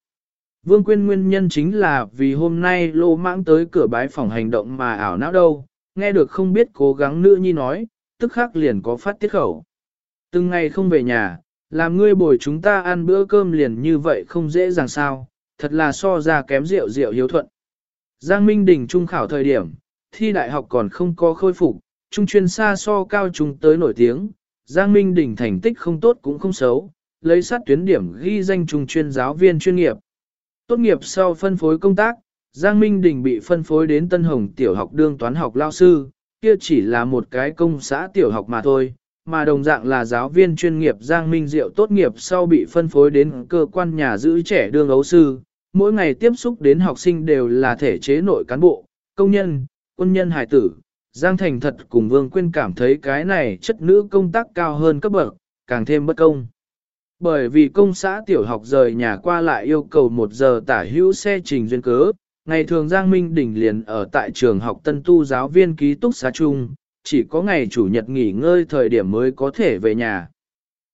Vương Quyên nguyên nhân chính là vì hôm nay lô mãng tới cửa bái phòng hành động mà ảo não đâu, nghe được không biết cố gắng nữ nhi nói, tức khắc liền có phát tiết khẩu. Từng ngày không về nhà, làm ngươi bồi chúng ta ăn bữa cơm liền như vậy không dễ dàng sao, thật là so ra kém rượu rượu hiếu thuận. Giang Minh Đình trung khảo thời điểm, thi đại học còn không có khôi phục, trung chuyên xa so cao trung tới nổi tiếng, Giang Minh Đình thành tích không tốt cũng không xấu, lấy sát tuyến điểm ghi danh trung chuyên giáo viên chuyên nghiệp. Tốt nghiệp sau phân phối công tác, Giang Minh Đình bị phân phối đến Tân Hồng tiểu học đương toán học lao sư, kia chỉ là một cái công xã tiểu học mà thôi, mà đồng dạng là giáo viên chuyên nghiệp Giang Minh Diệu tốt nghiệp sau bị phân phối đến cơ quan nhà giữ trẻ đương ấu sư, mỗi ngày tiếp xúc đến học sinh đều là thể chế nội cán bộ, công nhân, quân nhân hải tử. Giang Thành thật cùng Vương Quyên cảm thấy cái này chất nữ công tác cao hơn cấp bậc, càng thêm bất công. Bởi vì công xã tiểu học rời nhà qua lại yêu cầu một giờ tả hữu xe trình duyên cớ, ngày thường Giang Minh Đình liền ở tại trường học tân tu giáo viên ký túc xá chung, chỉ có ngày chủ nhật nghỉ ngơi thời điểm mới có thể về nhà.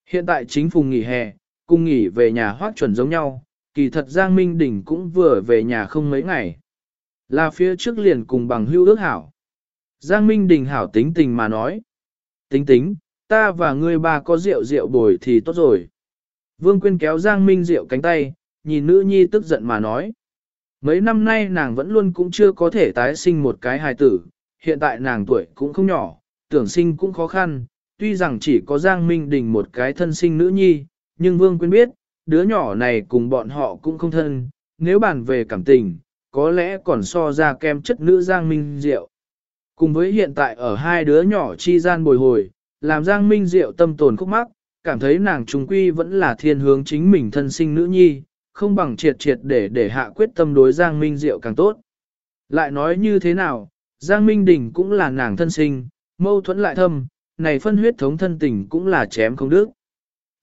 Hiện tại chính Phùng nghỉ hè, cùng nghỉ về nhà hoác chuẩn giống nhau, kỳ thật Giang Minh Đình cũng vừa về nhà không mấy ngày. Là phía trước liền cùng bằng hưu ước hảo. Giang Minh Đình hảo tính tình mà nói. Tính tính, ta và ngươi ba có rượu rượu bồi thì tốt rồi. Vương Quyên kéo Giang Minh rượu cánh tay, nhìn nữ nhi tức giận mà nói. Mấy năm nay nàng vẫn luôn cũng chưa có thể tái sinh một cái hài tử, hiện tại nàng tuổi cũng không nhỏ, tưởng sinh cũng khó khăn, tuy rằng chỉ có Giang Minh Đình một cái thân sinh nữ nhi, nhưng Vương Quyên biết, đứa nhỏ này cùng bọn họ cũng không thân, nếu bàn về cảm tình, có lẽ còn so ra kem chất nữ Giang Minh Diệu. Cùng với hiện tại ở hai đứa nhỏ chi gian bồi hồi, làm Giang Minh Diệu tâm tồn khúc mắc, cảm thấy nàng trung quy vẫn là thiên hướng chính mình thân sinh nữ nhi, không bằng triệt triệt để để hạ quyết tâm đối Giang Minh Diệu càng tốt. Lại nói như thế nào, Giang Minh Đình cũng là nàng thân sinh, mâu thuẫn lại thâm, này phân huyết thống thân tình cũng là chém không đức.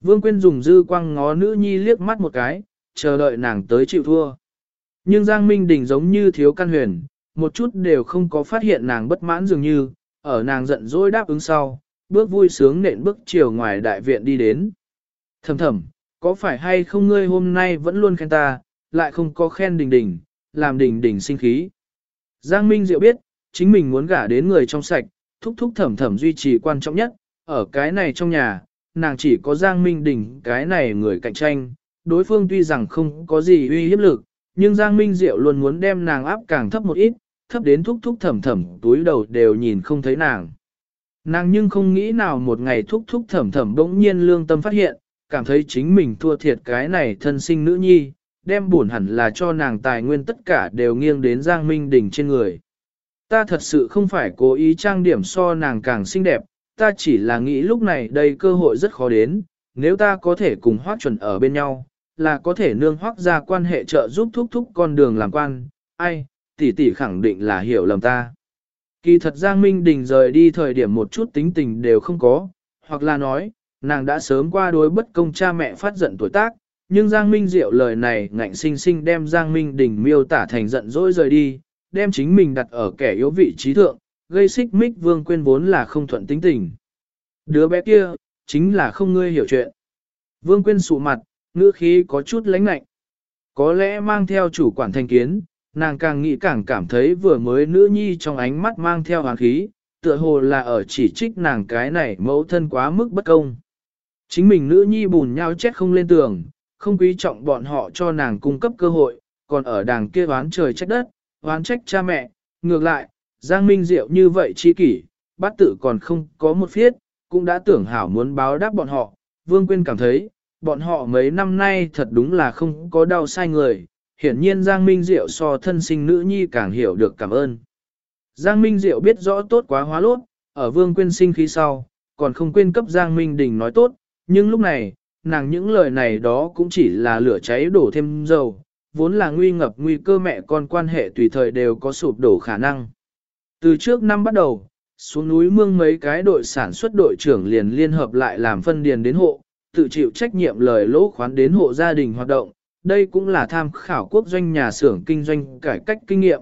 Vương Quyên dùng dư quang ngó nữ nhi liếc mắt một cái, chờ đợi nàng tới chịu thua. Nhưng Giang Minh Đình giống như thiếu căn huyền, một chút đều không có phát hiện nàng bất mãn dường như, ở nàng giận dỗi đáp ứng sau, bước vui sướng nện bước chiều ngoài đại viện đi đến. Thầm thầm, có phải hay không ngươi hôm nay vẫn luôn khen ta, lại không có khen đình đình, làm đình đình sinh khí. Giang Minh Diệu biết, chính mình muốn gả đến người trong sạch, thúc thúc thầm thầm duy trì quan trọng nhất, ở cái này trong nhà, nàng chỉ có Giang Minh Đình cái này người cạnh tranh, đối phương tuy rằng không có gì uy hiếp lực, nhưng Giang Minh Diệu luôn muốn đem nàng áp càng thấp một ít, thấp đến thúc thúc thầm thầm túi đầu đều nhìn không thấy nàng. Nàng nhưng không nghĩ nào một ngày thúc thúc thầm thầm bỗng nhiên lương tâm phát hiện, cảm thấy chính mình thua thiệt cái này thân sinh nữ nhi, đem buồn hẳn là cho nàng tài nguyên tất cả đều nghiêng đến Giang Minh Đình trên người. Ta thật sự không phải cố ý trang điểm so nàng càng xinh đẹp, ta chỉ là nghĩ lúc này đây cơ hội rất khó đến, nếu ta có thể cùng hoác chuẩn ở bên nhau, là có thể nương hoác ra quan hệ trợ giúp thúc thúc con đường làm quan, ai, tỷ tỷ khẳng định là hiểu lầm ta. Kỳ thật Giang Minh Đình rời đi thời điểm một chút tính tình đều không có, hoặc là nói, nàng đã sớm qua đối bất công cha mẹ phát giận tuổi tác, nhưng Giang Minh Diệu lời này ngạnh sinh sinh đem Giang Minh Đình miêu tả thành giận dỗi rời đi, đem chính mình đặt ở kẻ yếu vị trí thượng, gây xích mích vương quên vốn là không thuận tính tình. Đứa bé kia, chính là không ngươi hiểu chuyện. Vương quên sụ mặt, ngữ khí có chút lãnh lạnh. Có lẽ mang theo chủ quản thành kiến, nàng càng nghĩ càng cảm thấy vừa mới nữ nhi trong ánh mắt mang theo hoàng khí, tựa hồ là ở chỉ trích nàng cái này mẫu thân quá mức bất công. Chính mình nữ nhi bùn nhau chết không lên tường, không quý trọng bọn họ cho nàng cung cấp cơ hội, còn ở đàng kia oán trời trách đất, oán trách cha mẹ, ngược lại, Giang Minh Diệu như vậy chi kỷ, bát tự còn không có một phiết, cũng đã tưởng hảo muốn báo đáp bọn họ, Vương Quyên cảm thấy, bọn họ mấy năm nay thật đúng là không có đau sai người, hiển nhiên Giang Minh Diệu so thân sinh nữ nhi càng hiểu được cảm ơn. Giang Minh Diệu biết rõ tốt quá hóa lốt, ở Vương Quyên sinh khí sau, còn không quên cấp Giang Minh Đình nói tốt, nhưng lúc này, nàng những lời này đó cũng chỉ là lửa cháy đổ thêm dầu, vốn là nguy ngập nguy cơ mẹ con quan hệ tùy thời đều có sụp đổ khả năng. Từ trước năm bắt đầu, xuống núi mương mấy cái đội sản xuất đội trưởng liền liên hợp lại làm phân điền đến hộ, tự chịu trách nhiệm lời lỗ khoán đến hộ gia đình hoạt động, đây cũng là tham khảo quốc doanh nhà xưởng kinh doanh cải cách kinh nghiệm.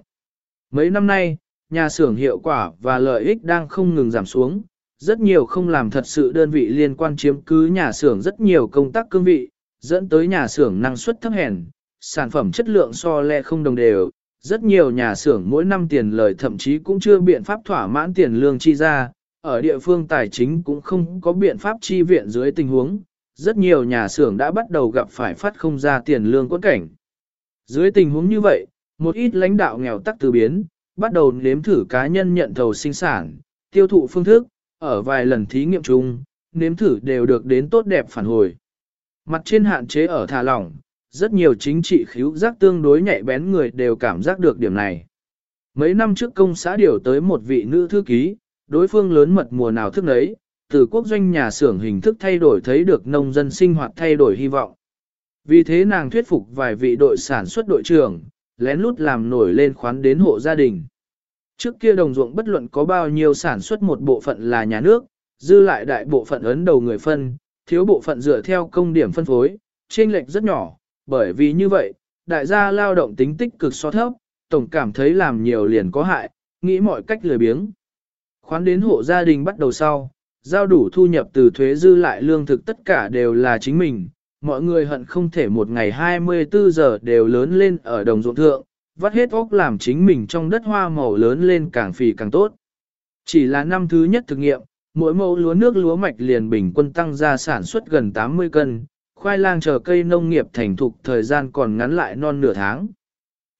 Mấy năm nay, nhà xưởng hiệu quả và lợi ích đang không ngừng giảm xuống, rất nhiều không làm thật sự đơn vị liên quan chiếm cứ nhà xưởng rất nhiều công tác cương vị, dẫn tới nhà xưởng năng suất thấp hèn, sản phẩm chất lượng so lẹ không đồng đều. Rất nhiều nhà xưởng mỗi năm tiền lời thậm chí cũng chưa biện pháp thỏa mãn tiền lương chi ra, ở địa phương tài chính cũng không có biện pháp chi viện dưới tình huống, rất nhiều nhà xưởng đã bắt đầu gặp phải phát không ra tiền lương quẫn cảnh. Dưới tình huống như vậy, một ít lãnh đạo nghèo tắc từ biến, bắt đầu nếm thử cá nhân nhận thầu sinh sản, tiêu thụ phương thức, ở vài lần thí nghiệm chung, nếm thử đều được đến tốt đẹp phản hồi. Mặt trên hạn chế ở thả lỏng, rất nhiều chính trị khíu giác tương đối nhạy bén người đều cảm giác được điểm này. Mấy năm trước công xã điều tới một vị nữ thư ký, đối phương lớn mật mùa nào thức nấy, từ quốc doanh nhà xưởng hình thức thay đổi thấy được nông dân sinh hoạt thay đổi hy vọng. Vì thế nàng thuyết phục vài vị đội sản xuất đội trưởng, lén lút làm nổi lên khoán đến hộ gia đình. Trước kia đồng ruộng bất luận có bao nhiêu sản xuất một bộ phận là nhà nước, dư lại đại bộ phận ấn đầu người phân, thiếu bộ phận dựa theo công điểm phân phối, chênh lệch rất nhỏ, bởi vì như vậy, đại gia lao động tính tích cực so thấp, tổng cảm thấy làm nhiều liền có hại, nghĩ mọi cách lười biếng. Khoán đến hộ gia đình bắt đầu sau, giao đủ thu nhập từ thuế dư lại lương thực tất cả đều là chính mình, mọi người hận không thể một ngày 24 giờ đều lớn lên ở đồng ruộng thượng, vắt hết óc làm chính mình trong đất hoa màu lớn lên càng phì càng tốt. Chỉ là năm thứ nhất thực nghiệm, mỗi mẫu lúa nước lúa mạch liền bình quân tăng ra sản xuất gần 80 cân, khoai lang chờ cây nông nghiệp thành thục thời gian còn ngắn lại non nửa tháng.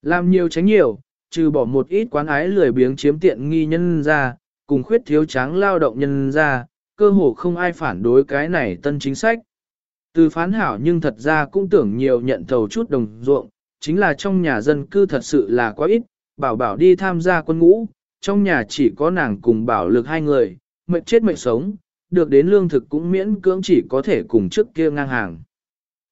Làm nhiều tránh nhiều, trừ bỏ một ít quán ái lười biếng chiếm tiện nghi nhân ra, cùng khuyết thiếu tráng lao động nhân ra, cơ hồ không ai phản đối cái này tân chính sách. Từ phán hảo nhưng thật ra cũng tưởng nhiều nhận thầu chút đồng ruộng, chính là trong nhà dân cư thật sự là quá ít, bảo bảo đi tham gia quân ngũ, trong nhà chỉ có nàng cùng bảo lực hai người, mệnh chết mệnh sống, được đến lương thực cũng miễn cưỡng chỉ có thể cùng trước kia ngang hàng.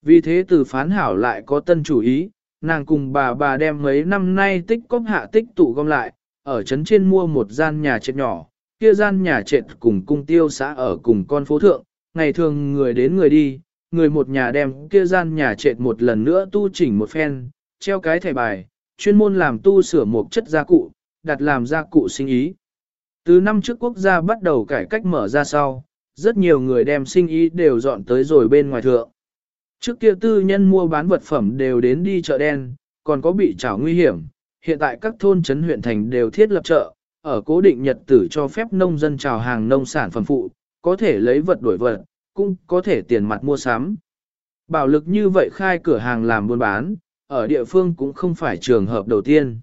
Vì thế từ phán hảo lại có tân chủ ý, nàng cùng bà bà đem mấy năm nay tích cóp hạ tích tụ gom lại, ở trấn trên mua một gian nhà trệt nhỏ, kia gian nhà trệt cùng cung tiêu xã ở cùng con phố thượng, ngày thường người đến người đi, người một nhà đem kia gian nhà trệt một lần nữa tu chỉnh một phen, treo cái thẻ bài, chuyên môn làm tu sửa một chất gia cụ, đặt làm gia cụ sinh ý. Từ năm trước quốc gia bắt đầu cải cách mở ra sau, rất nhiều người đem sinh ý đều dọn tới rồi bên ngoài thượng. Trước kia tư nhân mua bán vật phẩm đều đến đi chợ đen, còn có bị trảo nguy hiểm. Hiện tại các thôn trấn huyện thành đều thiết lập chợ, ở cố định nhật tử cho phép nông dân trào hàng nông sản phẩm phụ, có thể lấy vật đổi vật, cũng có thể tiền mặt mua sắm. Bảo lực như vậy khai cửa hàng làm buôn bán, ở địa phương cũng không phải trường hợp đầu tiên.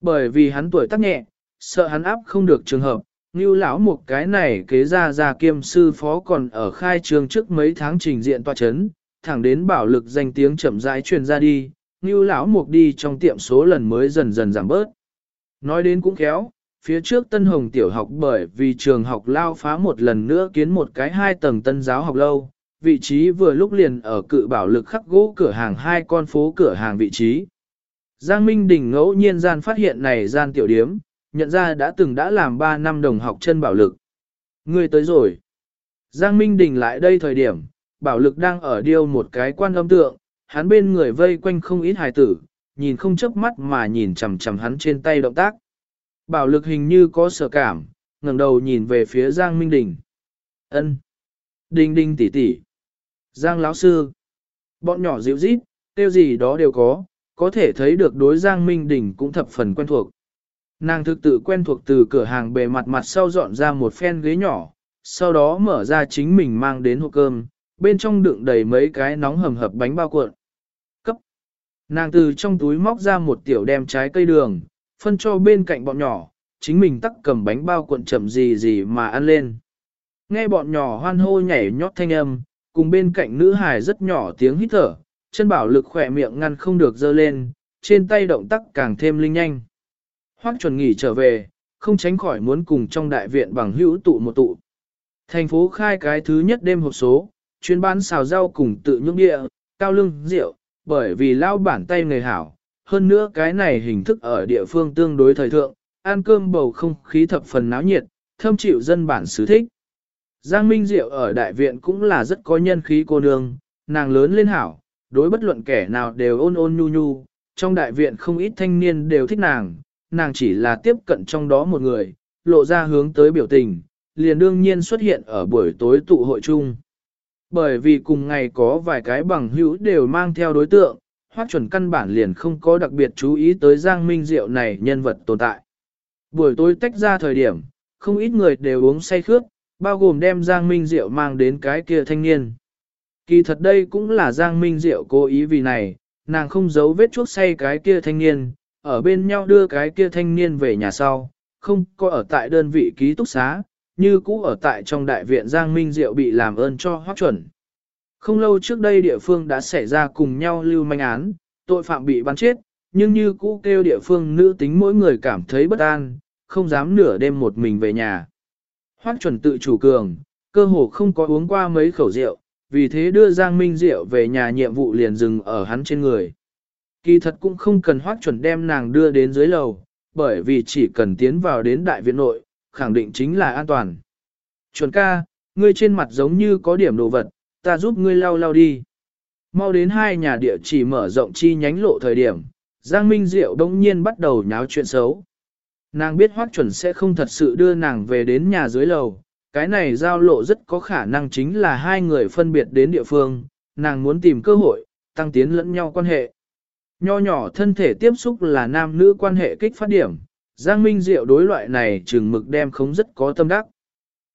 Bởi vì hắn tuổi tác nhẹ, sợ hắn áp không được trường hợp, như lão một cái này kế ra ra kiêm sư phó còn ở khai trường trước mấy tháng trình diện tòa chấn, thẳng đến bảo lực danh tiếng chậm rãi truyền ra đi, như lão mục đi trong tiệm số lần mới dần dần giảm bớt. Nói đến cũng khéo, phía trước Tân Hồng tiểu học bởi vì trường học lao phá một lần nữa kiến một cái hai tầng tân giáo học lâu, vị trí vừa lúc liền ở cự bảo lực khắc gỗ cửa hàng hai con phố cửa hàng vị trí. Giang Minh Đình ngẫu nhiên gian phát hiện này gian tiểu điếm, nhận ra đã từng đã làm 3 năm đồng học chân bảo lực. Người tới rồi. Giang Minh Đình lại đây thời điểm, bảo lực đang ở điêu một cái quan âm tượng, hắn bên người vây quanh không ít hài tử, nhìn không chớp mắt mà nhìn chằm chằm hắn trên tay động tác. Bảo lực hình như có sợ cảm, ngẩng đầu nhìn về phía Giang Minh Đình. Ân, Đình đình tỷ tỷ. Giang lão sư. Bọn nhỏ dịu rít, tiêu gì đó đều có, có thể thấy được đối Giang Minh Đình cũng thập phần quen thuộc. Nàng thực tự quen thuộc từ cửa hàng bề mặt mặt sau dọn ra một phen ghế nhỏ, sau đó mở ra chính mình mang đến hộp cơm, bên trong đựng đầy mấy cái nóng hầm hập bánh bao cuộn. Cấp. Nàng từ trong túi móc ra một tiểu đem trái cây đường, phân cho bên cạnh bọn nhỏ, chính mình tắc cầm bánh bao cuộn chậm gì gì mà ăn lên. Nghe bọn nhỏ hoan hô nhảy nhót thanh âm, cùng bên cạnh nữ hài rất nhỏ tiếng hít thở, chân bảo lực khỏe miệng ngăn không được dơ lên, trên tay động tác càng thêm linh nhanh. Hoắc chuẩn nghỉ trở về, không tránh khỏi muốn cùng trong đại viện bằng hữu tụ một tụ. Thành phố khai cái thứ nhất đêm hộp số, chuyên bán xào rau cùng tự nhung địa, cao lương, rượu, bởi vì lao bản tay người hảo. Hơn nữa cái này hình thức ở địa phương tương đối thời thượng, ăn cơm bầu không khí thập phần náo nhiệt, thâm chịu dân bản xứ thích. Giang Minh Diệu ở đại viện cũng là rất có nhân khí cô nương, nàng lớn lên hảo, đối bất luận kẻ nào đều ôn ôn nhu nhu, trong đại viện không ít thanh niên đều thích nàng, nàng chỉ là tiếp cận trong đó một người, lộ ra hướng tới biểu tình, liền đương nhiên xuất hiện ở buổi tối tụ hội chung. Bởi vì cùng ngày có vài cái bằng hữu đều mang theo đối tượng, hoác chuẩn căn bản liền không có đặc biệt chú ý tới Giang Minh Diệu này nhân vật tồn tại. Buổi tối tách ra thời điểm, không ít người đều uống say khước, bao gồm đem Giang Minh Diệu mang đến cái kia thanh niên. Kỳ thật đây cũng là Giang Minh Diệu cố ý vì này, nàng không giấu vết chuốc say cái kia thanh niên, ở bên nhau đưa cái kia thanh niên về nhà sau, không có ở tại đơn vị ký túc xá, như cũ ở tại trong đại viện Giang Minh Diệu bị làm ơn cho hoác chuẩn. Không lâu trước đây địa phương đã xảy ra cùng nhau lưu manh án, tội phạm bị bắn chết, nhưng như cũ kêu địa phương nữ tính mỗi người cảm thấy bất an, không dám nửa đêm một mình về nhà. Hoác chuẩn tự chủ cường, cơ hồ không có uống qua mấy khẩu rượu, vì thế đưa Giang Minh Diệu về nhà nhiệm vụ liền dừng ở hắn trên người. Kỳ thật cũng không cần hoác chuẩn đem nàng đưa đến dưới lầu, bởi vì chỉ cần tiến vào đến đại viện nội, khẳng định chính là an toàn. Chuẩn ca, ngươi trên mặt giống như có điểm đồ vật, ta giúp ngươi lau lau đi. Mau đến hai nhà địa chỉ mở rộng chi nhánh lộ thời điểm, Giang Minh Diệu đông nhiên bắt đầu nháo chuyện xấu. Nàng biết hoác chuẩn sẽ không thật sự đưa nàng về đến nhà dưới lầu, cái này giao lộ rất có khả năng chính là hai người phân biệt đến địa phương, nàng muốn tìm cơ hội, tăng tiến lẫn nhau quan hệ. Nho nhỏ thân thể tiếp xúc là nam nữ quan hệ kích phát điểm, Giang Minh Diệu đối loại này chừng mực đem không rất có tâm đắc.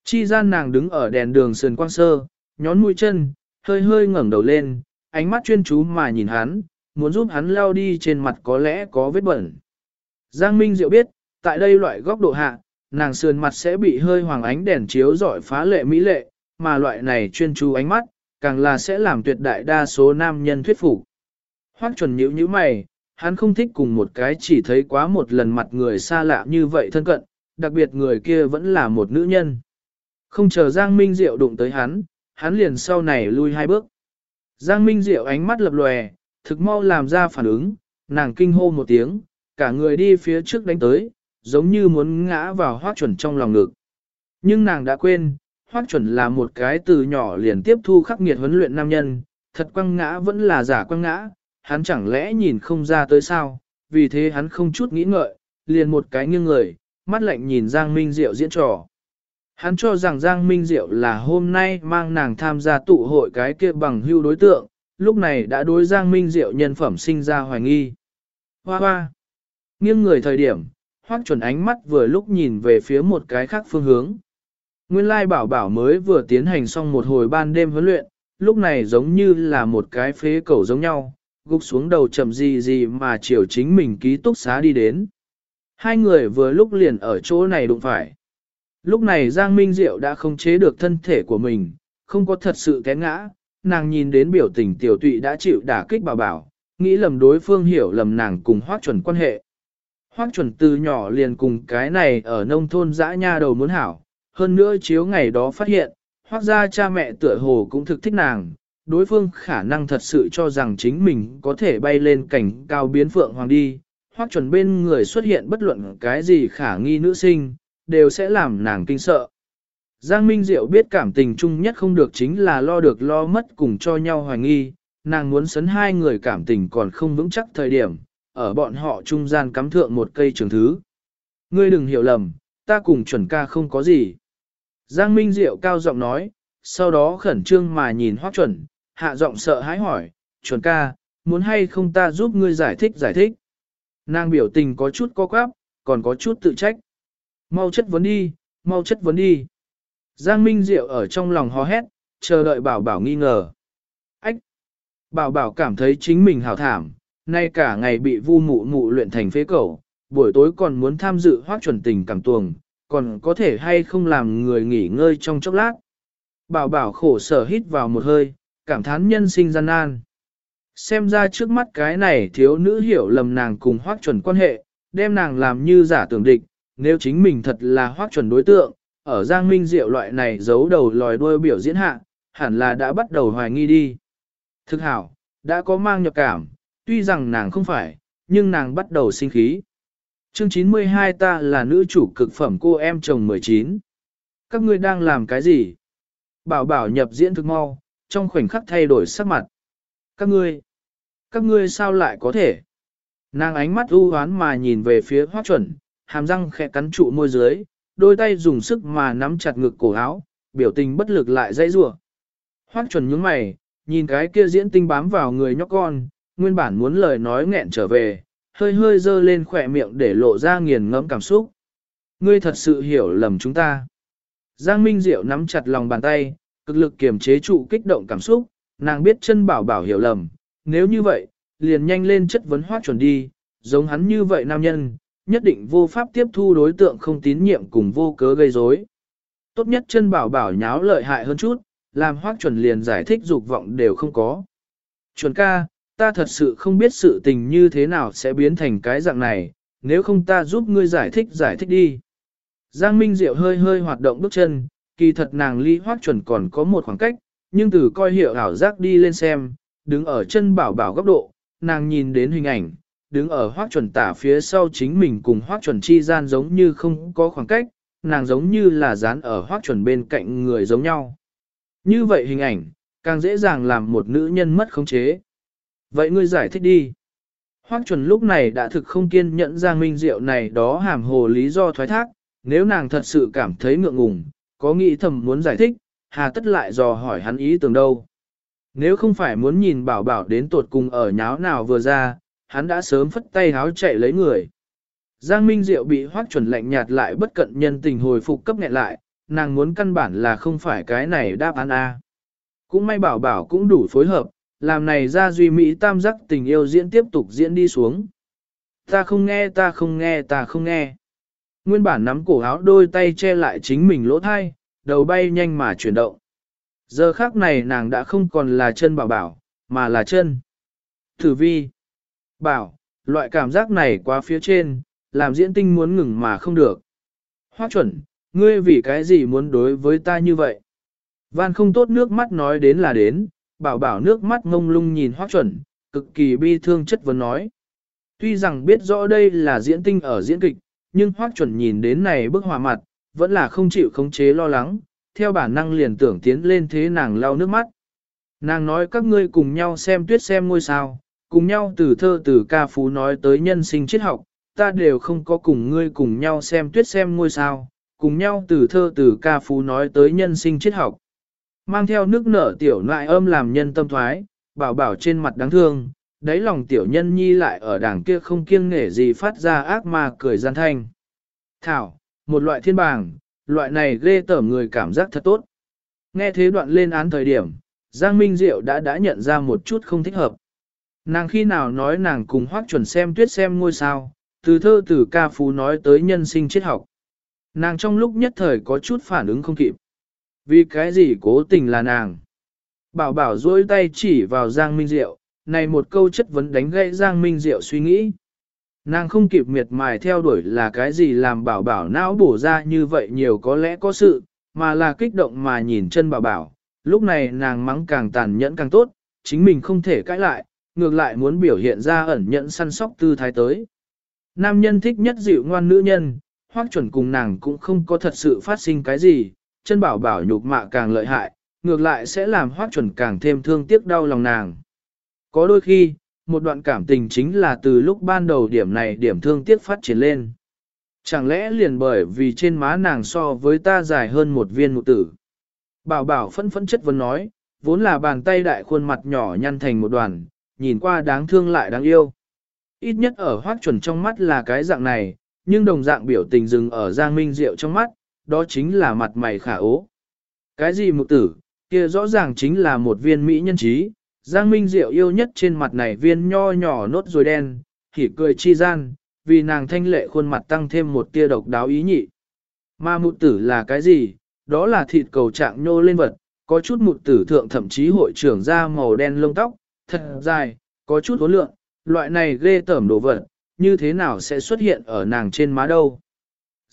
Chi gian nàng đứng ở đèn đường sườn quang sơ, nhón mũi chân, hơi hơi ngẩng đầu lên, ánh mắt chuyên chú mà nhìn hắn, muốn giúp hắn lao đi trên mặt có lẽ có vết bẩn. Giang Minh Diệu biết, tại đây loại góc độ hạ, nàng sườn mặt sẽ bị hơi hoàng ánh đèn chiếu rọi phá lệ mỹ lệ, mà loại này chuyên chú ánh mắt, càng là sẽ làm tuyệt đại đa số nam nhân thuyết phục. Hoắc chuẩn nhíu nhíu mày, hắn không thích cùng một cái chỉ thấy quá một lần mặt người xa lạ như vậy thân cận, đặc biệt người kia vẫn là một nữ nhân. Không chờ Giang Minh Diệu đụng tới hắn, hắn liền sau này lui hai bước. Giang Minh Diệu ánh mắt lập lòe, thực mau làm ra phản ứng, nàng kinh hô một tiếng, cả người đi phía trước đánh tới, giống như muốn ngã vào hoác chuẩn trong lòng ngực. Nhưng nàng đã quên, hoác chuẩn là một cái từ nhỏ liền tiếp thu khắc nghiệt huấn luyện nam nhân, thật quăng ngã vẫn là giả quăng ngã, hắn chẳng lẽ nhìn không ra tới sao, vì thế hắn không chút nghĩ ngợi, liền một cái nghiêng người, mắt lạnh nhìn Giang Minh Diệu diễn trò. Hắn cho rằng Giang Minh Diệu là hôm nay mang nàng tham gia tụ hội cái kia bằng hưu đối tượng, lúc này đã đối Giang Minh Diệu nhân phẩm sinh ra hoài nghi. Hoa hoa! Nghiêng người thời điểm, hoác chuẩn ánh mắt vừa lúc nhìn về phía một cái khác phương hướng. Nguyên lai bảo bảo mới vừa tiến hành xong một hồi ban đêm huấn luyện, lúc này giống như là một cái phế cầu giống nhau, gục xuống đầu chậm gì gì mà chiều chính mình ký túc xá đi đến. Hai người vừa lúc liền ở chỗ này đụng phải. Lúc này Giang Minh Diệu đã không chế được thân thể của mình, không có thật sự té ngã, nàng nhìn đến biểu tình tiểu tụy đã chịu đả kích bảo bảo, nghĩ lầm đối phương hiểu lầm nàng cùng hoác chuẩn quan hệ. Hoác chuẩn từ nhỏ liền cùng cái này ở nông thôn dã nha đầu muốn hảo, hơn nữa chiếu ngày đó phát hiện, hoác ra cha mẹ tựa hồ cũng thực thích nàng, đối phương khả năng thật sự cho rằng chính mình có thể bay lên cảnh cao biến phượng hoàng đi, hoác chuẩn bên người xuất hiện bất luận cái gì khả nghi nữ sinh, đều sẽ làm nàng kinh sợ. Giang Minh Diệu biết cảm tình chung nhất không được chính là lo được lo mất cùng cho nhau hoài nghi, nàng muốn sấn hai người cảm tình còn không vững chắc thời điểm, ở bọn họ trung gian cắm thượng một cây trường thứ. Ngươi đừng hiểu lầm, ta cùng chuẩn ca không có gì. Giang Minh Diệu cao giọng nói, sau đó khẩn trương mà nhìn hoác chuẩn, hạ giọng sợ hãi hỏi, chuẩn ca, muốn hay không ta giúp ngươi giải thích giải thích. Nàng biểu tình có chút co quáp, còn có chút tự trách. Mau chất vấn đi, mau chất vấn đi. Giang Minh Diệu ở trong lòng hò hét, chờ đợi bảo bảo nghi ngờ. Ách! Bảo bảo cảm thấy chính mình hảo thảm, nay cả ngày bị vu mụ mụ luyện thành phế cẩu, buổi tối còn muốn tham dự hoác chuẩn tình cảm tuồng, còn có thể hay không làm người nghỉ ngơi trong chốc lát. Bảo bảo khổ sở hít vào một hơi, cảm thán nhân sinh gian nan. Xem ra trước mắt cái này thiếu nữ hiểu lầm nàng cùng hoác chuẩn quan hệ, đem nàng làm như giả tưởng địch, nếu chính mình thật là hoác chuẩn đối tượng, ở Giang Minh Diệu loại này giấu đầu lòi đuôi biểu diễn hạ, hẳn là đã bắt đầu hoài nghi đi. Thực hảo, đã có mang nhập cảm, tuy rằng nàng không phải, nhưng nàng bắt đầu sinh khí. Chương 92 ta là nữ chủ cực phẩm cô em chồng 19. Các ngươi đang làm cái gì? Bảo bảo nhập diễn thực mau, trong khoảnh khắc thay đổi sắc mặt. Các ngươi, các ngươi sao lại có thể? Nàng ánh mắt u hoán mà nhìn về phía hoác chuẩn, hàm răng khẽ cắn trụ môi dưới, đôi tay dùng sức mà nắm chặt ngực cổ áo, biểu tình bất lực lại dãy rủa. Hoác chuẩn nhướng mày, nhìn cái kia diễn tinh bám vào người nhóc con, nguyên bản muốn lời nói nghẹn trở về, hơi hơi dơ lên khỏe miệng để lộ ra nghiền ngẫm cảm xúc. Ngươi thật sự hiểu lầm chúng ta. Giang Minh Diệu nắm chặt lòng bàn tay, cực lực kiềm chế trụ kích động cảm xúc, nàng biết chân bảo bảo hiểu lầm, nếu như vậy, liền nhanh lên chất vấn hoác chuẩn đi, giống hắn như vậy nam nhân, nhất định vô pháp tiếp thu đối tượng không tín nhiệm cùng vô cớ gây rối. Tốt nhất chân bảo bảo nháo lợi hại hơn chút, làm hoác chuẩn liền giải thích dục vọng đều không có. Chuẩn ca, ta thật sự không biết sự tình như thế nào sẽ biến thành cái dạng này, nếu không ta giúp ngươi giải thích giải thích đi. Giang Minh Diệu hơi hơi hoạt động bước chân, kỳ thật nàng ly hoác chuẩn còn có một khoảng cách, nhưng từ coi hiệu ảo giác đi lên xem, đứng ở chân bảo bảo góc độ, nàng nhìn đến hình ảnh, đứng ở hoác chuẩn tả phía sau chính mình cùng hoác chuẩn chi gian giống như không có khoảng cách, nàng giống như là dán ở hoác chuẩn bên cạnh người giống nhau. Như vậy hình ảnh, càng dễ dàng làm một nữ nhân mất khống chế. Vậy ngươi giải thích đi. Hoác chuẩn lúc này đã thực không kiên nhẫn Giang Minh Diệu này đó hàm hồ lý do thoái thác, nếu nàng thật sự cảm thấy ngượng ngùng, có nghĩ thầm muốn giải thích, hà tất lại dò hỏi hắn ý tưởng đâu. Nếu không phải muốn nhìn bảo bảo đến tột cùng ở nháo nào vừa ra, hắn đã sớm phất tay háo chạy lấy người. Giang Minh Diệu bị hoác chuẩn lạnh nhạt lại bất cận nhân tình hồi phục cấp nghẹn lại, nàng muốn căn bản là không phải cái này đáp án A. Cũng may bảo bảo cũng đủ phối hợp, làm này ra duy mỹ tam giác tình yêu diễn tiếp tục diễn đi xuống. Ta không nghe ta không nghe ta không nghe. Nguyên bản nắm cổ áo đôi tay che lại chính mình lỗ thai, đầu bay nhanh mà chuyển động. Giờ khác này nàng đã không còn là chân bảo bảo, mà là chân. Thử vi. Bảo, loại cảm giác này quá phía trên, làm diễn tinh muốn ngừng mà không được. Hoác chuẩn, ngươi vì cái gì muốn đối với ta như vậy? Van không tốt nước mắt nói đến là đến, bảo bảo nước mắt ngông lung nhìn hoác chuẩn, cực kỳ bi thương chất vấn nói. Tuy rằng biết rõ đây là diễn tinh ở diễn kịch, nhưng hoác chuẩn nhìn đến này bức hòa mặt, vẫn là không chịu khống chế lo lắng, theo bản năng liền tưởng tiến lên thế nàng lau nước mắt. Nàng nói các ngươi cùng nhau xem tuyết xem ngôi sao, cùng nhau từ thơ từ ca phú nói tới nhân sinh triết học, ta đều không có cùng ngươi cùng nhau xem tuyết xem ngôi sao, cùng nhau từ thơ từ ca phú nói tới nhân sinh triết học. Mang theo nước nở tiểu nại âm làm nhân tâm thoái, bảo bảo trên mặt đáng thương, đáy lòng tiểu nhân nhi lại ở đảng kia không kiêng nghể gì phát ra ác ma cười gian thanh. Thảo, một loại thiên bàng, loại này ghê tởm người cảm giác thật tốt. Nghe thế đoạn lên án thời điểm, Giang Minh Diệu đã đã nhận ra một chút không thích hợp. Nàng khi nào nói nàng cùng hoác chuẩn xem tuyết xem ngôi sao, từ thơ từ ca phú nói tới nhân sinh triết học. Nàng trong lúc nhất thời có chút phản ứng không kịp. Vì cái gì cố tình là nàng? Bảo bảo duỗi tay chỉ vào Giang Minh Diệu, này một câu chất vấn đánh gãy Giang Minh Diệu suy nghĩ. Nàng không kịp miệt mài theo đuổi là cái gì làm bảo bảo não bổ ra như vậy nhiều có lẽ có sự, mà là kích động mà nhìn chân bảo bảo. Lúc này nàng mắng càng tàn nhẫn càng tốt, chính mình không thể cãi lại, ngược lại muốn biểu hiện ra ẩn nhẫn săn sóc tư thái tới. Nam nhân thích nhất dịu ngoan nữ nhân, hoác chuẩn cùng nàng cũng không có thật sự phát sinh cái gì, chân bảo bảo nhục mạ càng lợi hại, ngược lại sẽ làm hoác chuẩn càng thêm thương tiếc đau lòng nàng. Có đôi khi, một đoạn cảm tình chính là từ lúc ban đầu điểm này điểm thương tiếc phát triển lên. Chẳng lẽ liền bởi vì trên má nàng so với ta dài hơn một viên mụ tử. Bảo bảo phẫn phẫn chất vấn nói, vốn là bàn tay đại khuôn mặt nhỏ nhăn thành một đoàn, nhìn qua đáng thương lại đáng yêu. Ít nhất ở hoác chuẩn trong mắt là cái dạng này, nhưng đồng dạng biểu tình dừng ở Giang Minh Diệu trong mắt, đó chính là mặt mày khả ố. Cái gì mục tử, kia rõ ràng chính là một viên mỹ nhân trí, Giang Minh Diệu yêu nhất trên mặt này viên nho nhỏ nốt rồi đen, thì cười chi gian, vì nàng thanh lệ khuôn mặt tăng thêm một tia độc đáo ý nhị. Mà mục tử là cái gì? Đó là thịt cầu trạng nhô lên vật, có chút mục tử thượng thậm chí hội trưởng ra màu đen lông tóc, thật dài, có chút hối lượng, loại này ghê tởm đồ vật, như thế nào sẽ xuất hiện ở nàng trên má đâu.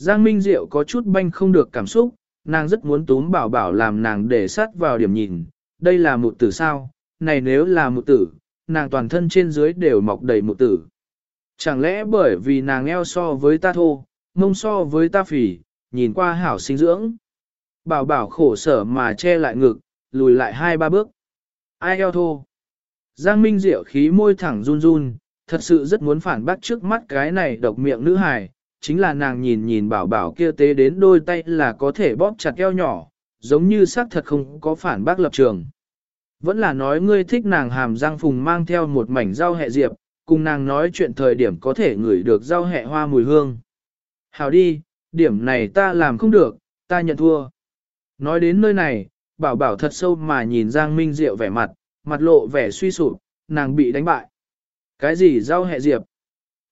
Giang Minh Diệu có chút banh không được cảm xúc, nàng rất muốn túm bảo bảo làm nàng để sát vào điểm nhìn, đây là một tử sao, này nếu là một tử, nàng toàn thân trên dưới đều mọc đầy một tử. Chẳng lẽ bởi vì nàng eo so với ta thô, mông so với ta phỉ, nhìn qua hảo sinh dưỡng. Bảo bảo khổ sở mà che lại ngực, lùi lại hai ba bước. Ai eo thô? Giang Minh Diệu khí môi thẳng run run, thật sự rất muốn phản bác trước mắt cái này độc miệng nữ hài, chính là nàng nhìn nhìn bảo bảo kia tế đến đôi tay là có thể bóp chặt eo nhỏ, giống như xác thật không có phản bác lập trường. Vẫn là nói ngươi thích nàng hàm răng phùng mang theo một mảnh rau hẹ diệp, cùng nàng nói chuyện thời điểm có thể ngửi được rau hẹ hoa mùi hương. Hào đi, điểm này ta làm không được, ta nhận thua. Nói đến nơi này, bảo bảo thật sâu mà nhìn Giang Minh Diệu vẻ mặt, mặt lộ vẻ suy sụp, nàng bị đánh bại. Cái gì rau hẹ diệp?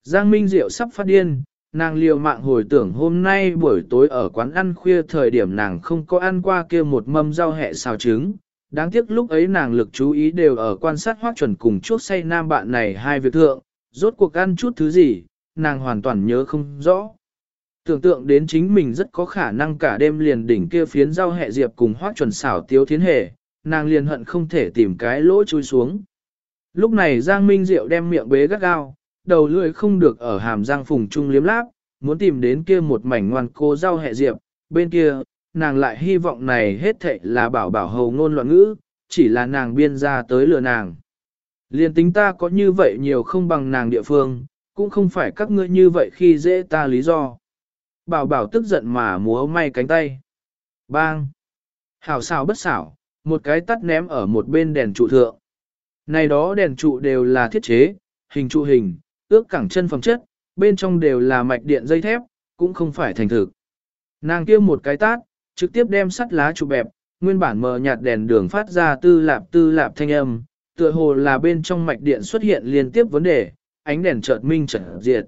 Giang Minh Diệu sắp phát điên, nàng liều mạng hồi tưởng hôm nay buổi tối ở quán ăn khuya thời điểm nàng không có ăn qua kia một mâm rau hẹ xào trứng. Đáng tiếc lúc ấy nàng lực chú ý đều ở quan sát hoác chuẩn cùng chuốc say nam bạn này hai việc thượng, rốt cuộc ăn chút thứ gì, nàng hoàn toàn nhớ không rõ. Tưởng tượng đến chính mình rất có khả năng cả đêm liền đỉnh kia phiến rau hẹ diệp cùng hoác chuẩn xảo tiếu thiến hề, nàng liền hận không thể tìm cái lỗ chui xuống. Lúc này Giang Minh Diệu đem miệng bế gắt gao, đầu lưỡi không được ở hàm răng phùng trung liếm láp, muốn tìm đến kia một mảnh ngoan cô rau hẹ diệp, bên kia, nàng lại hy vọng này hết thệ là bảo bảo hầu ngôn loạn ngữ, chỉ là nàng biên ra tới lừa nàng. Liên tính ta có như vậy nhiều không bằng nàng địa phương, cũng không phải các ngươi như vậy khi dễ ta lý do. Bảo bảo tức giận mà múa may cánh tay. Bang! Hảo xảo bất xảo, một cái tắt ném ở một bên đèn trụ thượng. Này đó đèn trụ đều là thiết chế, hình trụ hình, ước cẳng chân phẩm chất, bên trong đều là mạch điện dây thép, cũng không phải thành thực. Nàng kia một cái tát, trực tiếp đem sắt lá chụp bẹp, nguyên bản mờ nhạt đèn đường phát ra tư lạp tư lạp thanh âm, tựa hồ là bên trong mạch điện xuất hiện liên tiếp vấn đề, ánh đèn chợt minh chợt diệt.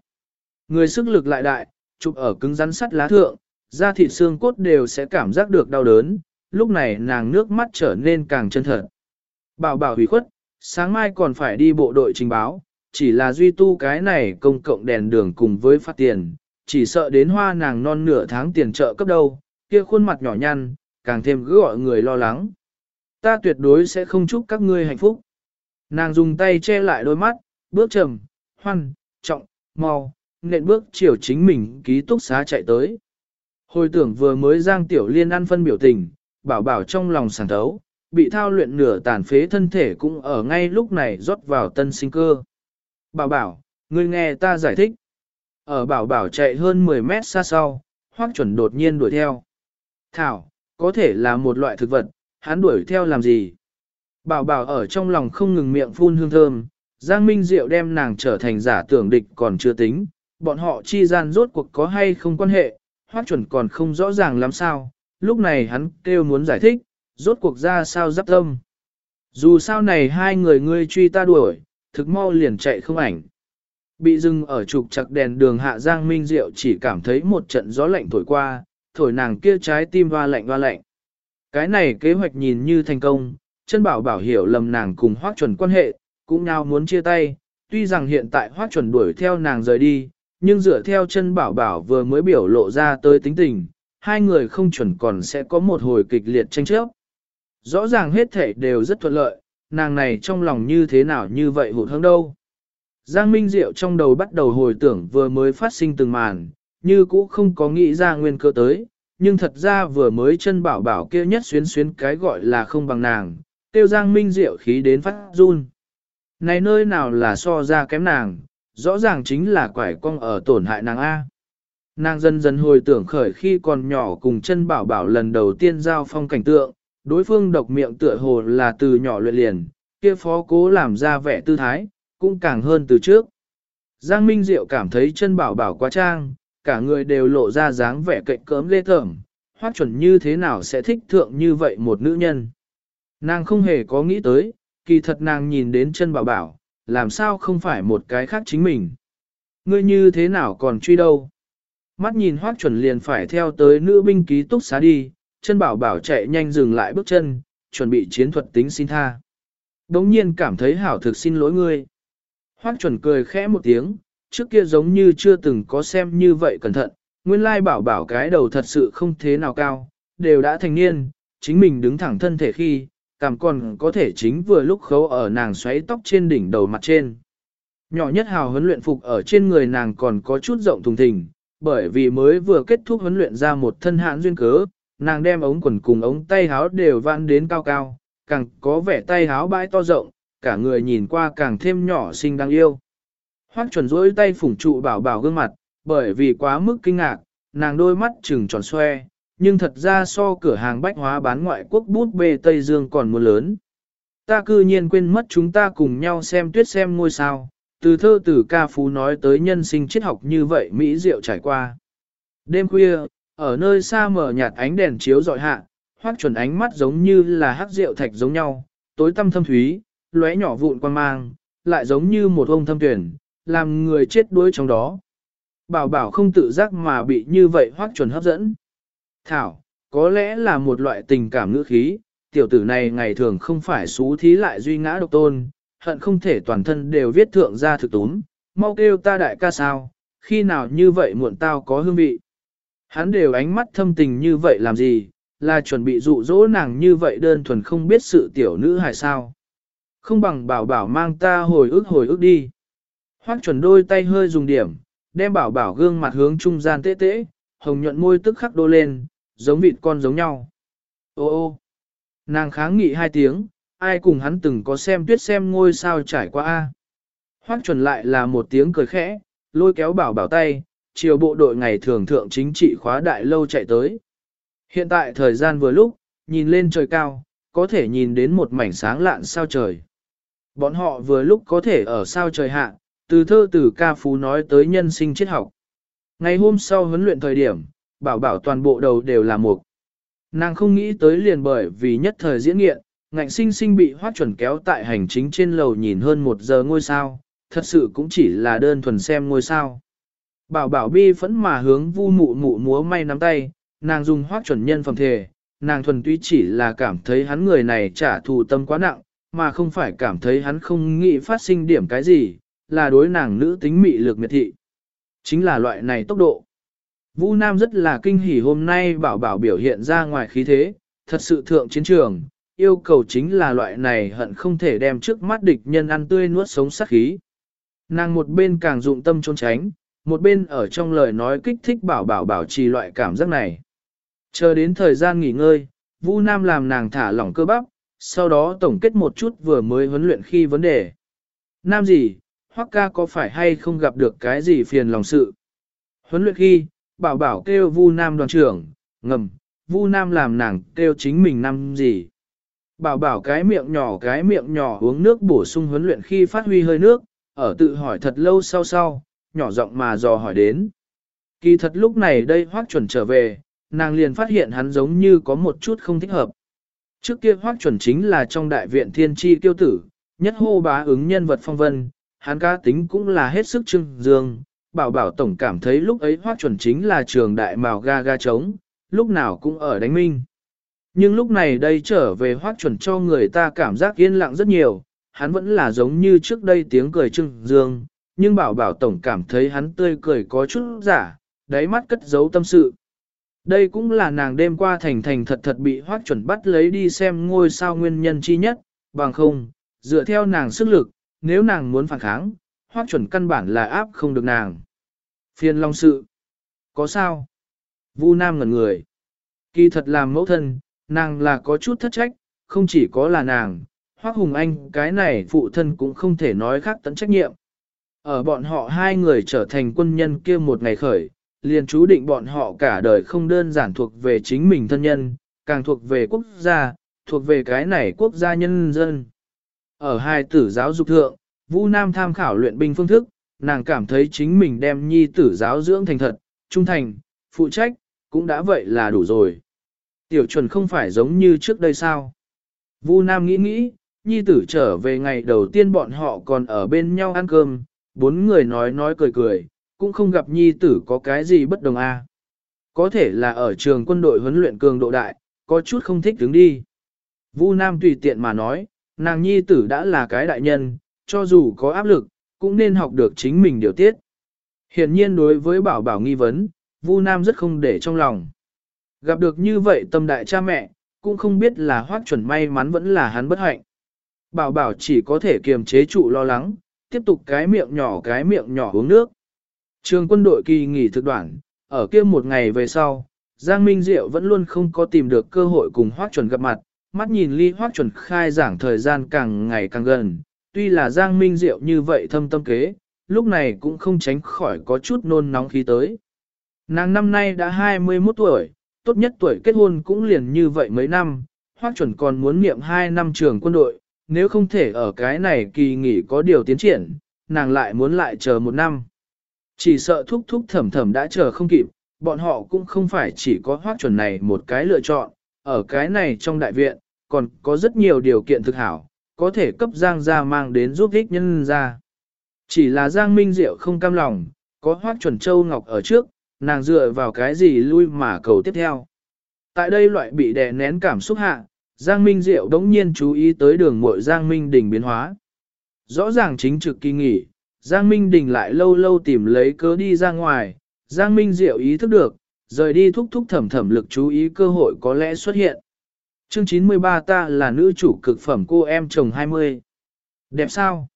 Người sức lực lại đại, chụp ở cứng rắn sắt lá thượng, da thịt xương cốt đều sẽ cảm giác được đau đớn, lúc này nàng nước mắt trở nên càng chân thật. Bảo bảo hủy khuất, sáng mai còn phải đi bộ đội trình báo, chỉ là duy tu cái này công cộng đèn đường cùng với phát tiền, chỉ sợ đến hoa nàng non nửa tháng tiền trợ cấp đâu, kia khuôn mặt nhỏ nhăn, càng thêm cứ gọi người lo lắng. Ta tuyệt đối sẽ không chúc các ngươi hạnh phúc. Nàng dùng tay che lại đôi mắt, bước trầm, hoan, trọng, mau, nện bước chiều chính mình ký túc xá chạy tới. Hồi tưởng vừa mới Giang Tiểu Liên ăn phân biểu tình, bảo bảo trong lòng sảng thấu, bị thao luyện nửa tàn phế thân thể cũng ở ngay lúc này rót vào tân sinh cơ. Bảo bảo, ngươi nghe ta giải thích. Ở bảo bảo chạy hơn 10 mét xa sau, hoác chuẩn đột nhiên đuổi theo. Thảo, có thể là một loại thực vật, hắn đuổi theo làm gì? Bảo bảo ở trong lòng không ngừng miệng phun hương thơm, Giang Minh Diệu đem nàng trở thành giả tưởng địch còn chưa tính, bọn họ chi gian rốt cuộc có hay không quan hệ, hoác chuẩn còn không rõ ràng lắm sao, lúc này hắn kêu muốn giải thích, rốt cuộc ra sao giáp tâm. Dù sao này hai người ngươi truy ta đuổi, thực mau liền chạy không ảnh. Bị dừng ở trục chặt đèn đường hạ Giang Minh Diệu chỉ cảm thấy một trận gió lạnh thổi qua, thổi nàng kia trái tim hoa lạnh hoa lạnh. Cái này kế hoạch nhìn như thành công, chân bảo bảo hiểu lầm nàng cùng hoác chuẩn quan hệ, cũng nào muốn chia tay, tuy rằng hiện tại hoác chuẩn đuổi theo nàng rời đi, nhưng dựa theo chân bảo bảo vừa mới biểu lộ ra tới tính tình, hai người không chuẩn còn sẽ có một hồi kịch liệt tranh chấp. Rõ ràng hết thể đều rất thuận lợi, nàng này trong lòng như thế nào như vậy hụt hẫng đâu. Giang Minh Diệu trong đầu bắt đầu hồi tưởng vừa mới phát sinh từng màn, như cũ không có nghĩ ra nguyên cơ tới, nhưng thật ra vừa mới chân bảo bảo kia nhất xuyến xuyến cái gọi là không bằng nàng, tiêu Giang Minh Diệu khí đến phát run. Này nơi nào là so ra kém nàng, rõ ràng chính là quải cong ở tổn hại nàng A. Nàng dần dần hồi tưởng khởi khi còn nhỏ cùng chân bảo bảo lần đầu tiên giao phong cảnh tượng, đối phương độc miệng tựa hồ là từ nhỏ luyện liền, kia phó cố làm ra vẻ tư thái, cũng càng hơn từ trước. Giang Minh Diệu cảm thấy chân bảo bảo quá trang, cả người đều lộ ra dáng vẻ cạnh cỡm lê thởm, hoác chuẩn như thế nào sẽ thích thượng như vậy một nữ nhân. Nàng không hề có nghĩ tới, kỳ thật nàng nhìn đến chân bảo bảo, làm sao không phải một cái khác chính mình. Ngươi như thế nào còn truy đâu. Mắt nhìn hoác chuẩn liền phải theo tới nữ binh ký túc xá đi, chân bảo bảo chạy nhanh dừng lại bước chân, chuẩn bị chiến thuật tính xin tha. Đống nhiên cảm thấy hảo thực xin lỗi ngươi. Hoác chuẩn cười khẽ một tiếng, trước kia giống như chưa từng có xem như vậy cẩn thận, nguyên lai bảo bảo cái đầu thật sự không thế nào cao, đều đã thành niên, chính mình đứng thẳng thân thể khi, cảm còn có thể chính vừa lúc khấu ở nàng xoáy tóc trên đỉnh đầu mặt trên. Nhỏ nhất hào huấn luyện phục ở trên người nàng còn có chút rộng thùng thình, bởi vì mới vừa kết thúc huấn luyện ra một thân hãn duyên cớ, nàng đem ống quần cùng ống tay háo đều vặn đến cao cao, càng có vẻ tay háo bãi to rộng, cả người nhìn qua càng thêm nhỏ xinh đáng yêu. Hoắc chuẩn rỗi tay phủng trụ bảo bảo gương mặt, bởi vì quá mức kinh ngạc, nàng đôi mắt trừng tròn xoe, nhưng thật ra so cửa hàng bách hóa bán ngoại quốc bút bê Tây Dương còn mua lớn. Ta cư nhiên quên mất chúng ta cùng nhau xem tuyết xem ngôi sao, từ thơ từ ca phú nói tới nhân sinh triết học như vậy Mỹ diệu trải qua. Đêm khuya, ở nơi xa mở nhạt ánh đèn chiếu dọi hạ, hoác chuẩn ánh mắt giống như là hắc rượu thạch giống nhau, tối tăm thâm thúy, lóe nhỏ vụn quan mang, lại giống như một ông thâm tuyển, làm người chết đuối trong đó. Bảo bảo không tự giác mà bị như vậy hoác chuẩn hấp dẫn. Thảo, có lẽ là một loại tình cảm ngữ khí, tiểu tử này ngày thường không phải xú thí lại duy ngã độc tôn, hận không thể toàn thân đều viết thượng ra thực túm, mau kêu ta đại ca sao, khi nào như vậy muộn tao có hương vị. Hắn đều ánh mắt thâm tình như vậy làm gì, là chuẩn bị dụ dỗ nàng như vậy đơn thuần không biết sự tiểu nữ hài sao. Không bằng bảo bảo mang ta hồi ức hồi ức đi. Hoác chuẩn đôi tay hơi dùng điểm, đem bảo bảo gương mặt hướng trung gian tế tế, hồng nhuận môi tức khắc đô lên, giống vịt con giống nhau. Ô ô, nàng kháng nghị hai tiếng, ai cùng hắn từng có xem tuyết xem ngôi sao trải qua a. Hoác chuẩn lại là một tiếng cười khẽ, lôi kéo bảo bảo tay, chiều bộ đội ngày thường thượng chính trị khóa đại lâu chạy tới. Hiện tại thời gian vừa lúc, nhìn lên trời cao, có thể nhìn đến một mảnh sáng lạn sao trời. Bọn họ vừa lúc có thể ở sao trời hạ, từ thơ từ ca phú nói tới nhân sinh triết học. Ngày hôm sau huấn luyện thời điểm, bảo bảo toàn bộ đầu đều là mục. Nàng không nghĩ tới liền bởi vì nhất thời diễn nghiện, ngạnh sinh sinh bị hoát chuẩn kéo tại hành chính trên lầu nhìn hơn một giờ ngôi sao, thật sự cũng chỉ là đơn thuần xem ngôi sao. Bảo bảo bi phẫn mà hướng vu mụ mụ múa may nắm tay, nàng dùng hoác chuẩn nhân phẩm thể, nàng thuần túy chỉ là cảm thấy hắn người này trả thù tâm quá nặng, mà không phải cảm thấy hắn không nghĩ phát sinh điểm cái gì, là đối nàng nữ tính mị lực miệt thị. Chính là loại này tốc độ. Vu Nam rất là kinh hỉ hôm nay bảo bảo biểu hiện ra ngoài khí thế, thật sự thượng chiến trường, yêu cầu chính là loại này hận không thể đem trước mắt địch nhân ăn tươi nuốt sống sát khí. Nàng một bên càng dụng tâm trốn tránh, một bên ở trong lời nói kích thích bảo bảo bảo trì loại cảm giác này. Chờ đến thời gian nghỉ ngơi, Vu Nam làm nàng thả lỏng cơ bắp, sau đó tổng kết một chút vừa mới huấn luyện khi vấn đề. Nam gì, Hoắc ca có phải hay không gặp được cái gì phiền lòng sự? Huấn luyện khi, bảo bảo kêu Vu Nam đoàn trưởng, ngầm, Vu Nam làm nàng kêu chính mình Nam gì? Bảo bảo cái miệng nhỏ cái miệng nhỏ uống nước bổ sung huấn luyện khi phát huy hơi nước, ở tự hỏi thật lâu sau sau, nhỏ giọng mà dò hỏi đến. Kỳ thật lúc này đây hoác chuẩn trở về, nàng liền phát hiện hắn giống như có một chút không thích hợp. Trước kia hoác chuẩn chính là trong đại viện thiên tri tiêu tử, nhất hô bá ứng nhân vật phong vân, hắn ca tính cũng là hết sức trưng dương. Bảo bảo tổng cảm thấy lúc ấy hoác chuẩn chính là trường đại màu ga ga trống, lúc nào cũng ở đánh minh. Nhưng lúc này đây trở về hoác chuẩn cho người ta cảm giác yên lặng rất nhiều, hắn vẫn là giống như trước đây tiếng cười trưng dương, nhưng bảo bảo tổng cảm thấy hắn tươi cười có chút giả, đáy mắt cất giấu tâm sự. Đây cũng là nàng đêm qua thành thành thật thật bị hoác chuẩn bắt lấy đi xem ngôi sao nguyên nhân chi nhất, bằng không, dựa theo nàng sức lực, nếu nàng muốn phản kháng, hoác chuẩn căn bản là áp không được nàng. Phiền long sự. Có sao? Vu Nam ngẩn người. Kỳ thật làm mẫu thân, nàng là có chút thất trách, không chỉ có là nàng, hoác hùng anh cái này phụ thân cũng không thể nói khác tận trách nhiệm. Ở bọn họ hai người trở thành quân nhân kia một ngày khởi, liền chú định bọn họ cả đời không đơn giản thuộc về chính mình thân nhân, càng thuộc về quốc gia, thuộc về cái này quốc gia nhân dân. Ở hai tử giáo dục thượng, Vũ Nam tham khảo luyện binh phương thức, nàng cảm thấy chính mình đem nhi tử giáo dưỡng thành thật, trung thành, phụ trách, cũng đã vậy là đủ rồi. Tiểu chuẩn không phải giống như trước đây sao? Vu Nam nghĩ nghĩ, nhi tử trở về ngày đầu tiên bọn họ còn ở bên nhau ăn cơm, bốn người nói nói cười cười, cũng không gặp nhi tử có cái gì bất đồng a. À. Có thể là ở trường quân đội huấn luyện cường độ đại, có chút không thích đứng đi. Vu Nam tùy tiện mà nói, nàng nhi tử đã là cái đại nhân, cho dù có áp lực, cũng nên học được chính mình điều tiết. Hiện nhiên đối với bảo bảo nghi vấn, Vu Nam rất không để trong lòng. Gặp được như vậy tâm đại cha mẹ, cũng không biết là hoác chuẩn may mắn vẫn là hắn bất hạnh. Bảo bảo chỉ có thể kiềm chế trụ lo lắng, tiếp tục cái miệng nhỏ cái miệng nhỏ uống nước. Trường quân đội kỳ nghỉ thực đoạn, ở kia một ngày về sau, Giang Minh Diệu vẫn luôn không có tìm được cơ hội cùng hoác chuẩn gặp mặt, mắt nhìn ly hoác chuẩn khai giảng thời gian càng ngày càng gần, tuy là Giang Minh Diệu như vậy thâm tâm kế, lúc này cũng không tránh khỏi có chút nôn nóng khí tới. Nàng năm nay đã 21 tuổi, tốt nhất tuổi kết hôn cũng liền như vậy mấy năm, hoác chuẩn còn muốn niệm 2 năm trường quân đội, nếu không thể ở cái này kỳ nghỉ có điều tiến triển, nàng lại muốn lại chờ một năm. Chỉ sợ thúc thúc thẩm thẩm đã chờ không kịp, bọn họ cũng không phải chỉ có hoác chuẩn này một cái lựa chọn, ở cái này trong đại viện, còn có rất nhiều điều kiện thực hảo, có thể cấp Giang gia mang đến giúp ích nhân ra. Chỉ là Giang Minh Diệu không cam lòng, có hoác chuẩn châu ngọc ở trước, nàng dựa vào cái gì lui mà cầu tiếp theo. Tại đây loại bị đè nén cảm xúc hạ, Giang Minh Diệu đống nhiên chú ý tới đường muội Giang Minh Đình biến hóa. Rõ ràng chính trực kỳ nghỉ, Giang Minh Đình lại lâu lâu tìm lấy cớ đi ra ngoài, Giang Minh Diệu ý thức được, rời đi thúc thúc thẩm thẩm lực chú ý cơ hội có lẽ xuất hiện. Chương 93 ta là nữ chủ cực phẩm cô em chồng 20. Đẹp sao?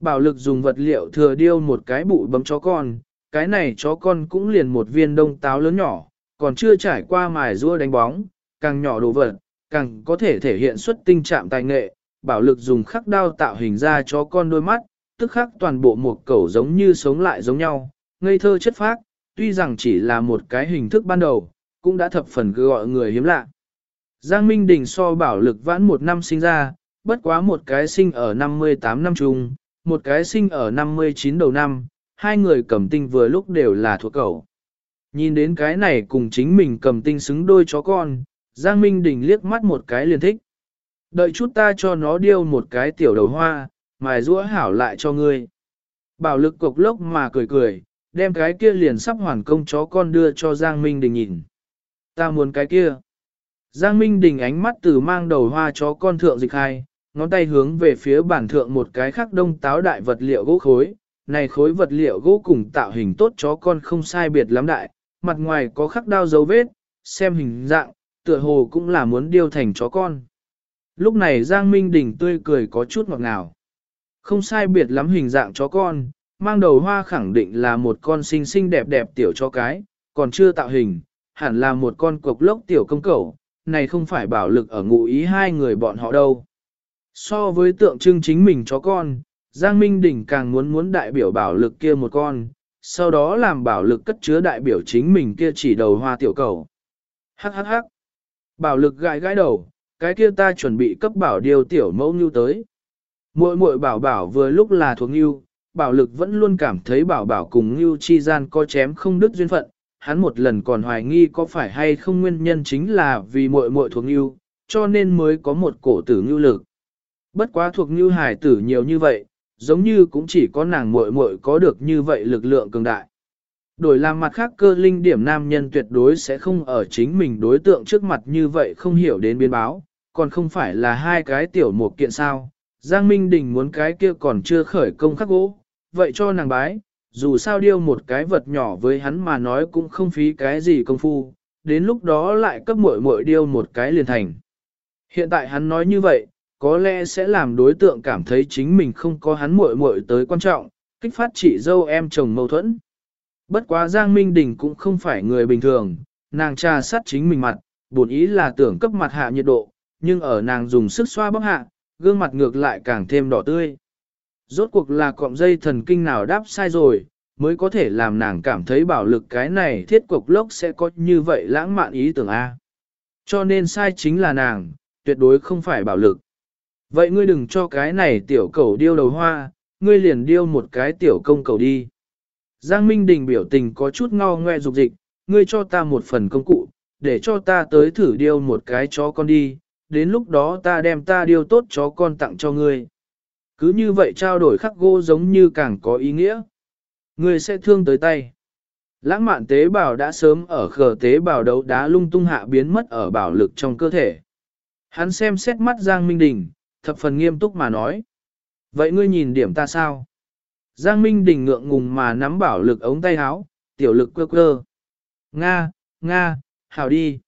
Bảo lực dùng vật liệu thừa điêu một cái bụi bấm chó con, cái này chó con cũng liền một viên đông táo lớn nhỏ, còn chưa trải qua mài rua đánh bóng, càng nhỏ đồ vật, càng có thể thể hiện xuất tinh trạng tài nghệ. Bảo lực dùng khắc đao tạo hình ra chó con đôi mắt, tức khắc toàn bộ một cẩu giống như sống lại giống nhau, ngây thơ chất phác, tuy rằng chỉ là một cái hình thức ban đầu, cũng đã thập phần gọi người hiếm lạ. Giang Minh Đình so bảo lực vãn một năm sinh ra, bất quá một cái sinh ở 58 năm chung, một cái sinh ở 59 đầu năm, hai người cầm tinh vừa lúc đều là thuộc cẩu Nhìn đến cái này cùng chính mình cầm tinh xứng đôi chó con, Giang Minh Đình liếc mắt một cái liền thích. Đợi chút ta cho nó điêu một cái tiểu đầu hoa, mài rũa hảo lại cho ngươi. Bảo lực cục lốc mà cười cười, đem cái kia liền sắp hoàn công chó con đưa cho Giang Minh Đình nhìn. Ta muốn cái kia. Giang Minh Đình ánh mắt từ mang đầu hoa chó con thượng dịch hai, ngón tay hướng về phía bản thượng một cái khắc đông táo đại vật liệu gỗ khối. Này khối vật liệu gỗ cùng tạo hình tốt chó con không sai biệt lắm đại, mặt ngoài có khắc đao dấu vết, xem hình dạng, tựa hồ cũng là muốn điêu thành chó con. Lúc này Giang Minh Đình tươi cười có chút ngọt ngào. Không sai biệt lắm hình dạng chó con, mang đầu hoa khẳng định là một con xinh xinh đẹp đẹp tiểu chó cái, còn chưa tạo hình, hẳn là một con cục lốc tiểu công cẩu, này không phải bảo lực ở ngụ ý hai người bọn họ đâu. So với tượng trưng chính mình chó con, Giang Minh Đình càng muốn muốn đại biểu bảo lực kia một con, sau đó làm bảo lực cất chứa đại biểu chính mình kia chỉ đầu hoa tiểu cầu. Hắc hắc hắc. Bảo lực gãi gãi đầu, cái kia ta chuẩn bị cấp bảo điều tiểu mẫu như tới. Muội muội bảo bảo vừa lúc là thuộc như, bảo lực vẫn luôn cảm thấy bảo bảo cùng như chi gian có chém không đứt duyên phận. Hắn một lần còn hoài nghi có phải hay không nguyên nhân chính là vì muội muội thuộc như, cho nên mới có một cổ tử như lực. Bất quá thuộc như hải tử nhiều như vậy, giống như cũng chỉ có nàng muội muội có được như vậy lực lượng cường đại. Đổi làm mặt khác cơ linh điểm nam nhân tuyệt đối sẽ không ở chính mình đối tượng trước mặt như vậy không hiểu đến biến báo, còn không phải là hai cái tiểu một kiện sao. Giang Minh Đình muốn cái kia còn chưa khởi công khắc gỗ, vậy cho nàng bái, dù sao điêu một cái vật nhỏ với hắn mà nói cũng không phí cái gì công phu, đến lúc đó lại cấp muội muội điêu một cái liền thành. Hiện tại hắn nói như vậy, có lẽ sẽ làm đối tượng cảm thấy chính mình không có hắn muội muội tới quan trọng, kích phát chị dâu em chồng mâu thuẫn. Bất quá Giang Minh Đình cũng không phải người bình thường, nàng trà sát chính mình mặt, buồn ý là tưởng cấp mặt hạ nhiệt độ, nhưng ở nàng dùng sức xoa bóp hạ, gương mặt ngược lại càng thêm đỏ tươi. Rốt cuộc là cọng dây thần kinh nào đáp sai rồi, mới có thể làm nàng cảm thấy bảo lực cái này thiết cục lốc sẽ có như vậy lãng mạn ý tưởng A. Cho nên sai chính là nàng, tuyệt đối không phải bảo lực. Vậy ngươi đừng cho cái này tiểu cầu điêu đầu hoa, ngươi liền điêu một cái tiểu công cầu đi. Giang Minh Đình biểu tình có chút ngao ngoe dục dịch, ngươi cho ta một phần công cụ, để cho ta tới thử điêu một cái chó con đi, đến lúc đó ta đem ta điêu tốt chó con tặng cho ngươi. Cứ như vậy trao đổi khắc gỗ giống như càng có ý nghĩa. Ngươi sẽ thương tới tay. Lãng mạn tế bào đã sớm ở khờ tế bào đấu đá lung tung hạ biến mất ở bảo lực trong cơ thể. Hắn xem xét mắt Giang Minh Đình, thập phần nghiêm túc mà nói. Vậy ngươi nhìn điểm ta sao? Giang Minh Đình ngượng ngùng mà nắm bảo lực ống tay áo, tiểu lực quơ quơ. Nga, Nga, hảo đi,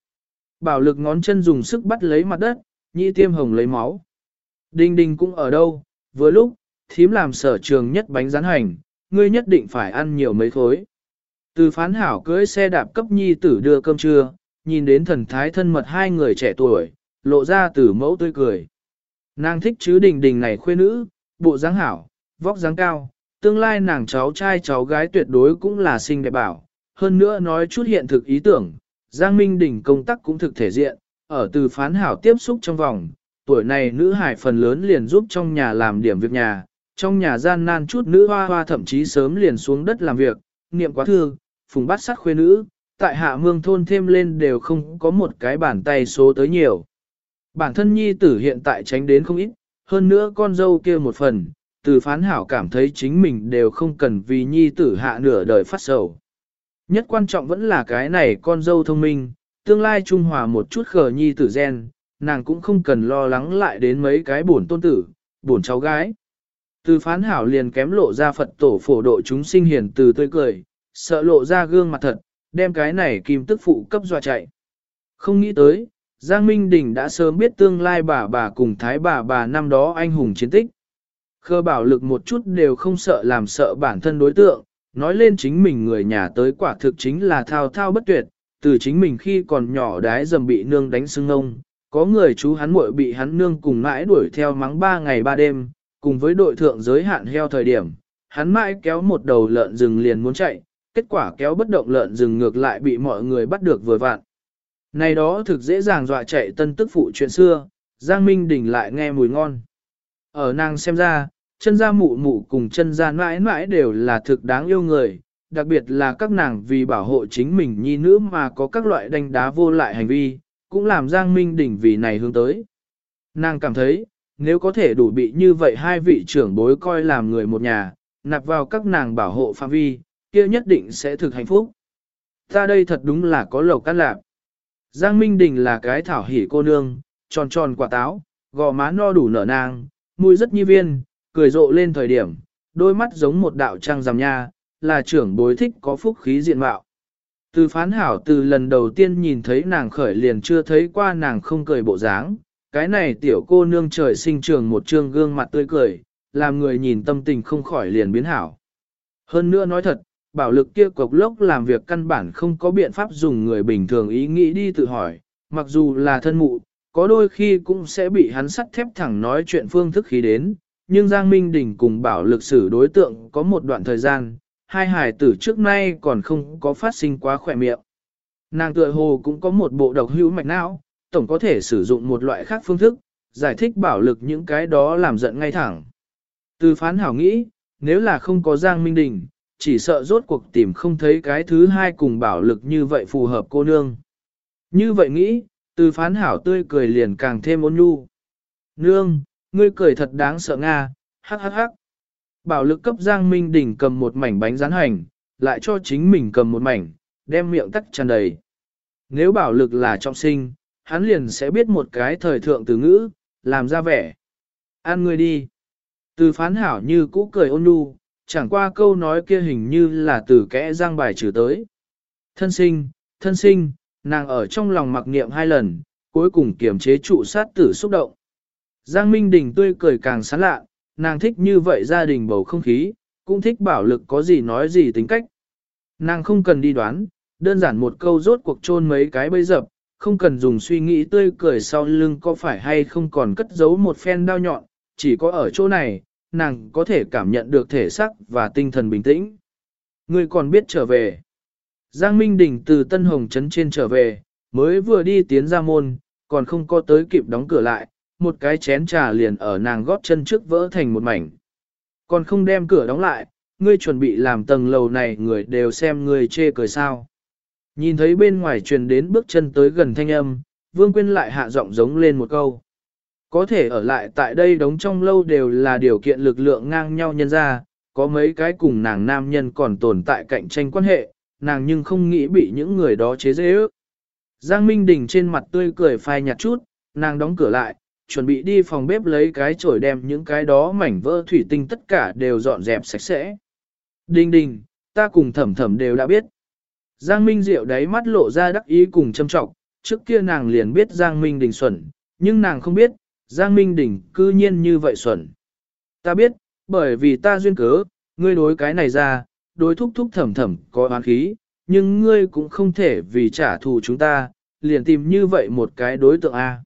Bảo lực ngón chân dùng sức bắt lấy mặt đất, nhị tiêm hồng lấy máu. Đinh đinh cũng ở đâu, vừa lúc, thím làm sở trường nhất bánh rán hành, ngươi nhất định phải ăn nhiều mấy khối. Từ phán hảo cưới xe đạp cấp nhi tử đưa cơm trưa, nhìn đến thần thái thân mật hai người trẻ tuổi, lộ ra từ mẫu tươi cười. Nàng thích chứ đình đình này khuê nữ, bộ dáng hảo, vóc dáng cao, tương lai nàng cháu trai cháu gái tuyệt đối cũng là xinh đẹp bảo. Hơn nữa nói chút hiện thực ý tưởng, Giang Minh Đình công tác cũng thực thể diện, ở từ phán hảo tiếp xúc trong vòng, tuổi này nữ hải phần lớn liền giúp trong nhà làm điểm việc nhà, trong nhà gian nan chút nữ hoa hoa thậm chí sớm liền xuống đất làm việc, niệm quá thương phùng bắt sát khuê nữ, tại hạ mương thôn thêm lên đều không có một cái bàn tay số tới nhiều. Bản thân nhi tử hiện tại tránh đến không ít, hơn nữa con dâu kia một phần, từ phán hảo cảm thấy chính mình đều không cần vì nhi tử hạ nửa đời phát sầu. Nhất quan trọng vẫn là cái này con dâu thông minh, tương lai trung hòa một chút khờ nhi tử gen, nàng cũng không cần lo lắng lại đến mấy cái buồn tôn tử, buồn cháu gái. Từ phán hảo liền kém lộ ra Phật tổ phổ độ chúng sinh hiền từ tươi cười, sợ lộ ra gương mặt thật, đem cái này kim tức phụ cấp dọa chạy. Không nghĩ tới, Giang Minh Đình đã sớm biết tương lai bà bà cùng thái bà bà năm đó anh hùng chiến tích. Khơ bảo lực một chút đều không sợ làm sợ bản thân đối tượng, nói lên chính mình người nhà tới quả thực chính là thao thao bất tuyệt, từ chính mình khi còn nhỏ đái dầm bị nương đánh sưng ông, có người chú hắn muội bị hắn nương cùng mãi đuổi theo mắng ba ngày ba đêm, cùng với đội thượng giới hạn heo thời điểm, hắn mãi kéo một đầu lợn rừng liền muốn chạy, kết quả kéo bất động lợn rừng ngược lại bị mọi người bắt được vừa vặn. Này đó thực dễ dàng dọa chạy tân tức phụ chuyện xưa, Giang Minh Đình lại nghe mùi ngon. Ở nàng xem ra, chân gia mụ mụ cùng chân gia mãi mãi đều là thực đáng yêu người, đặc biệt là các nàng vì bảo hộ chính mình nhi nữ mà có các loại đánh đá vô lại hành vi, cũng làm Giang Minh Đình vì này hướng tới. Nàng cảm thấy, nếu có thể đủ bị như vậy hai vị trưởng bối coi làm người một nhà, nạp vào các nàng bảo hộ phạm vi, kia nhất định sẽ thực hạnh phúc. Ta đây thật đúng là có lộc cát lạc. Giang Minh Đình là cái thảo hỉ cô nương, tròn tròn quả táo, gò má no đủ nở nàng, mùi rất nhi viên, cười rộ lên thời điểm, đôi mắt giống một đạo trăng rằm nha, là trưởng bối thích có phúc khí diện mạo. Từ phán hảo từ lần đầu tiên nhìn thấy nàng khởi liền chưa thấy qua nàng không cười bộ dáng, cái này tiểu cô nương trời sinh trường một trương gương mặt tươi cười, làm người nhìn tâm tình không khỏi liền biến hảo. Hơn nữa nói thật, bảo lực kia cục lốc làm việc căn bản không có biện pháp dùng người bình thường ý nghĩ đi tự hỏi, mặc dù là thân mụ, có đôi khi cũng sẽ bị hắn sắt thép thẳng nói chuyện phương thức khí đến, nhưng Giang Minh Đình cùng bảo lực xử đối tượng có một đoạn thời gian, hai hải tử trước nay còn không có phát sinh quá khỏe miệng. Nàng tựa hồ cũng có một bộ độc hữu mạch não, tổng có thể sử dụng một loại khác phương thức, giải thích bảo lực những cái đó làm giận ngay thẳng. Từ phán hảo nghĩ, nếu là không có Giang Minh Đình, chỉ sợ rốt cuộc tìm không thấy cái thứ hai cùng bảo lực như vậy phù hợp cô nương. Như vậy nghĩ, từ phán hảo tươi cười liền càng thêm ôn nhu. Nương, ngươi cười thật đáng sợ Nga, hắc hắc hắc. Bảo lực cấp Giang Minh Đình cầm một mảnh bánh rán hành, lại cho chính mình cầm một mảnh, đem miệng tắc tràn đầy. Nếu bảo lực là trọng sinh, hắn liền sẽ biết một cái thời thượng từ ngữ, làm ra vẻ. Ăn ngươi đi. Từ phán hảo như cũ cười ôn nhu, chẳng qua câu nói kia hình như là từ kẽ giang bài trừ tới. Thân sinh, thân sinh, nàng ở trong lòng mặc niệm hai lần, cuối cùng kiềm chế trụ sát tử xúc động. Giang Minh Đình tươi cười càng sán lạ, nàng thích như vậy gia đình bầu không khí, cũng thích bảo lực có gì nói gì tính cách. Nàng không cần đi đoán, đơn giản một câu rốt cuộc chôn mấy cái bây dập, không cần dùng suy nghĩ tươi cười sau lưng có phải hay không còn cất giấu một phen đao nhọn, chỉ có ở chỗ này, nàng có thể cảm nhận được thể sắc và tinh thần bình tĩnh. Ngươi còn biết trở về. Giang Minh Đình từ Tân Hồng Trấn trên trở về, mới vừa đi tiến ra môn, còn không có tới kịp đóng cửa lại, một cái chén trà liền ở nàng gót chân trước vỡ thành một mảnh. Còn không đem cửa đóng lại, ngươi chuẩn bị làm tầng lầu này người đều xem ngươi chê cười sao. Nhìn thấy bên ngoài truyền đến bước chân tới gần thanh âm, Vương Quyên lại hạ giọng giống lên một câu. Có thể ở lại tại đây đóng trong lâu đều là điều kiện lực lượng ngang nhau nhân ra, có mấy cái cùng nàng nam nhân còn tồn tại cạnh tranh quan hệ, nàng nhưng không nghĩ bị những người đó chế dễ ước. Giang Minh Đình trên mặt tươi cười phai nhạt chút, nàng đóng cửa lại, chuẩn bị đi phòng bếp lấy cái chổi đem những cái đó mảnh vỡ thủy tinh tất cả đều dọn dẹp sạch sẽ. Đình đình, ta cùng thẩm thẩm đều đã biết. Giang Minh Diệu đáy mắt lộ ra đắc ý cùng châm trọng, trước kia nàng liền biết Giang Minh Đình xuẩn, nhưng nàng không biết, Giang Minh Đình cư nhiên như vậy xuẩn. Ta biết, bởi vì ta duyên cớ, ngươi đối cái này ra, đối thúc thúc thẩm thẩm có oán khí, nhưng ngươi cũng không thể vì trả thù chúng ta, liền tìm như vậy một cái đối tượng A.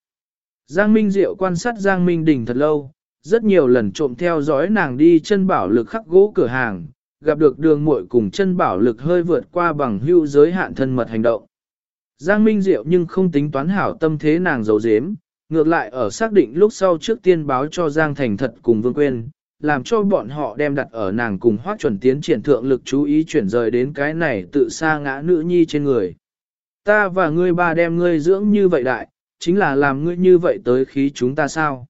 Giang Minh Diệu quan sát Giang Minh Đình thật lâu, rất nhiều lần trộm theo dõi nàng đi chân bảo lực khắc gỗ cửa hàng, gặp được đường muội cùng chân bảo lực hơi vượt qua bằng hưu giới hạn thân mật hành động. Giang Minh Diệu nhưng không tính toán hảo tâm thế nàng giấu giếm, ngược lại ở xác định lúc sau trước tiên báo cho Giang Thành thật cùng Vương Quyên, làm cho bọn họ đem đặt ở nàng cùng hoác chuẩn tiến triển thượng lực chú ý chuyển rời đến cái này tự xa ngã nữ nhi trên người. Ta và ngươi ba đem ngươi dưỡng như vậy đại, chính là làm ngươi như vậy tới khí chúng ta sao?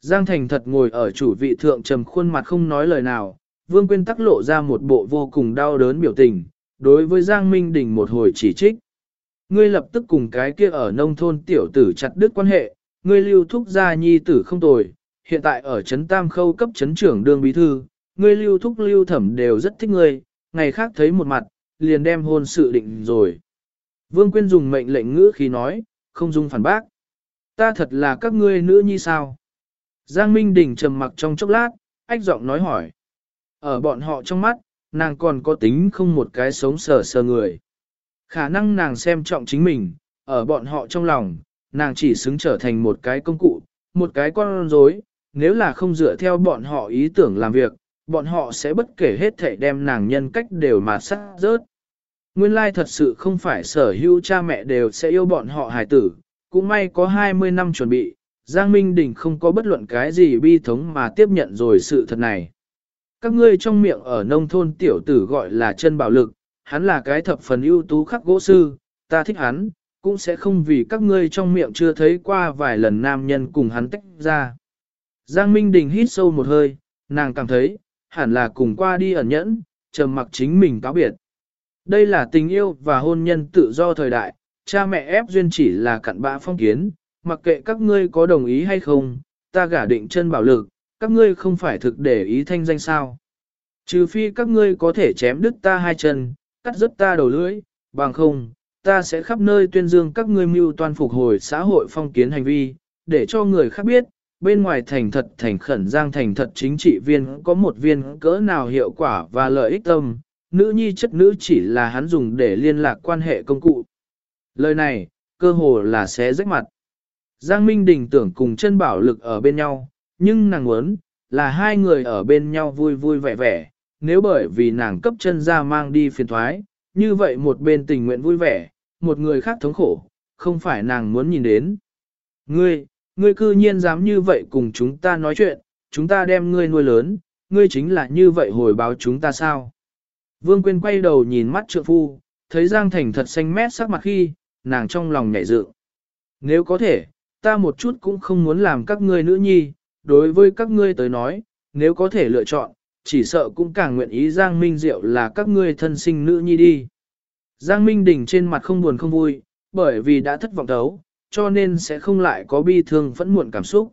Giang Thành thật ngồi ở chủ vị thượng trầm khuôn mặt không nói lời nào, Vương Quyên tắc lộ ra một bộ vô cùng đau đớn biểu tình, đối với Giang Minh Đình một hồi chỉ trích. Ngươi lập tức cùng cái kia ở nông thôn tiểu tử chặt đứt quan hệ, ngươi lưu thúc gia nhi tử không tồi, hiện tại ở trấn Tam Khâu cấp trấn trưởng đương bí thư, ngươi lưu thúc lưu thẩm đều rất thích ngươi, ngày khác thấy một mặt, liền đem hôn sự định rồi. Vương Quyên dùng mệnh lệnh ngữ khi nói, không dung phản bác. Ta thật là các ngươi nữ nhi sao? Giang Minh Đình trầm mặc trong chốc lát, ách giọng nói hỏi. Ở bọn họ trong mắt, nàng còn có tính không một cái sống sờ sờ người. Khả năng nàng xem trọng chính mình, ở bọn họ trong lòng, nàng chỉ xứng trở thành một cái công cụ, một cái con rối. nếu là không dựa theo bọn họ ý tưởng làm việc, bọn họ sẽ bất kể hết thể đem nàng nhân cách đều mà sát rớt. Nguyên lai thật sự không phải sở hữu cha mẹ đều sẽ yêu bọn họ hài tử, cũng may có 20 năm chuẩn bị, Giang Minh Đình không có bất luận cái gì bi thống mà tiếp nhận rồi sự thật này. Các ngươi trong miệng ở nông thôn tiểu tử gọi là chân bảo lực, hắn là cái thập phần ưu tú khắc gỗ sư, ta thích hắn, cũng sẽ không vì các ngươi trong miệng chưa thấy qua vài lần nam nhân cùng hắn tách ra. Giang Minh Đình hít sâu một hơi, nàng cảm thấy, hẳn là cùng qua đi ẩn nhẫn, trầm mặc chính mình cáo biệt. Đây là tình yêu và hôn nhân tự do thời đại, cha mẹ ép duyên chỉ là cặn bã phong kiến, mặc kệ các ngươi có đồng ý hay không, ta gả định chân bảo lực, các ngươi không phải thực để ý thanh danh sao. Trừ phi các ngươi có thể chém đứt ta hai chân, cắt rứt ta đầu lưỡi, bằng không, ta sẽ khắp nơi tuyên dương các ngươi mưu toan phục hồi xã hội phong kiến hành vi, để cho người khác biết, bên ngoài thành thật thành khẩn giang thành thật chính trị viên có một viên cỡ nào hiệu quả và lợi ích tâm, nữ nhi chất nữ chỉ là hắn dùng để liên lạc quan hệ công cụ. Lời này, cơ hồ là xé rách mặt. Giang Minh Đình tưởng cùng chân bảo lực ở bên nhau, nhưng nàng muốn, là hai người ở bên nhau vui vui vẻ vẻ, nếu bởi vì nàng cấp chân ra mang đi phiền thoái, như vậy một bên tình nguyện vui vẻ, một người khác thống khổ, không phải nàng muốn nhìn đến. Ngươi, ngươi cư nhiên dám như vậy cùng chúng ta nói chuyện, chúng ta đem ngươi nuôi lớn, ngươi chính là như vậy hồi báo chúng ta sao? Vương Quyên quay đầu nhìn mắt trượng phu, thấy Giang Thành thật xanh mét sắc mặt khi, nàng trong lòng nhảy dự. Nếu có thể, ta một chút cũng không muốn làm các ngươi nữ nhi, đối với các ngươi tới nói, nếu có thể lựa chọn, chỉ sợ cũng càng nguyện ý Giang Minh Diệu là các ngươi thân sinh nữ nhi đi. Giang Minh Đình trên mặt không buồn không vui, bởi vì đã thất vọng đấu, cho nên sẽ không lại có bi thương phẫn muộn cảm xúc.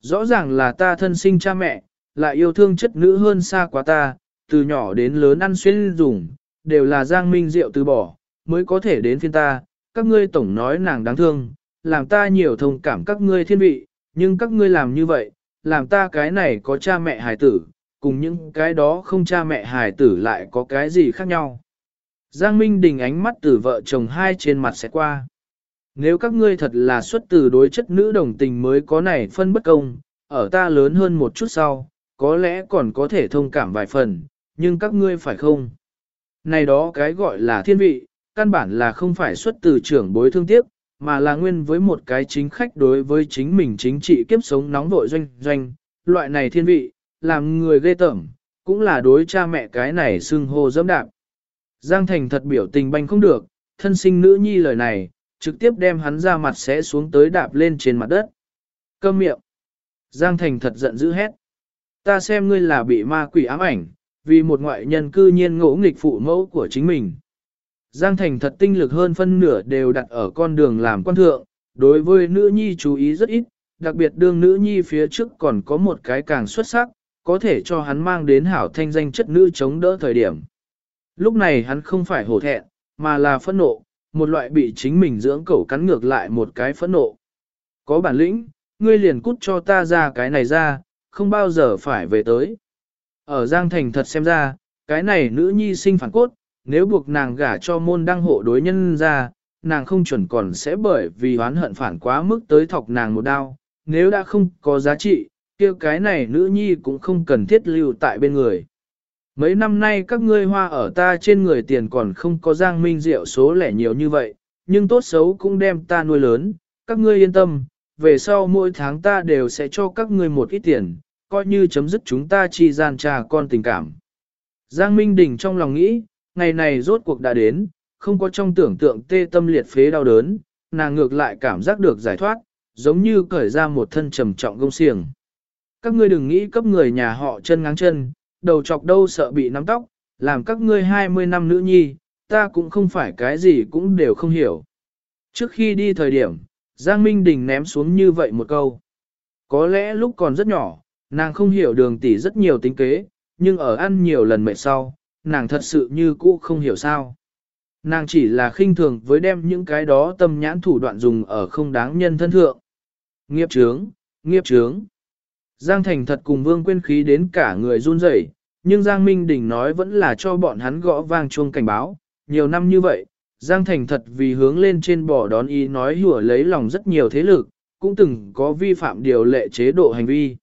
Rõ ràng là ta thân sinh cha mẹ, lại yêu thương chất nữ hơn xa quá ta, từ nhỏ đến lớn ăn xuyên dùng, đều là Giang Minh Diệu từ bỏ, mới có thể đến phiên ta, các ngươi tổng nói nàng đáng thương, làm ta nhiều thông cảm các ngươi thiên vị, nhưng các ngươi làm như vậy, làm ta cái này có cha mẹ hài tử, cùng những cái đó không cha mẹ hài tử lại có cái gì khác nhau. Giang Minh Đình ánh mắt từ vợ chồng hai trên mặt sẽ qua. Nếu các ngươi thật là xuất từ đối chất nữ đồng tình mới có này phân bất công, ở ta lớn hơn một chút sau, có lẽ còn có thể thông cảm vài phần, nhưng các ngươi phải không? Này đó cái gọi là thiên vị, căn bản là không phải xuất từ trưởng bối thương tiếc, mà là nguyên với một cái chính khách đối với chính mình chính trị kiếp sống nóng vội doanh doanh, loại này thiên vị, làm người ghê tởm, cũng là đối cha mẹ cái này xưng hô dẫm đạp. Giang Thành thật biểu tình banh không được, thân sinh nữ nhi lời này, trực tiếp đem hắn ra mặt sẽ xuống tới đạp lên trên mặt đất. Câm miệng. Giang Thành thật giận dữ hét. Ta xem ngươi là bị ma quỷ ám ảnh, vì một ngoại nhân cư nhiên ngỗ nghịch phụ mẫu của chính mình. Giang Thành thật tinh lực hơn phân nửa đều đặt ở con đường làm quan thượng, đối với nữ nhi chú ý rất ít, đặc biệt đương nữ nhi phía trước còn có một cái càng xuất sắc, có thể cho hắn mang đến hảo thanh danh chất nữ chống đỡ thời điểm. Lúc này hắn không phải hổ thẹn, mà là phẫn nộ, một loại bị chính mình dưỡng cẩu cắn ngược lại một cái phẫn nộ. Có bản lĩnh, ngươi liền cút cho ta ra cái này ra, không bao giờ phải về tới. Ở Giang Thành thật xem ra, cái này nữ nhi sinh phản cốt, nếu buộc nàng gả cho môn đăng hộ đối nhân ra, nàng không chuẩn còn sẽ bởi vì oán hận phản quá mức tới thọc nàng một đao, nếu đã không có giá trị, kia cái này nữ nhi cũng không cần thiết lưu tại bên người. Mấy năm nay các ngươi hoa ở ta trên người tiền còn không có giang minh rượu số lẻ nhiều như vậy, nhưng tốt xấu cũng đem ta nuôi lớn, các ngươi yên tâm, về sau mỗi tháng ta đều sẽ cho các ngươi một ít tiền, coi như chấm dứt chúng ta chi gian trà con tình cảm. Giang Minh Đình trong lòng nghĩ, ngày này rốt cuộc đã đến, không có trong tưởng tượng tê tâm liệt phế đau đớn, nàng ngược lại cảm giác được giải thoát, giống như cởi ra một thân trầm trọng gông xiềng. Các ngươi đừng nghĩ cấp người nhà họ chân ngáng chân, đầu chọc đâu sợ bị nắm tóc, làm các ngươi 20 năm nữ nhi, ta cũng không phải cái gì cũng đều không hiểu. Trước khi đi thời điểm, Giang Minh Đình ném xuống như vậy một câu. Có lẽ lúc còn rất nhỏ, nàng không hiểu đường tỷ rất nhiều tính kế, nhưng ở ăn nhiều lần mệt sau, nàng thật sự như cũ không hiểu sao. Nàng chỉ là khinh thường với đem những cái đó tâm nhãn thủ đoạn dùng ở không đáng nhân thân thượng. Nghiệp trướng, nghiệp trướng. Giang Thành thật cùng Vương Quyên khí đến cả người run rẩy, nhưng Giang Minh Đình nói vẫn là cho bọn hắn gõ vang chuông cảnh báo. Nhiều năm như vậy, Giang Thành thật vì hướng lên trên bỏ đón ý nói hùa lấy lòng rất nhiều thế lực, cũng từng có vi phạm điều lệ chế độ hành vi.